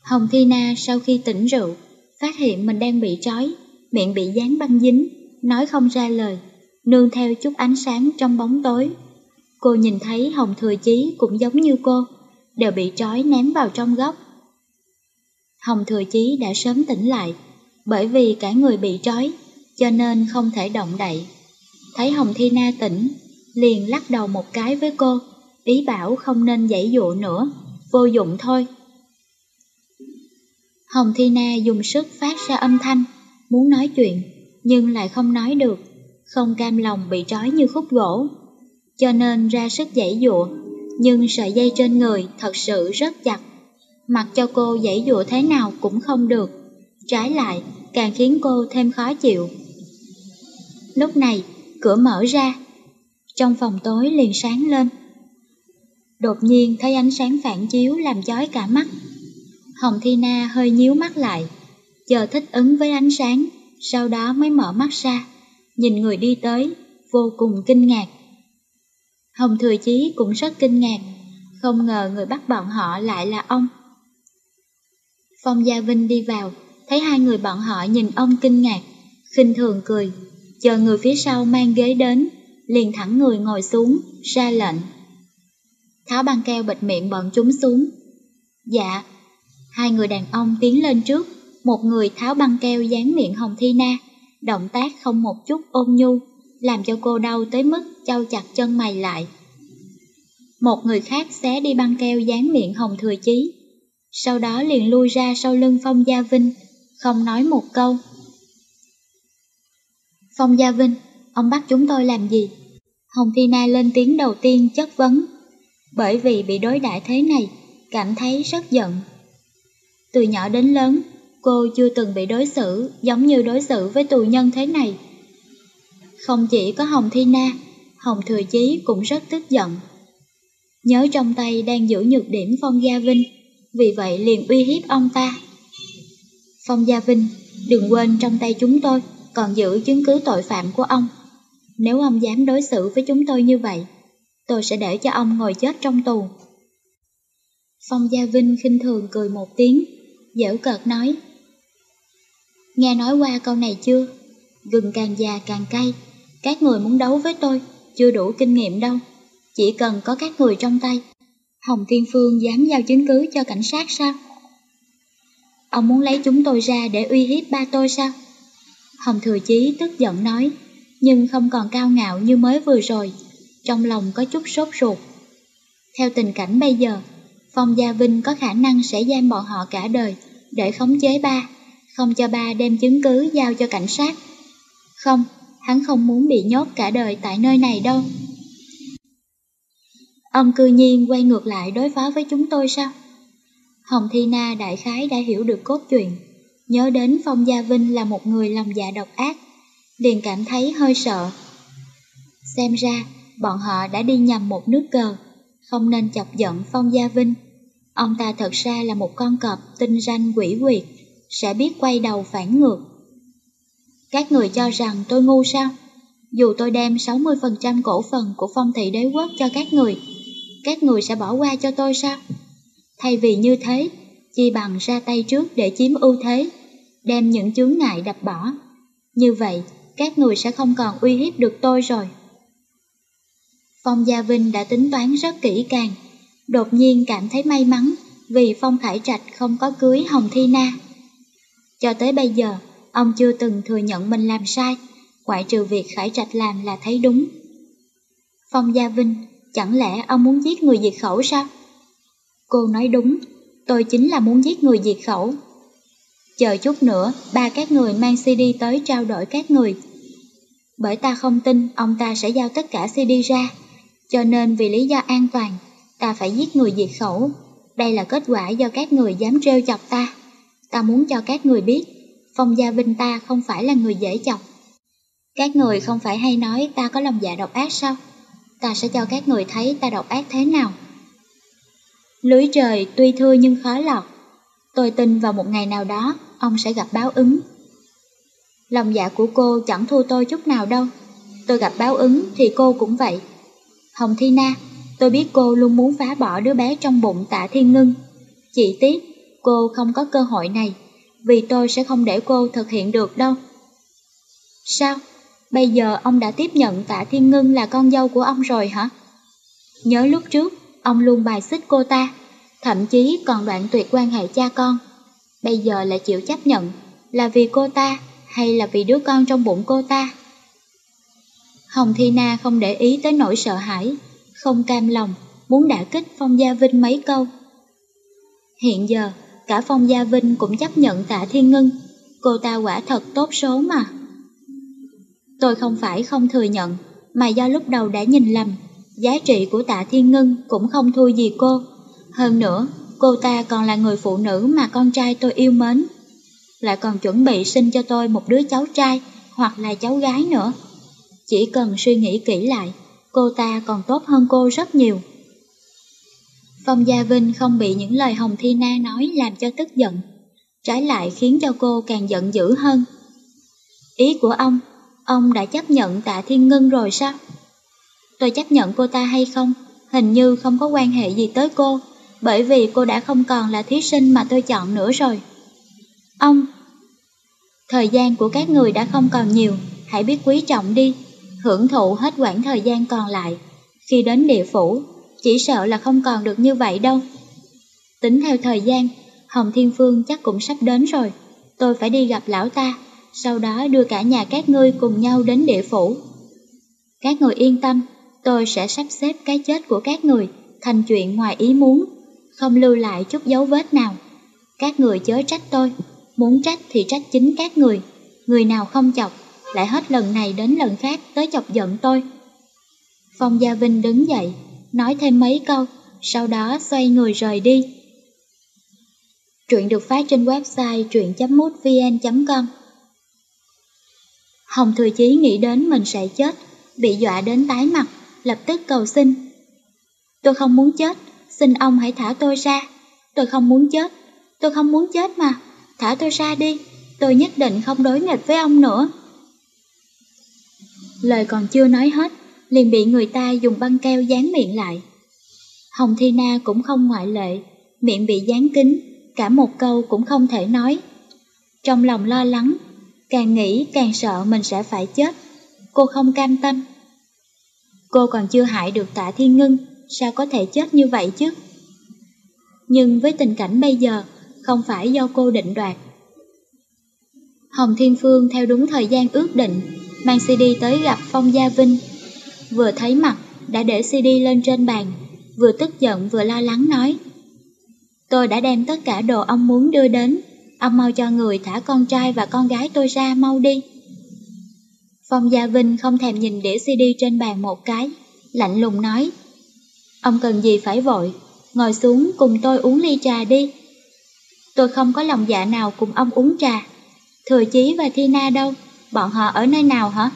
Hồng Thi Na sau khi tỉnh rượu, phát hiện mình đang bị trói, miệng bị dán băng dính, nói không ra lời, nương theo chút ánh sáng trong bóng tối. Cô nhìn thấy Hồng Thừa Chí cũng giống như cô, đều bị trói ném vào trong góc. Hồng Thừa Chí đã sớm tỉnh lại, bởi vì cả người bị trói, cho nên không thể động đậy. Thấy Hồng Thi Na tỉnh, liền lắc đầu một cái với cô, ý bảo không nên dãy dụ nữa, vô dụng thôi. Hồng Thi Na dùng sức phát ra âm thanh, muốn nói chuyện, nhưng lại không nói được, không cam lòng bị trói như khúc gỗ. Cho nên ra sức dãy dụa, nhưng sợi dây trên người thật sự rất chặt. Mặc cho cô dãy dụa thế nào cũng không được, trái lại càng khiến cô thêm khó chịu. Lúc này, cửa mở ra, trong phòng tối liền sáng lên. Đột nhiên thấy ánh sáng phản chiếu làm chói cả mắt. Hồng Thi Na hơi nhíu mắt lại, chờ thích ứng với ánh sáng, sau đó mới mở mắt ra, nhìn người đi tới, vô cùng kinh ngạc. Hồng Thừa Chí cũng rất kinh ngạc, không ngờ người bắt bọn họ lại là ông. Phong Gia Vinh đi vào, thấy hai người bọn họ nhìn ông kinh ngạc, khinh thường cười, chờ người phía sau mang ghế đến, liền thẳng người ngồi xuống, ra lệnh. Tháo băng keo bịt miệng bọn chúng xuống. Dạ, hai người đàn ông tiến lên trước, một người tháo băng keo dán miệng Hồng Thi Na, động tác không một chút ôn nhu, làm cho cô đau tới mức trao chặt chân mày lại. Một người khác xé đi băng keo dán miệng Hồng Thừa Chí, sau đó liền lui ra sau lưng Phong Gia Vinh, không nói một câu. Phong Gia Vinh, ông bắt chúng tôi làm gì? Hồng Thi Na lên tiếng đầu tiên chất vấn, bởi vì bị đối đãi thế này, cảm thấy rất giận. Từ nhỏ đến lớn, cô chưa từng bị đối xử giống như đối xử với tù nhân thế này. Không chỉ có Hồng Thi Na, Hồng Thừa Chí cũng rất tức giận. Nhớ trong tay đang giữ nhược điểm Phong Gia Vinh, vì vậy liền uy hiếp ông ta. Phong Gia Vinh, đừng quên trong tay chúng tôi còn giữ chứng cứ tội phạm của ông. Nếu ông dám đối xử với chúng tôi như vậy, tôi sẽ để cho ông ngồi chết trong tù. Phong Gia Vinh khinh thường cười một tiếng, dễu cợt nói. Nghe nói qua câu này chưa? Gừng càng già càng cay, các người muốn đấu với tôi, chưa đủ kinh nghiệm đâu. Chỉ cần có các người trong tay, Hồng Thiên Phương dám giao chứng cứ cho cảnh sát sao? Ông muốn lấy chúng tôi ra để uy hiếp ba tôi sao? Hồng Thừa Chí tức giận nói, nhưng không còn cao ngạo như mới vừa rồi, trong lòng có chút sốt ruột. Theo tình cảnh bây giờ, Phong Gia Vinh có khả năng sẽ giam bọn họ cả đời để khống chế ba, không cho ba đem chứng cứ giao cho cảnh sát. Không, hắn không muốn bị nhốt cả đời tại nơi này đâu. Ông cư nhiên quay ngược lại đối phó với chúng tôi sao? Hồng Thi Na đại khái đã hiểu được cốt truyện, nhớ đến Phong Gia Vinh là một người lòng dạ độc ác, liền cảm thấy hơi sợ. Xem ra, bọn họ đã đi nhầm một nước cờ, không nên chọc giận Phong Gia Vinh. Ông ta thật ra là một con cọp tinh ranh quỷ quyệt, sẽ biết quay đầu phản ngược. Các người cho rằng tôi ngu sao? Dù tôi đem 60% cổ phần của phong thị đế quốc cho các người, các người sẽ bỏ qua cho tôi sao? Thay vì như thế, chi bằng ra tay trước để chiếm ưu thế, đem những chướng ngại đập bỏ. Như vậy, các người sẽ không còn uy hiếp được tôi rồi. Phong Gia Vinh đã tính toán rất kỹ càng, đột nhiên cảm thấy may mắn vì Phong Khải Trạch không có cưới Hồng Thi Na. Cho tới bây giờ, ông chưa từng thừa nhận mình làm sai, ngoại trừ việc Khải Trạch làm là thấy đúng. Phong Gia Vinh, chẳng lẽ ông muốn giết người diệt khẩu sao? Cô nói đúng, tôi chính là muốn giết người diệt khẩu. Chờ chút nữa, ba các người mang CD tới trao đổi các người. Bởi ta không tin ông ta sẽ giao tất cả CD ra, cho nên vì lý do an toàn, ta phải giết người diệt khẩu. Đây là kết quả do các người dám trêu chọc ta. Ta muốn cho các người biết, Phong Gia Vinh ta không phải là người dễ chọc. Các người không phải hay nói ta có lòng dạ độc ác sao? Ta sẽ cho các người thấy ta độc ác thế nào. Lưới trời tuy thưa nhưng khó lọt. Tôi tin vào một ngày nào đó, ông sẽ gặp báo ứng. Lòng dạ của cô chẳng thua tôi chút nào đâu. Tôi gặp báo ứng thì cô cũng vậy. Hồng Thi Na, tôi biết cô luôn muốn phá bỏ đứa bé trong bụng tạ thiên ngưng. Chỉ tiếc, cô không có cơ hội này, vì tôi sẽ không để cô thực hiện được đâu. Sao? Bây giờ ông đã tiếp nhận tạ thiên ngưng là con dâu của ông rồi hả? Nhớ lúc trước, ông luôn bài xích cô ta, thậm chí còn đoạn tuyệt quan hệ cha con. Bây giờ lại chịu chấp nhận, là vì cô ta hay là vì đứa con trong bụng cô ta? Hồng Thi Na không để ý tới nỗi sợ hãi, không cam lòng, muốn đả kích Phong Gia Vinh mấy câu. Hiện giờ, cả Phong Gia Vinh cũng chấp nhận tạ Thiên Ngân, cô ta quả thật tốt số mà. Tôi không phải không thừa nhận, mà do lúc đầu đã nhìn lầm, giá trị của tạ Thiên Ngân cũng không thua gì cô. Hơn nữa, cô ta còn là người phụ nữ mà con trai tôi yêu mến. Lại còn chuẩn bị sinh cho tôi một đứa cháu trai hoặc là cháu gái nữa. Chỉ cần suy nghĩ kỹ lại, cô ta còn tốt hơn cô rất nhiều. Phong Gia Vinh không bị những lời Hồng Thi Na nói làm cho tức giận, trái lại khiến cho cô càng giận dữ hơn. Ý của ông, ông đã chấp nhận tạ Thiên Ngân rồi sao? Tôi chấp nhận cô ta hay không, hình như không có quan hệ gì tới cô, bởi vì cô đã không còn là thí sinh mà tôi chọn nữa rồi. Ông, thời gian của các người đã không còn nhiều, hãy biết quý trọng đi hưởng thụ hết quãng thời gian còn lại. Khi đến địa phủ, chỉ sợ là không còn được như vậy đâu. Tính theo thời gian, Hồng Thiên Phương chắc cũng sắp đến rồi. Tôi phải đi gặp lão ta, sau đó đưa cả nhà các ngươi cùng nhau đến địa phủ. Các người yên tâm, tôi sẽ sắp xếp cái chết của các người thành chuyện ngoài ý muốn, không lưu lại chút dấu vết nào. Các người chớ trách tôi, muốn trách thì trách chính các người, người nào không chọc lại hết lần này đến lần khác tới chọc giận tôi. Phong Gia Vinh đứng dậy, nói thêm mấy câu, sau đó xoay người rời đi. Truyện được phát trên website truyện.mútvn.com Hồng Thừa Chí nghĩ đến mình sẽ chết, bị dọa đến tái mặt, lập tức cầu xin. Tôi không muốn chết, xin ông hãy thả tôi ra. Tôi không muốn chết, tôi không muốn chết mà, thả tôi ra đi, tôi nhất định không đối nghịch với ông nữa. Lời còn chưa nói hết, liền bị người ta dùng băng keo dán miệng lại. Hồng Thi Na cũng không ngoại lệ, miệng bị dán kín, cả một câu cũng không thể nói. Trong lòng lo lắng, càng nghĩ càng sợ mình sẽ phải chết. Cô không cam tâm. Cô còn chưa hại được tạ thiên ngưng, sao có thể chết như vậy chứ? Nhưng với tình cảnh bây giờ, không phải do cô định đoạt. Hồng Thiên Phương theo đúng thời gian ước định, mang CD tới gặp Phong Gia Vinh. Vừa thấy mặt, đã để CD lên trên bàn, vừa tức giận vừa lo lắng nói. Tôi đã đem tất cả đồ ông muốn đưa đến, ông mau cho người thả con trai và con gái tôi ra mau đi. Phong Gia Vinh không thèm nhìn đĩa CD trên bàn một cái, lạnh lùng nói. Ông cần gì phải vội, ngồi xuống cùng tôi uống ly trà đi. Tôi không có lòng dạ nào cùng ông uống trà. Thừa Chí và Thi Na đâu? Bọn họ ở nơi nào hả?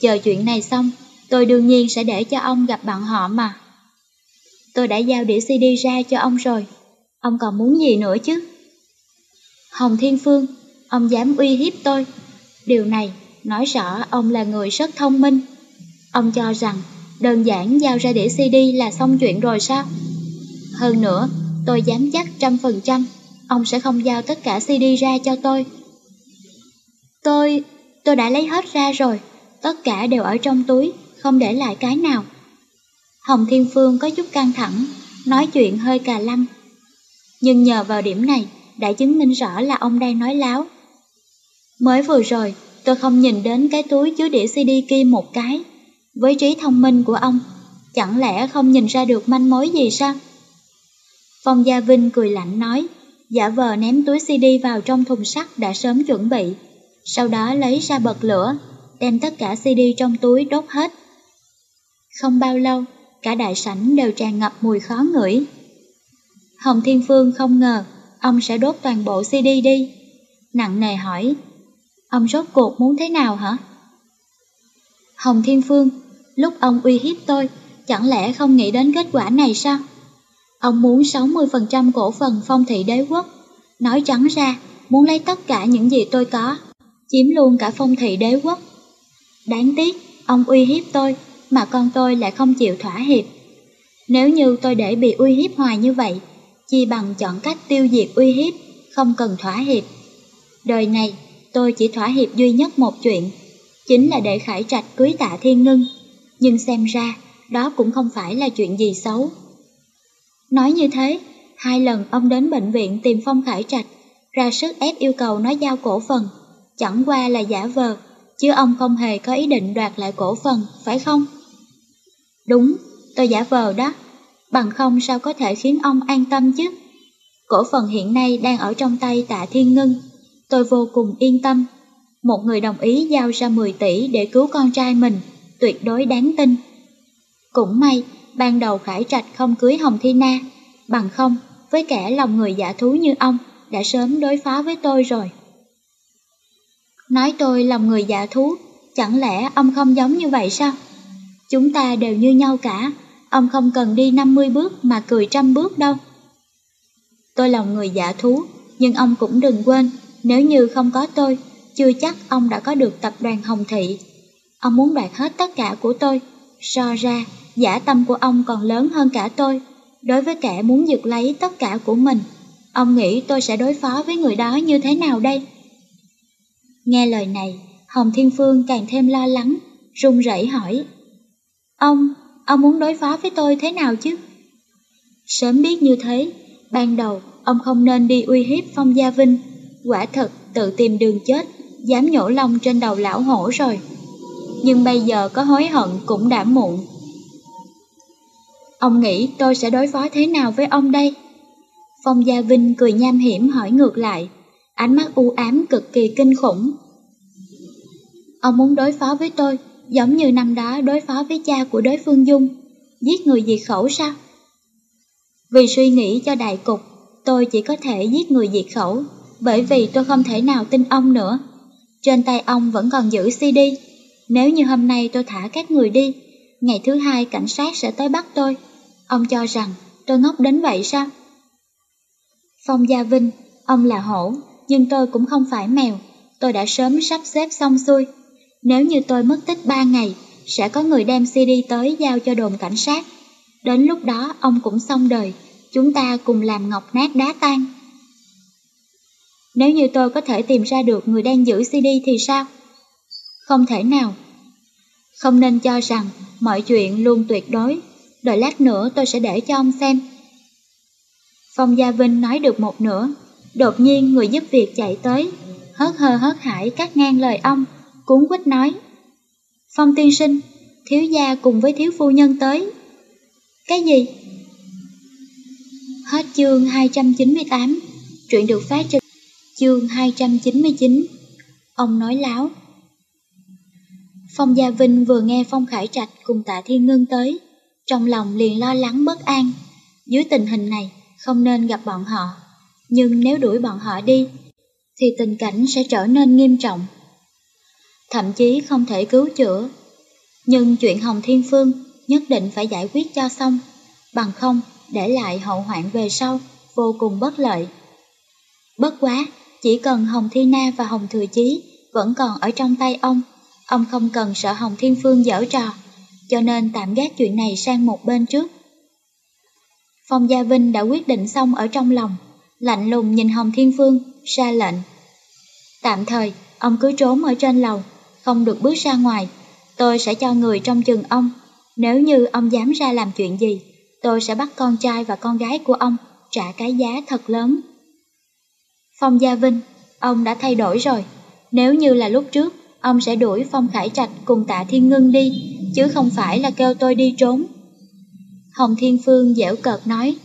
Chờ chuyện này xong, tôi đương nhiên sẽ để cho ông gặp bọn họ mà. Tôi đã giao đĩa CD ra cho ông rồi, ông còn muốn gì nữa chứ? Hồng Thiên Phương, ông dám uy hiếp tôi. Điều này nói rõ ông là người rất thông minh. Ông cho rằng đơn giản giao ra đĩa CD là xong chuyện rồi sao? Hơn nữa, tôi dám chắc trăm phần trăm, ông sẽ không giao tất cả CD ra cho tôi. Tôi, tôi đã lấy hết ra rồi, tất cả đều ở trong túi, không để lại cái nào. Hồng Thiên Phương có chút căng thẳng, nói chuyện hơi cà lăm. Nhưng nhờ vào điểm này, đã chứng minh rõ là ông đang nói láo. Mới vừa rồi, tôi không nhìn đến cái túi chứa đĩa CD kia một cái. Với trí thông minh của ông, chẳng lẽ không nhìn ra được manh mối gì sao? Phong Gia Vinh cười lạnh nói, giả vờ ném túi CD vào trong thùng sắt đã sớm chuẩn bị sau đó lấy ra bật lửa, đem tất cả CD trong túi đốt hết. Không bao lâu, cả đại sảnh đều tràn ngập mùi khó ngửi. Hồng Thiên Phương không ngờ ông sẽ đốt toàn bộ CD đi. nặng nề hỏi, ông rốt cuộc muốn thế nào hả? Hồng Thiên Phương, lúc ông uy hiếp tôi, chẳng lẽ không nghĩ đến kết quả này sao? Ông muốn 60% cổ phần phong thị đế quốc, nói trắng ra, muốn lấy tất cả những gì tôi có, chiếm luôn cả phong thị đế quốc. Đáng tiếc, ông uy hiếp tôi, mà con tôi lại không chịu thỏa hiệp. Nếu như tôi để bị uy hiếp hoài như vậy, chi bằng chọn cách tiêu diệt uy hiếp, không cần thỏa hiệp. Đời này, tôi chỉ thỏa hiệp duy nhất một chuyện, chính là để Khải Trạch cưới tạ thiên ngưng. Nhưng xem ra, đó cũng không phải là chuyện gì xấu. Nói như thế, hai lần ông đến bệnh viện tìm Phong Khải Trạch, ra sức ép yêu cầu nó giao cổ phần, chẳng qua là giả vờ, chứ ông không hề có ý định đoạt lại cổ phần, phải không? Đúng, tôi giả vờ đó, bằng không sao có thể khiến ông an tâm chứ. Cổ phần hiện nay đang ở trong tay tạ thiên ngưng, tôi vô cùng yên tâm. Một người đồng ý giao ra 10 tỷ để cứu con trai mình, tuyệt đối đáng tin. Cũng may, ban đầu Khải Trạch không cưới Hồng Thi Na, bằng không, với kẻ lòng người giả thú như ông, đã sớm đối phó với tôi rồi. Nói tôi lòng người giả thú, chẳng lẽ ông không giống như vậy sao? Chúng ta đều như nhau cả, ông không cần đi 50 bước mà cười trăm bước đâu. Tôi lòng người giả thú, nhưng ông cũng đừng quên, nếu như không có tôi, chưa chắc ông đã có được tập đoàn Hồng Thị. Ông muốn đoạt hết tất cả của tôi, so ra, giả tâm của ông còn lớn hơn cả tôi. Đối với kẻ muốn giật lấy tất cả của mình, ông nghĩ tôi sẽ đối phó với người đó như thế nào đây? Nghe lời này, Hồng Thiên Phương càng thêm lo lắng, run rẩy hỏi. Ông, ông muốn đối phó với tôi thế nào chứ? Sớm biết như thế, ban đầu ông không nên đi uy hiếp Phong Gia Vinh, quả thật tự tìm đường chết, dám nhổ lông trên đầu lão hổ rồi. Nhưng bây giờ có hối hận cũng đã muộn. Ông nghĩ tôi sẽ đối phó thế nào với ông đây? Phong Gia Vinh cười nham hiểm hỏi ngược lại, ánh mắt u ám cực kỳ kinh khủng. Ông muốn đối phó với tôi, giống như năm đó đối phó với cha của đối phương Dung, giết người diệt khẩu sao? Vì suy nghĩ cho đại cục, tôi chỉ có thể giết người diệt khẩu, bởi vì tôi không thể nào tin ông nữa. Trên tay ông vẫn còn giữ CD, nếu như hôm nay tôi thả các người đi, ngày thứ hai cảnh sát sẽ tới bắt tôi. Ông cho rằng tôi ngốc đến vậy sao? Phong Gia Vinh, ông là hổ, nhưng tôi cũng không phải mèo, tôi đã sớm sắp xếp xong xuôi. Nếu như tôi mất tích 3 ngày, sẽ có người đem CD tới giao cho đồn cảnh sát. Đến lúc đó ông cũng xong đời, chúng ta cùng làm ngọc nát đá tan. Nếu như tôi có thể tìm ra được người đang giữ CD thì sao? Không thể nào. Không nên cho rằng mọi chuyện luôn tuyệt đối, đợi lát nữa tôi sẽ để cho ông xem. Phong Gia Vinh nói được một nửa, đột nhiên người giúp việc chạy tới, hớt hơ hớt hải cắt ngang lời ông, cuốn quýt nói. Phong tiên sinh, thiếu gia cùng với thiếu phu nhân tới. Cái gì? Hết chương 298, truyện được phát trên chương 299. Ông nói láo. Phong Gia Vinh vừa nghe Phong Khải Trạch cùng tạ Thiên Ngân tới, trong lòng liền lo lắng bất an. Dưới tình hình này, không nên gặp bọn họ. Nhưng nếu đuổi bọn họ đi, thì tình cảnh sẽ trở nên nghiêm trọng. Thậm chí không thể cứu chữa. Nhưng chuyện Hồng Thiên Phương nhất định phải giải quyết cho xong, bằng không để lại hậu hoạn về sau, vô cùng bất lợi. Bất quá, chỉ cần Hồng Thi Na và Hồng Thừa Chí vẫn còn ở trong tay ông, ông không cần sợ Hồng Thiên Phương dở trò, cho nên tạm gác chuyện này sang một bên trước. Phong Gia Vinh đã quyết định xong ở trong lòng, lạnh lùng nhìn Hồng Thiên Phương, ra lệnh. Tạm thời, ông cứ trốn ở trên lầu, không được bước ra ngoài, tôi sẽ cho người trong chừng ông. Nếu như ông dám ra làm chuyện gì, tôi sẽ bắt con trai và con gái của ông trả cái giá thật lớn. Phong Gia Vinh, ông đã thay đổi rồi. Nếu như là lúc trước, ông sẽ đuổi Phong Khải Trạch cùng tạ Thiên Ngân đi, chứ không phải là kêu tôi đi trốn. Hồng Thiên Phương dẻo cợt nói,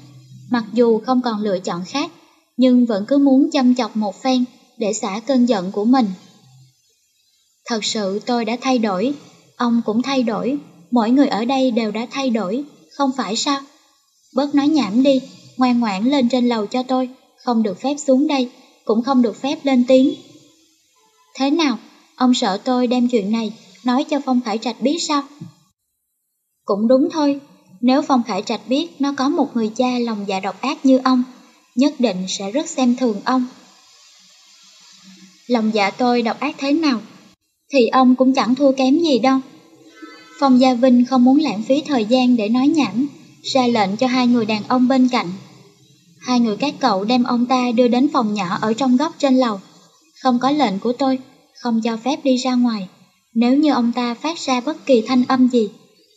mặc dù không còn lựa chọn khác, nhưng vẫn cứ muốn chăm chọc một phen để xả cơn giận của mình. Thật sự tôi đã thay đổi, ông cũng thay đổi, mỗi người ở đây đều đã thay đổi, không phải sao? Bớt nói nhảm đi, ngoan ngoãn lên trên lầu cho tôi, không được phép xuống đây, cũng không được phép lên tiếng. Thế nào, ông sợ tôi đem chuyện này nói cho Phong Khải Trạch biết sao? Cũng đúng thôi, nếu Phong Khải Trạch biết nó có một người cha lòng dạ độc ác như ông, nhất định sẽ rất xem thường ông. Lòng dạ tôi độc ác thế nào, thì ông cũng chẳng thua kém gì đâu. Phong Gia Vinh không muốn lãng phí thời gian để nói nhảm, ra lệnh cho hai người đàn ông bên cạnh. Hai người các cậu đem ông ta đưa đến phòng nhỏ ở trong góc trên lầu. Không có lệnh của tôi, không cho phép đi ra ngoài. Nếu như ông ta phát ra bất kỳ thanh âm gì,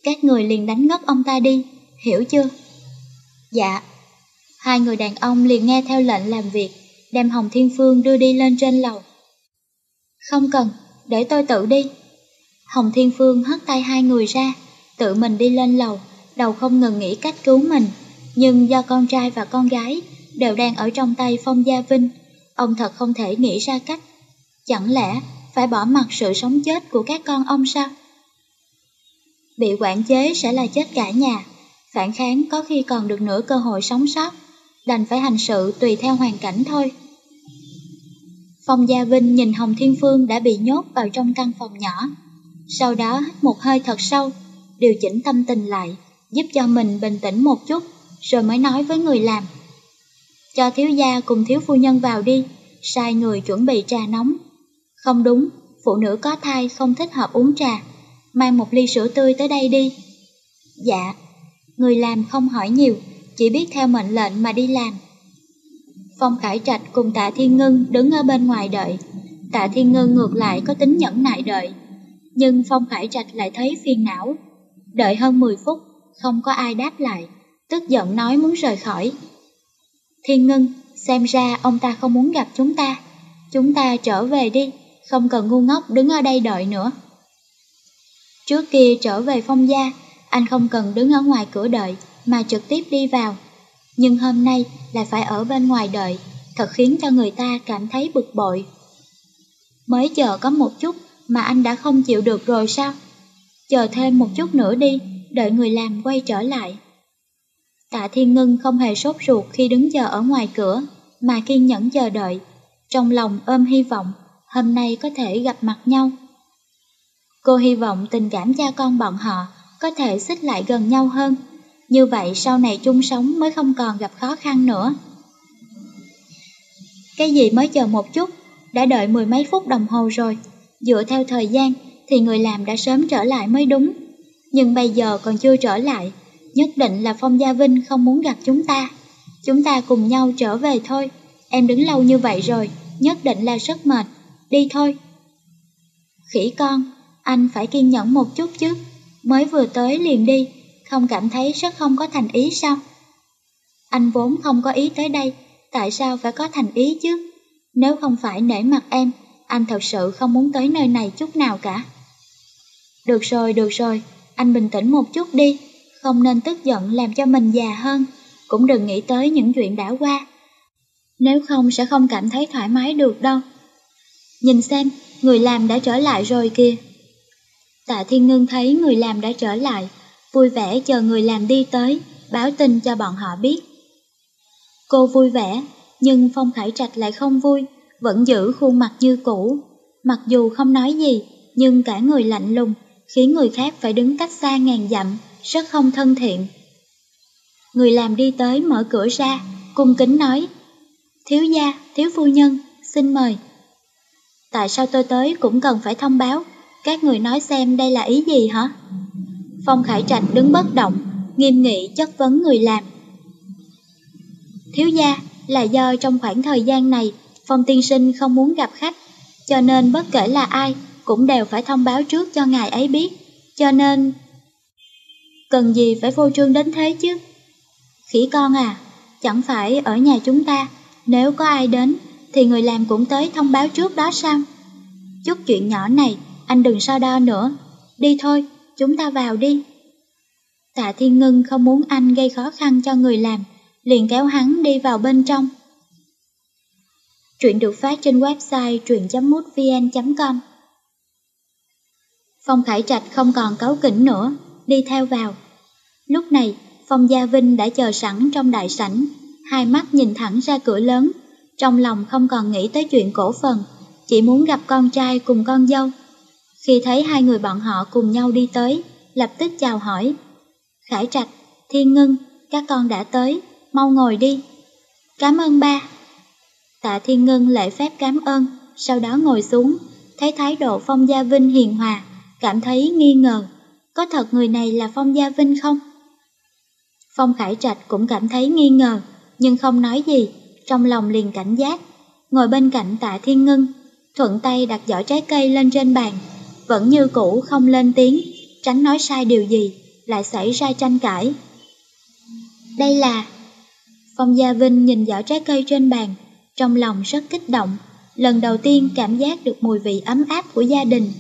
các người liền đánh ngất ông ta đi, hiểu chưa? Dạ. Hai người đàn ông liền nghe theo lệnh làm việc, đem Hồng Thiên Phương đưa đi lên trên lầu. Không cần, để tôi tự đi. Hồng Thiên Phương hất tay hai người ra, tự mình đi lên lầu, đầu không ngừng nghĩ cách cứu mình. Nhưng do con trai và con gái đều đang ở trong tay Phong Gia Vinh, ông thật không thể nghĩ ra cách. Chẳng lẽ phải bỏ mặc sự sống chết của các con ông sao? Bị quản chế sẽ là chết cả nhà, phản kháng có khi còn được nửa cơ hội sống sót, đành phải hành sự tùy theo hoàn cảnh thôi. Phong Gia Vinh nhìn Hồng Thiên Phương đã bị nhốt vào trong căn phòng nhỏ, sau đó hít một hơi thật sâu, điều chỉnh tâm tình lại, giúp cho mình bình tĩnh một chút, rồi mới nói với người làm. Cho thiếu gia cùng thiếu phu nhân vào đi, sai người chuẩn bị trà nóng. Không đúng, phụ nữ có thai không thích hợp uống trà, mang một ly sữa tươi tới đây đi. Dạ, người làm không hỏi nhiều, chỉ biết theo mệnh lệnh mà đi làm. Phong Khải Trạch cùng Tạ Thiên Ngân đứng ở bên ngoài đợi. Tạ Thiên Ngân ngược lại có tính nhẫn nại đợi. Nhưng Phong Khải Trạch lại thấy phiền não. Đợi hơn 10 phút, không có ai đáp lại. Tức giận nói muốn rời khỏi. Thiên Ngân, xem ra ông ta không muốn gặp chúng ta. Chúng ta trở về đi, không cần ngu ngốc đứng ở đây đợi nữa. Trước kia trở về phong gia, anh không cần đứng ở ngoài cửa đợi, mà trực tiếp đi vào. Nhưng hôm nay lại phải ở bên ngoài đợi, thật khiến cho người ta cảm thấy bực bội. Mới chờ có một chút mà anh đã không chịu được rồi sao? Chờ thêm một chút nữa đi, đợi người làm quay trở lại. Tạ Thiên Ngân không hề sốt ruột khi đứng chờ ở ngoài cửa, mà kiên nhẫn chờ đợi, trong lòng ôm hy vọng hôm nay có thể gặp mặt nhau. Cô hy vọng tình cảm cha con bọn họ có thể xích lại gần nhau hơn, như vậy sau này chung sống mới không còn gặp khó khăn nữa. Cái gì mới chờ một chút, đã đợi mười mấy phút đồng hồ rồi, dựa theo thời gian thì người làm đã sớm trở lại mới đúng. Nhưng bây giờ còn chưa trở lại, nhất định là Phong Gia Vinh không muốn gặp chúng ta. Chúng ta cùng nhau trở về thôi, em đứng lâu như vậy rồi, nhất định là rất mệt, đi thôi. Khỉ con, anh phải kiên nhẫn một chút chứ, mới vừa tới liền đi, không cảm thấy rất không có thành ý sao? Anh vốn không có ý tới đây, tại sao phải có thành ý chứ? Nếu không phải nể mặt em, anh thật sự không muốn tới nơi này chút nào cả. Được rồi, được rồi, anh bình tĩnh một chút đi, không nên tức giận làm cho mình già hơn, cũng đừng nghĩ tới những chuyện đã qua. Nếu không sẽ không cảm thấy thoải mái được đâu. Nhìn xem, người làm đã trở lại rồi kìa. Tạ Thiên Ngân thấy người làm đã trở lại, vui vẻ chờ người làm đi tới, báo tin cho bọn họ biết. Cô vui vẻ, nhưng Phong Khải Trạch lại không vui, vẫn giữ khuôn mặt như cũ. Mặc dù không nói gì, nhưng cả người lạnh lùng, khiến người khác phải đứng cách xa ngàn dặm, rất không thân thiện. Người làm đi tới mở cửa ra, cung kính nói, Thiếu gia, thiếu phu nhân, xin mời. Tại sao tôi tới cũng cần phải thông báo, các người nói xem đây là ý gì hả? Phong Khải Trạch đứng bất động, nghiêm nghị chất vấn người làm. Thiếu gia, là do trong khoảng thời gian này, Phong tiên sinh không muốn gặp khách, cho nên bất kể là ai, cũng đều phải thông báo trước cho ngài ấy biết, cho nên... Cần gì phải vô trương đến thế chứ? Khỉ con à, chẳng phải ở nhà chúng ta, nếu có ai đến, thì người làm cũng tới thông báo trước đó sao? Chút chuyện nhỏ này, anh đừng so đo nữa, đi thôi, chúng ta vào đi. Tạ Thiên Ngân không muốn anh gây khó khăn cho người làm, liền kéo hắn đi vào bên trong. Truyện được phát trên website truyện.mútvn.com Phong Khải Trạch không còn cấu kỉnh nữa, đi theo vào. Lúc này, Phong Gia Vinh đã chờ sẵn trong đại sảnh, hai mắt nhìn thẳng ra cửa lớn, Trong lòng không còn nghĩ tới chuyện cổ phần, chỉ muốn gặp con trai cùng con dâu. Khi thấy hai người bọn họ cùng nhau đi tới, lập tức chào hỏi. Khải Trạch, Thiên Ngân, các con đã tới, mau ngồi đi. Cảm ơn ba. Tạ Thiên Ngân lễ phép cảm ơn, sau đó ngồi xuống, thấy thái độ Phong Gia Vinh hiền hòa, cảm thấy nghi ngờ, có thật người này là Phong Gia Vinh không? Phong Khải Trạch cũng cảm thấy nghi ngờ, nhưng không nói gì, trong lòng liền cảnh giác. Ngồi bên cạnh tạ Thiên Ngân, thuận tay đặt giỏ trái cây lên trên bàn, vẫn như cũ không lên tiếng, tránh nói sai điều gì, lại xảy ra tranh cãi. Đây là... Phong Gia Vinh nhìn giỏ trái cây trên bàn, trong lòng rất kích động, lần đầu tiên cảm giác được mùi vị ấm áp của gia đình.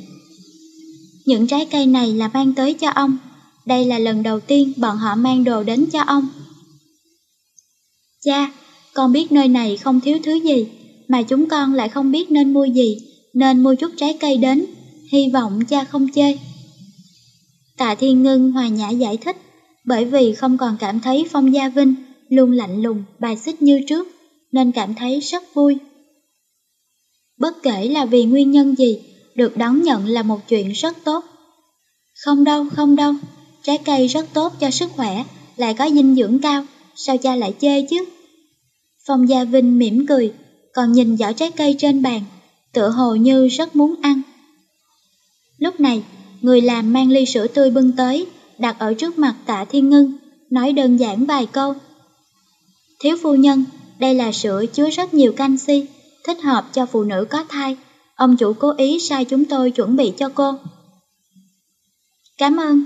Những trái cây này là mang tới cho ông, đây là lần đầu tiên bọn họ mang đồ đến cho ông. Cha, con biết nơi này không thiếu thứ gì, mà chúng con lại không biết nên mua gì, nên mua chút trái cây đến, hy vọng cha không chê. Tạ Thiên Ngân hòa nhã giải thích, bởi vì không còn cảm thấy Phong Gia Vinh luôn lạnh lùng, bài xích như trước, nên cảm thấy rất vui. Bất kể là vì nguyên nhân gì, được đón nhận là một chuyện rất tốt. Không đâu, không đâu, trái cây rất tốt cho sức khỏe, lại có dinh dưỡng cao, sao cha lại chê chứ? Phong Gia Vinh mỉm cười, còn nhìn giỏ trái cây trên bàn, tựa hồ như rất muốn ăn. Lúc này, người làm mang ly sữa tươi bưng tới, đặt ở trước mặt tạ thiên ngưng, nói đơn giản vài câu. Thiếu phu nhân, đây là sữa chứa rất nhiều canxi, thích hợp cho phụ nữ có thai. Ông chủ cố ý sai chúng tôi chuẩn bị cho cô. Cảm ơn.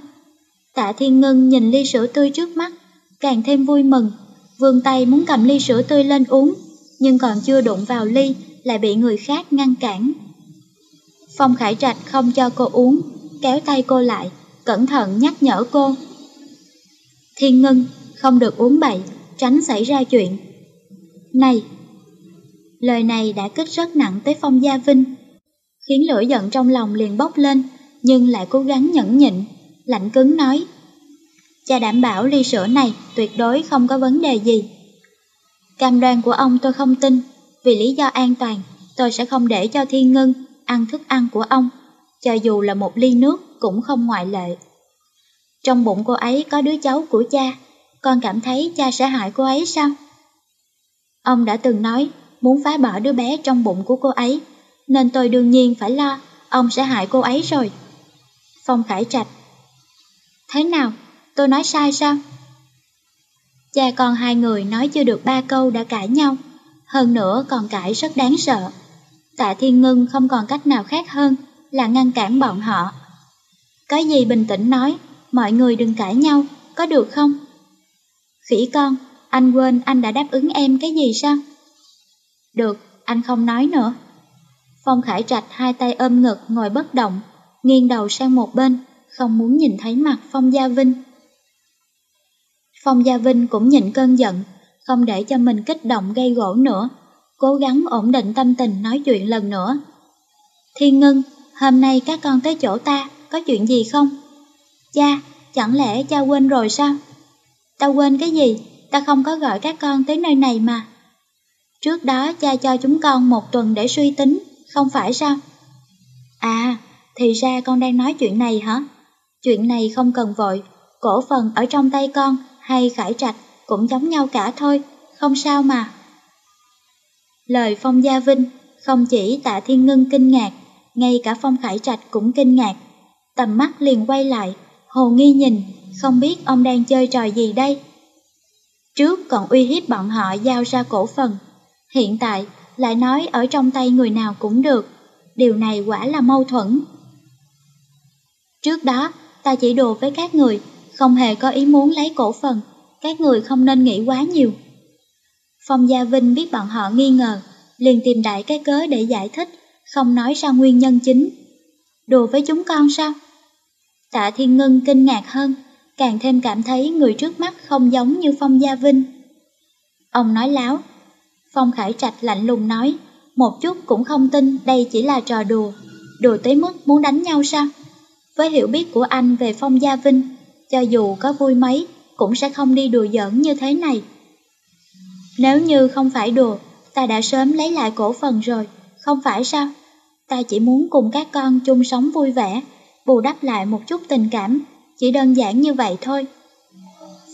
Tạ Thiên Ngân nhìn ly sữa tươi trước mắt, càng thêm vui mừng, vươn tay muốn cầm ly sữa tươi lên uống, nhưng còn chưa đụng vào ly lại bị người khác ngăn cản. Phong Khải Trạch không cho cô uống, kéo tay cô lại, cẩn thận nhắc nhở cô. Thiên Ngân, không được uống bậy, tránh xảy ra chuyện. Này! Lời này đã kích rất nặng tới Phong Gia Vinh, khiến lửa giận trong lòng liền bốc lên, nhưng lại cố gắng nhẫn nhịn, lạnh cứng nói. Cha đảm bảo ly sữa này tuyệt đối không có vấn đề gì. Cam đoan của ông tôi không tin, vì lý do an toàn, tôi sẽ không để cho Thiên Ngân ăn thức ăn của ông, cho dù là một ly nước cũng không ngoại lệ. Trong bụng cô ấy có đứa cháu của cha, con cảm thấy cha sẽ hại cô ấy sao? Ông đã từng nói muốn phá bỏ đứa bé trong bụng của cô ấy, nên tôi đương nhiên phải lo ông sẽ hại cô ấy rồi. Phong Khải Trạch Thế nào? Tôi nói sai sao? Cha con hai người nói chưa được ba câu đã cãi nhau, hơn nữa còn cãi rất đáng sợ. Tạ Thiên Ngân không còn cách nào khác hơn là ngăn cản bọn họ. Có gì bình tĩnh nói, mọi người đừng cãi nhau, có được không? Khỉ con, anh quên anh đã đáp ứng em cái gì sao? Được, anh không nói nữa. Phong Khải Trạch hai tay ôm ngực ngồi bất động, nghiêng đầu sang một bên, không muốn nhìn thấy mặt Phong Gia Vinh. Phong Gia Vinh cũng nhịn cơn giận, không để cho mình kích động gây gỗ nữa, cố gắng ổn định tâm tình nói chuyện lần nữa. Thiên Ngân, hôm nay các con tới chỗ ta, có chuyện gì không? Cha, chẳng lẽ cha quên rồi sao? Ta quên cái gì? Ta không có gọi các con tới nơi này mà. Trước đó cha cho chúng con một tuần để suy tính, không phải sao? À, thì ra con đang nói chuyện này hả? Chuyện này không cần vội, cổ phần ở trong tay con hay khải trạch cũng giống nhau cả thôi, không sao mà. Lời Phong Gia Vinh không chỉ tạ thiên ngân kinh ngạc, ngay cả Phong Khải Trạch cũng kinh ngạc. Tầm mắt liền quay lại, hồ nghi nhìn, không biết ông đang chơi trò gì đây. Trước còn uy hiếp bọn họ giao ra cổ phần, hiện tại lại nói ở trong tay người nào cũng được, điều này quả là mâu thuẫn. Trước đó, ta chỉ đùa với các người, không hề có ý muốn lấy cổ phần, các người không nên nghĩ quá nhiều. Phong Gia Vinh biết bọn họ nghi ngờ, liền tìm đại cái cớ để giải thích, không nói ra nguyên nhân chính. Đùa với chúng con sao? Tạ Thiên Ngân kinh ngạc hơn, càng thêm cảm thấy người trước mắt không giống như Phong Gia Vinh. Ông nói láo. Phong Khải Trạch lạnh lùng nói, một chút cũng không tin đây chỉ là trò đùa. Đùa tới mức muốn đánh nhau sao? Với hiểu biết của anh về Phong Gia Vinh, cho dù có vui mấy, cũng sẽ không đi đùa giỡn như thế này. Nếu như không phải đùa, ta đã sớm lấy lại cổ phần rồi, không phải sao? Ta chỉ muốn cùng các con chung sống vui vẻ, bù đắp lại một chút tình cảm, chỉ đơn giản như vậy thôi.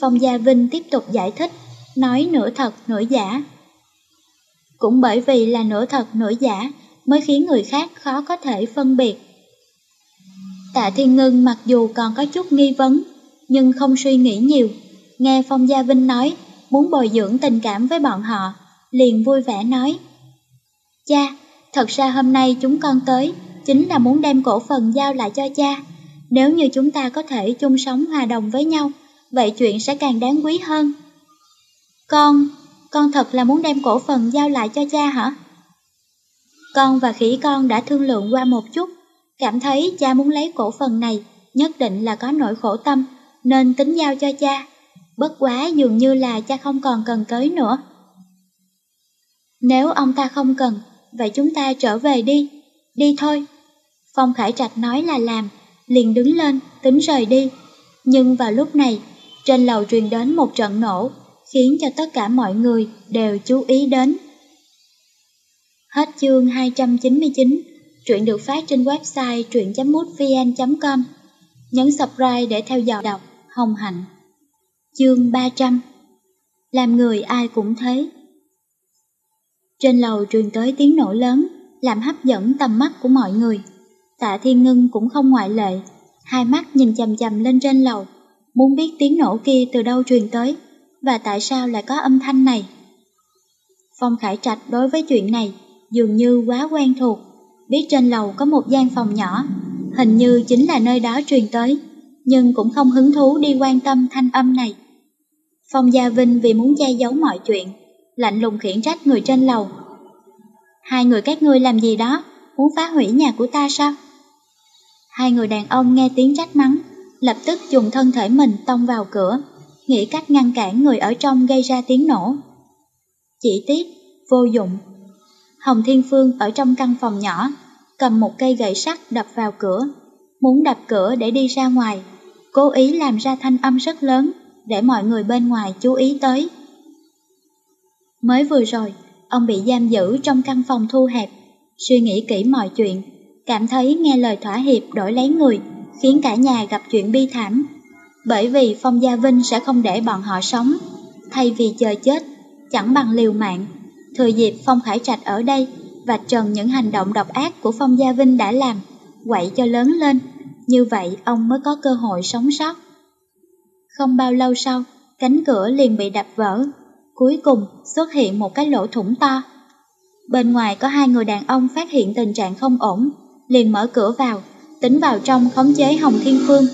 Phong Gia Vinh tiếp tục giải thích, nói nửa thật nửa giả. Cũng bởi vì là nửa thật nửa giả mới khiến người khác khó có thể phân biệt. Tạ Thiên Ngân mặc dù còn có chút nghi vấn, nhưng không suy nghĩ nhiều. Nghe Phong Gia Vinh nói muốn bồi dưỡng tình cảm với bọn họ, liền vui vẻ nói. Cha, thật ra hôm nay chúng con tới chính là muốn đem cổ phần giao lại cho cha. Nếu như chúng ta có thể chung sống hòa đồng với nhau, vậy chuyện sẽ càng đáng quý hơn. Con, con thật là muốn đem cổ phần giao lại cho cha hả? Con và khỉ con đã thương lượng qua một chút, cảm thấy cha muốn lấy cổ phần này, nhất định là có nỗi khổ tâm, nên tính giao cho cha. Bất quá dường như là cha không còn cần cưới nữa. Nếu ông ta không cần, vậy chúng ta trở về đi, đi thôi. Phong Khải Trạch nói là làm, liền đứng lên, tính rời đi. Nhưng vào lúc này, trên lầu truyền đến một trận nổ, khiến cho tất cả mọi người đều chú ý đến. Hết chương 299, truyện được phát trên website truyện.mútvn.com. Nhấn subscribe để theo dõi đọc Hồng Hạnh. Chương 300 Làm người ai cũng thế Trên lầu truyền tới tiếng nổ lớn, làm hấp dẫn tầm mắt của mọi người. Tạ Thiên Ngân cũng không ngoại lệ, hai mắt nhìn chầm chầm lên trên lầu, muốn biết tiếng nổ kia từ đâu truyền tới, và tại sao lại có âm thanh này. Phong Khải Trạch đối với chuyện này dường như quá quen thuộc, biết trên lầu có một gian phòng nhỏ, hình như chính là nơi đó truyền tới, nhưng cũng không hứng thú đi quan tâm thanh âm này. Phong Gia Vinh vì muốn che giấu mọi chuyện, lạnh lùng khiển trách người trên lầu. Hai người các ngươi làm gì đó, muốn phá hủy nhà của ta sao? Hai người đàn ông nghe tiếng trách mắng, lập tức dùng thân thể mình tông vào cửa, nghĩ cách ngăn cản người ở trong gây ra tiếng nổ. Chỉ tiếc, vô dụng. Hồng Thiên Phương ở trong căn phòng nhỏ, cầm một cây gậy sắt đập vào cửa, muốn đập cửa để đi ra ngoài, cố ý làm ra thanh âm rất lớn để mọi người bên ngoài chú ý tới. Mới vừa rồi, ông bị giam giữ trong căn phòng thu hẹp, suy nghĩ kỹ mọi chuyện, cảm thấy nghe lời thỏa hiệp đổi lấy người, khiến cả nhà gặp chuyện bi thảm. Bởi vì Phong Gia Vinh sẽ không để bọn họ sống, thay vì chờ chết, chẳng bằng liều mạng. Thừa dịp Phong Khải Trạch ở đây, và trần những hành động độc ác của Phong Gia Vinh đã làm, quậy cho lớn lên, như vậy ông mới có cơ hội sống sót. Không bao lâu sau, cánh cửa liền bị đập vỡ, cuối cùng xuất hiện một cái lỗ thủng to. Bên ngoài có hai người đàn ông phát hiện tình trạng không ổn, liền mở cửa vào, tính vào trong khống chế Hồng Thiên Phương.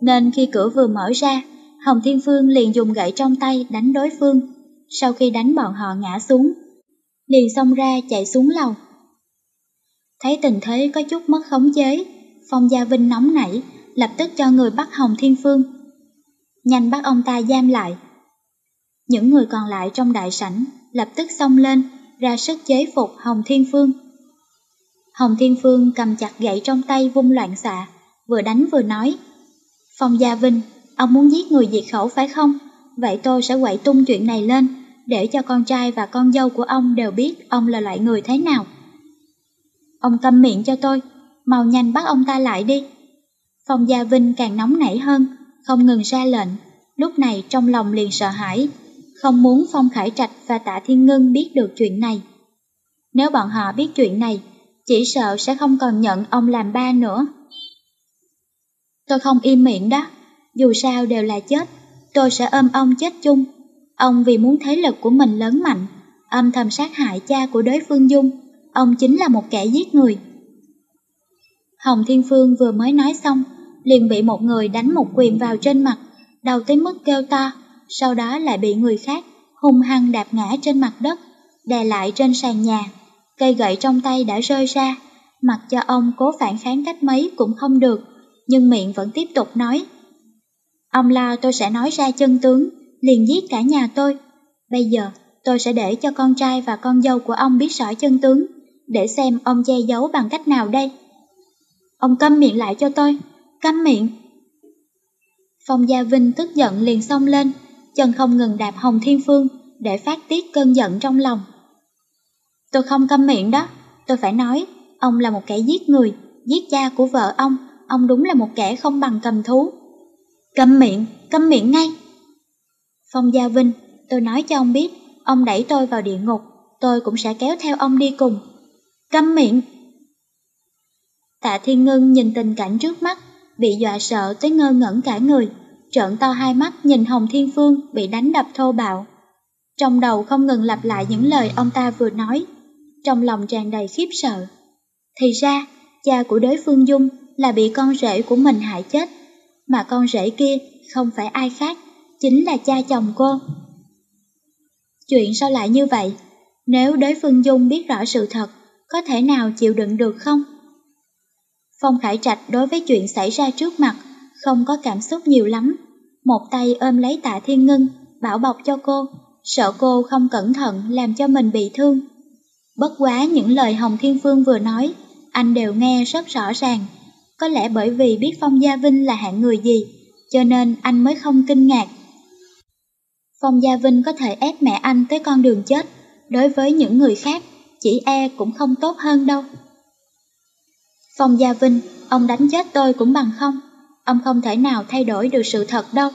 Nên khi cửa vừa mở ra, Hồng Thiên Phương liền dùng gậy trong tay đánh đối phương. Sau khi đánh bọn họ ngã xuống, liền xông ra chạy xuống lầu. Thấy tình thế có chút mất khống chế, Phong Gia Vinh nóng nảy, lập tức cho người bắt Hồng Thiên Phương. Nhanh bắt ông ta giam lại. Những người còn lại trong đại sảnh lập tức xông lên, ra sức chế phục Hồng Thiên Phương. Hồng Thiên Phương cầm chặt gậy trong tay vung loạn xạ, vừa đánh vừa nói. Phong Gia Vinh, ông muốn giết người diệt khẩu phải không? Vậy tôi sẽ quậy tung chuyện này lên, để cho con trai và con dâu của ông đều biết ông là loại người thế nào. Ông câm miệng cho tôi, mau nhanh bắt ông ta lại đi. Phong Gia Vinh càng nóng nảy hơn, không ngừng ra lệnh, lúc này trong lòng liền sợ hãi, không muốn Phong Khải Trạch và Tạ Thiên Ngân biết được chuyện này. Nếu bọn họ biết chuyện này, chỉ sợ sẽ không còn nhận ông làm ba nữa. Tôi không im miệng đó, dù sao đều là chết, tôi sẽ ôm ông chết chung. Ông vì muốn thế lực của mình lớn mạnh, âm thầm sát hại cha của đối phương Dung, ông chính là một kẻ giết người. Hồng Thiên Phương vừa mới nói xong, liền bị một người đánh một quyền vào trên mặt, đau tới mức kêu to, sau đó lại bị người khác hung hăng đạp ngã trên mặt đất, đè lại trên sàn nhà. Cây gậy trong tay đã rơi ra, mặc cho ông cố phản kháng cách mấy cũng không được, nhưng miệng vẫn tiếp tục nói. Ông lo tôi sẽ nói ra chân tướng, liền giết cả nhà tôi. Bây giờ tôi sẽ để cho con trai và con dâu của ông biết rõ chân tướng, để xem ông che giấu bằng cách nào đây. Ông câm miệng lại cho tôi, câm miệng. Phong Gia Vinh tức giận liền xông lên, chân không ngừng đạp Hồng Thiên Phương để phát tiết cơn giận trong lòng. Tôi không câm miệng đó, tôi phải nói, ông là một kẻ giết người, giết cha của vợ ông, ông đúng là một kẻ không bằng cầm thú. Câm miệng, câm miệng ngay. Phong Gia Vinh, tôi nói cho ông biết, ông đẩy tôi vào địa ngục, tôi cũng sẽ kéo theo ông đi cùng. Câm miệng! Tạ Thiên Ngân nhìn tình cảnh trước mắt, bị dọa sợ tới ngơ ngẩn cả người, trợn to hai mắt nhìn Hồng Thiên Phương bị đánh đập thô bạo. Trong đầu không ngừng lặp lại những lời ông ta vừa nói, trong lòng tràn đầy khiếp sợ. Thì ra, cha của đối phương Dung là bị con rể của mình hại chết, mà con rể kia không phải ai khác, chính là cha chồng cô. Chuyện sao lại như vậy? Nếu đối phương Dung biết rõ sự thật, có thể nào chịu đựng được không? Phong Khải Trạch đối với chuyện xảy ra trước mặt, không có cảm xúc nhiều lắm. Một tay ôm lấy tạ thiên ngân, bảo bọc cho cô, sợ cô không cẩn thận làm cho mình bị thương. Bất quá những lời Hồng Thiên Phương vừa nói, anh đều nghe rất rõ ràng. Có lẽ bởi vì biết Phong Gia Vinh là hạng người gì, cho nên anh mới không kinh ngạc. Phong Gia Vinh có thể ép mẹ anh tới con đường chết, đối với những người khác, chỉ e cũng không tốt hơn đâu. Phong Gia Vinh, ông đánh chết tôi cũng bằng không, ông không thể nào thay đổi được sự thật đâu.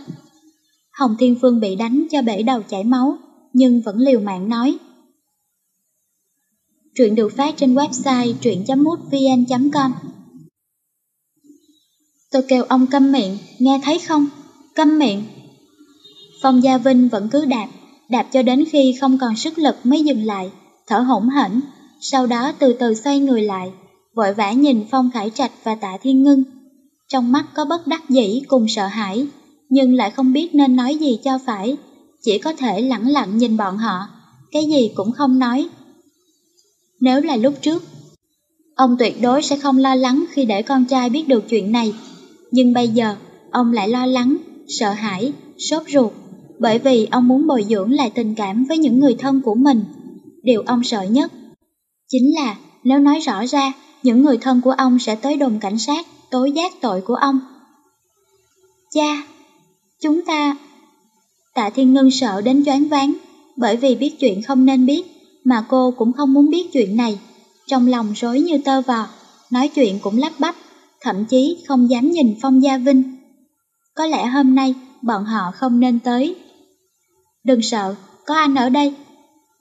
Hồng Thiên Phương bị đánh cho bể đầu chảy máu, nhưng vẫn liều mạng nói. Truyện được phát trên website truyện.mútvn.com Tôi kêu ông câm miệng, nghe thấy không? Câm miệng. Phong Gia Vinh vẫn cứ đạp, đạp cho đến khi không còn sức lực mới dừng lại, thở hổn hển, sau đó từ từ xoay người lại, vội vã nhìn Phong Khải Trạch và Tạ Thiên Ngân. Trong mắt có bất đắc dĩ cùng sợ hãi, nhưng lại không biết nên nói gì cho phải, chỉ có thể lẳng lặng nhìn bọn họ, cái gì cũng không nói. Nếu là lúc trước, ông tuyệt đối sẽ không lo lắng khi để con trai biết được chuyện này, nhưng bây giờ ông lại lo lắng, sợ hãi, sốt ruột, bởi vì ông muốn bồi dưỡng lại tình cảm với những người thân của mình. Điều ông sợ nhất chính là nếu nói rõ ra, những người thân của ông sẽ tới đồn cảnh sát, tối giác tội của ông. Cha, chúng ta... Tạ Thiên Ngân sợ đến choáng váng, bởi vì biết chuyện không nên biết, mà cô cũng không muốn biết chuyện này. Trong lòng rối như tơ vò, nói chuyện cũng lắp bắp, thậm chí không dám nhìn Phong Gia Vinh. Có lẽ hôm nay bọn họ không nên tới. Đừng sợ, có anh ở đây.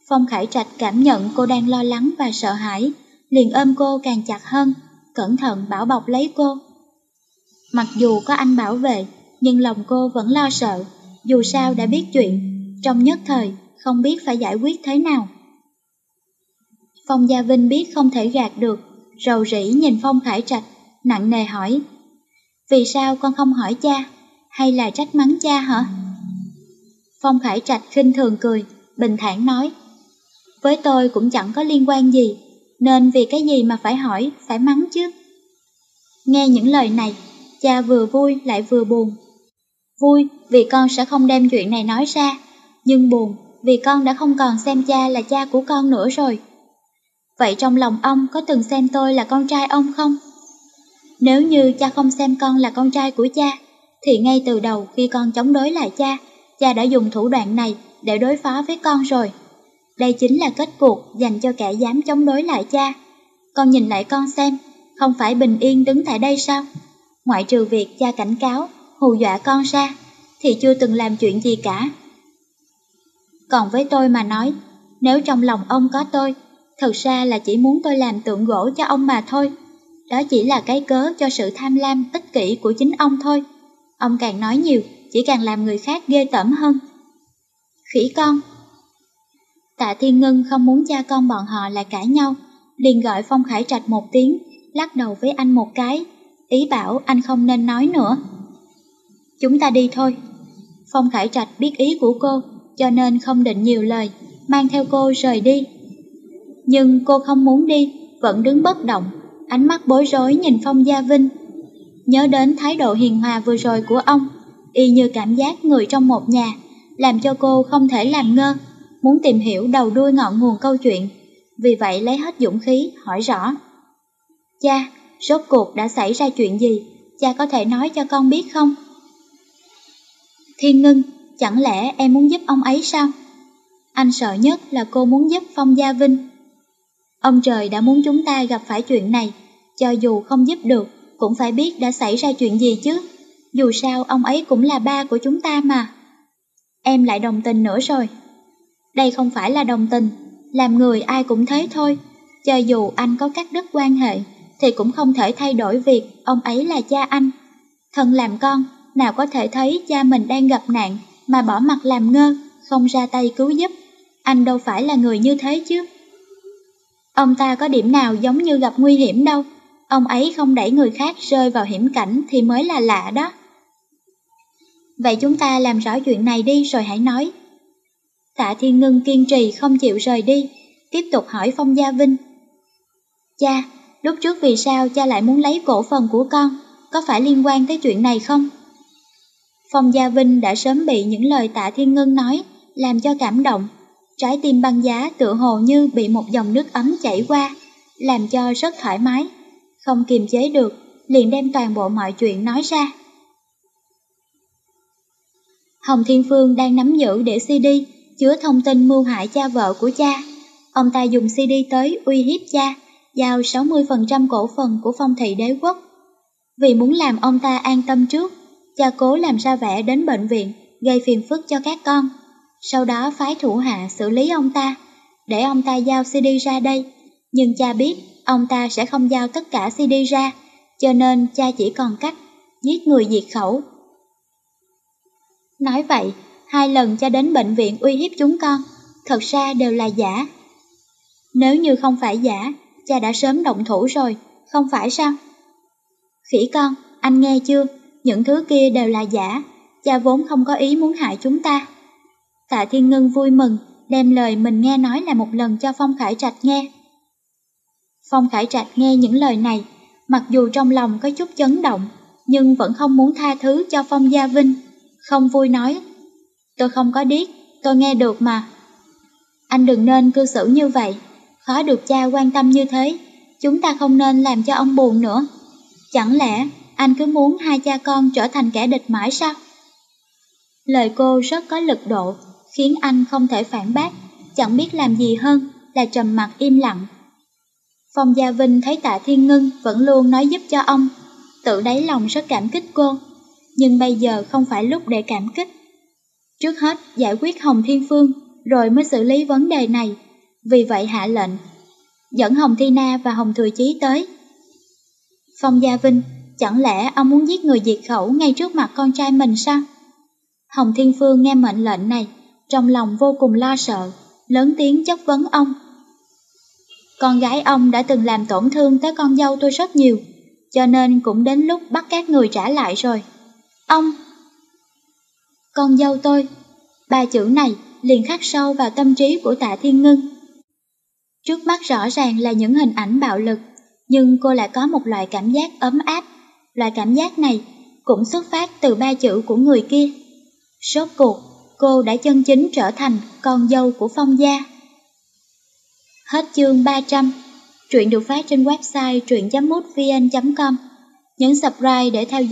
Phong Khải Trạch cảm nhận cô đang lo lắng và sợ hãi, liền ôm cô càng chặt hơn, cẩn thận bảo bọc lấy cô. Mặc dù có anh bảo vệ, nhưng lòng cô vẫn lo sợ, dù sao đã biết chuyện, trong nhất thời không biết phải giải quyết thế nào. Phong Gia Vinh biết không thể gạt được, rầu rĩ nhìn Phong Khải Trạch, nặng nề hỏi. Vì sao con không hỏi cha, hay là trách mắng cha hả? Phong Khải Trạch khinh thường cười, bình thản nói. Với tôi cũng chẳng có liên quan gì, nên vì cái gì mà phải hỏi, phải mắng chứ? Nghe những lời này, cha vừa vui lại vừa buồn. Vui vì con sẽ không đem chuyện này nói ra, nhưng buồn vì con đã không còn xem cha là cha của con nữa rồi. Vậy trong lòng ông có từng xem tôi là con trai ông không? Nếu như cha không xem con là con trai của cha, thì ngay từ đầu khi con chống đối lại cha, cha đã dùng thủ đoạn này để đối phó với con rồi. Đây chính là kết cuộc dành cho kẻ dám chống đối lại cha. Con nhìn lại con xem, không phải bình yên đứng tại đây sao? Ngoại trừ việc cha cảnh cáo, hù dọa con ra, thì chưa từng làm chuyện gì cả. Còn với tôi mà nói, nếu trong lòng ông có tôi, thật ra là chỉ muốn tôi làm tượng gỗ cho ông mà thôi. Đó chỉ là cái cớ cho sự tham lam ích kỷ của chính ông thôi. Ông càng nói nhiều, chỉ càng làm người khác ghê tởm hơn. Khỉ con Tạ Thiên Ngân không muốn cha con bọn họ lại cãi nhau, liền gọi Phong Khải Trạch một tiếng, lắc đầu với anh một cái, ý bảo anh không nên nói nữa. Chúng ta đi thôi. Phong Khải Trạch biết ý của cô, cho nên không định nhiều lời, mang theo cô rời đi. Nhưng cô không muốn đi, vẫn đứng bất động, ánh mắt bối rối nhìn Phong Gia Vinh. Nhớ đến thái độ hiền hòa vừa rồi của ông, y như cảm giác người trong một nhà, làm cho cô không thể làm ngơ, muốn tìm hiểu đầu đuôi ngọn nguồn câu chuyện. Vì vậy lấy hết dũng khí, hỏi rõ. Cha, rốt cuộc đã xảy ra chuyện gì? Cha có thể nói cho con biết không? Thiên Ngân, chẳng lẽ em muốn giúp ông ấy sao? Anh sợ nhất là cô muốn giúp Phong Gia Vinh. Ông trời đã muốn chúng ta gặp phải chuyện này, cho dù không giúp được, cũng phải biết đã xảy ra chuyện gì chứ. Dù sao ông ấy cũng là ba của chúng ta mà. Em lại đồng tình nữa rồi. Đây không phải là đồng tình, làm người ai cũng thế thôi. Cho dù anh có cắt đứt quan hệ, thì cũng không thể thay đổi việc ông ấy là cha anh. Thân làm con, nào có thể thấy cha mình đang gặp nạn mà bỏ mặt làm ngơ, không ra tay cứu giúp. Anh đâu phải là người như thế chứ. Ông ta có điểm nào giống như gặp nguy hiểm đâu. Ông ấy không đẩy người khác rơi vào hiểm cảnh thì mới là lạ đó. Vậy chúng ta làm rõ chuyện này đi rồi hãy nói. Tạ Thiên Ngân kiên trì không chịu rời đi, tiếp tục hỏi Phong Gia Vinh. Cha, lúc trước vì sao cha lại muốn lấy cổ phần của con, có phải liên quan tới chuyện này không? Phong Gia Vinh đã sớm bị những lời Tạ Thiên Ngân nói, làm cho cảm động. Trái tim băng giá tựa hồ như bị một dòng nước ấm chảy qua, làm cho rất thoải mái. Không kiềm chế được, liền đem toàn bộ mọi chuyện nói ra. Hồng Thiên Phương đang nắm giữ để CD, chứa thông tin mưu hại cha vợ của cha. Ông ta dùng CD tới uy hiếp cha, giao 60% cổ phần của phong thị đế quốc. Vì muốn làm ông ta an tâm trước, cha cố làm ra vẻ đến bệnh viện, gây phiền phức cho các con. Sau đó phái thủ hạ xử lý ông ta, để ông ta giao CD ra đây. Nhưng cha biết ông ta sẽ không giao tất cả CD ra, cho nên cha chỉ còn cách giết người diệt khẩu. Nói vậy, hai lần cha đến bệnh viện uy hiếp chúng con, thật ra đều là giả. Nếu như không phải giả, cha đã sớm động thủ rồi, không phải sao? Khỉ con, anh nghe chưa? Những thứ kia đều là giả, cha vốn không có ý muốn hại chúng ta. Tạ Thiên Ngân vui mừng, đem lời mình nghe nói là một lần cho Phong Khải Trạch nghe. Phong Khải Trạch nghe những lời này, mặc dù trong lòng có chút chấn động, nhưng vẫn không muốn tha thứ cho Phong Gia Vinh, không vui nói. Tôi không có điếc, tôi nghe được mà. Anh đừng nên cư xử như vậy, khó được cha quan tâm như thế, chúng ta không nên làm cho ông buồn nữa. Chẳng lẽ anh cứ muốn hai cha con trở thành kẻ địch mãi sao? Lời cô rất có lực độ, khiến anh không thể phản bác, chẳng biết làm gì hơn là trầm mặt im lặng. Phong Gia Vinh thấy tạ Thiên Ngân vẫn luôn nói giúp cho ông, tự đáy lòng rất cảm kích cô, nhưng bây giờ không phải lúc để cảm kích. Trước hết giải quyết Hồng Thiên Phương, rồi mới xử lý vấn đề này, vì vậy hạ lệnh, dẫn Hồng Thi Na và Hồng Thừa Chí tới. Phong Gia Vinh, chẳng lẽ ông muốn giết người diệt khẩu ngay trước mặt con trai mình sao? Hồng Thiên Phương nghe mệnh lệnh này, trong lòng vô cùng lo sợ, lớn tiếng chất vấn ông. Con gái ông đã từng làm tổn thương tới con dâu tôi rất nhiều, cho nên cũng đến lúc bắt các người trả lại rồi. Ông! Con dâu tôi, ba chữ này liền khắc sâu vào tâm trí của tạ thiên ngưng. Trước mắt rõ ràng là những hình ảnh bạo lực, nhưng cô lại có một loại cảm giác ấm áp. Loại cảm giác này cũng xuất phát từ ba chữ của người kia. Sốt cuộc, cô đã chân chính trở thành con dâu của Phong Gia. Hết chương 300. Truyện được phát trên website truyện.mútvn.com. Nhấn subscribe để theo dõi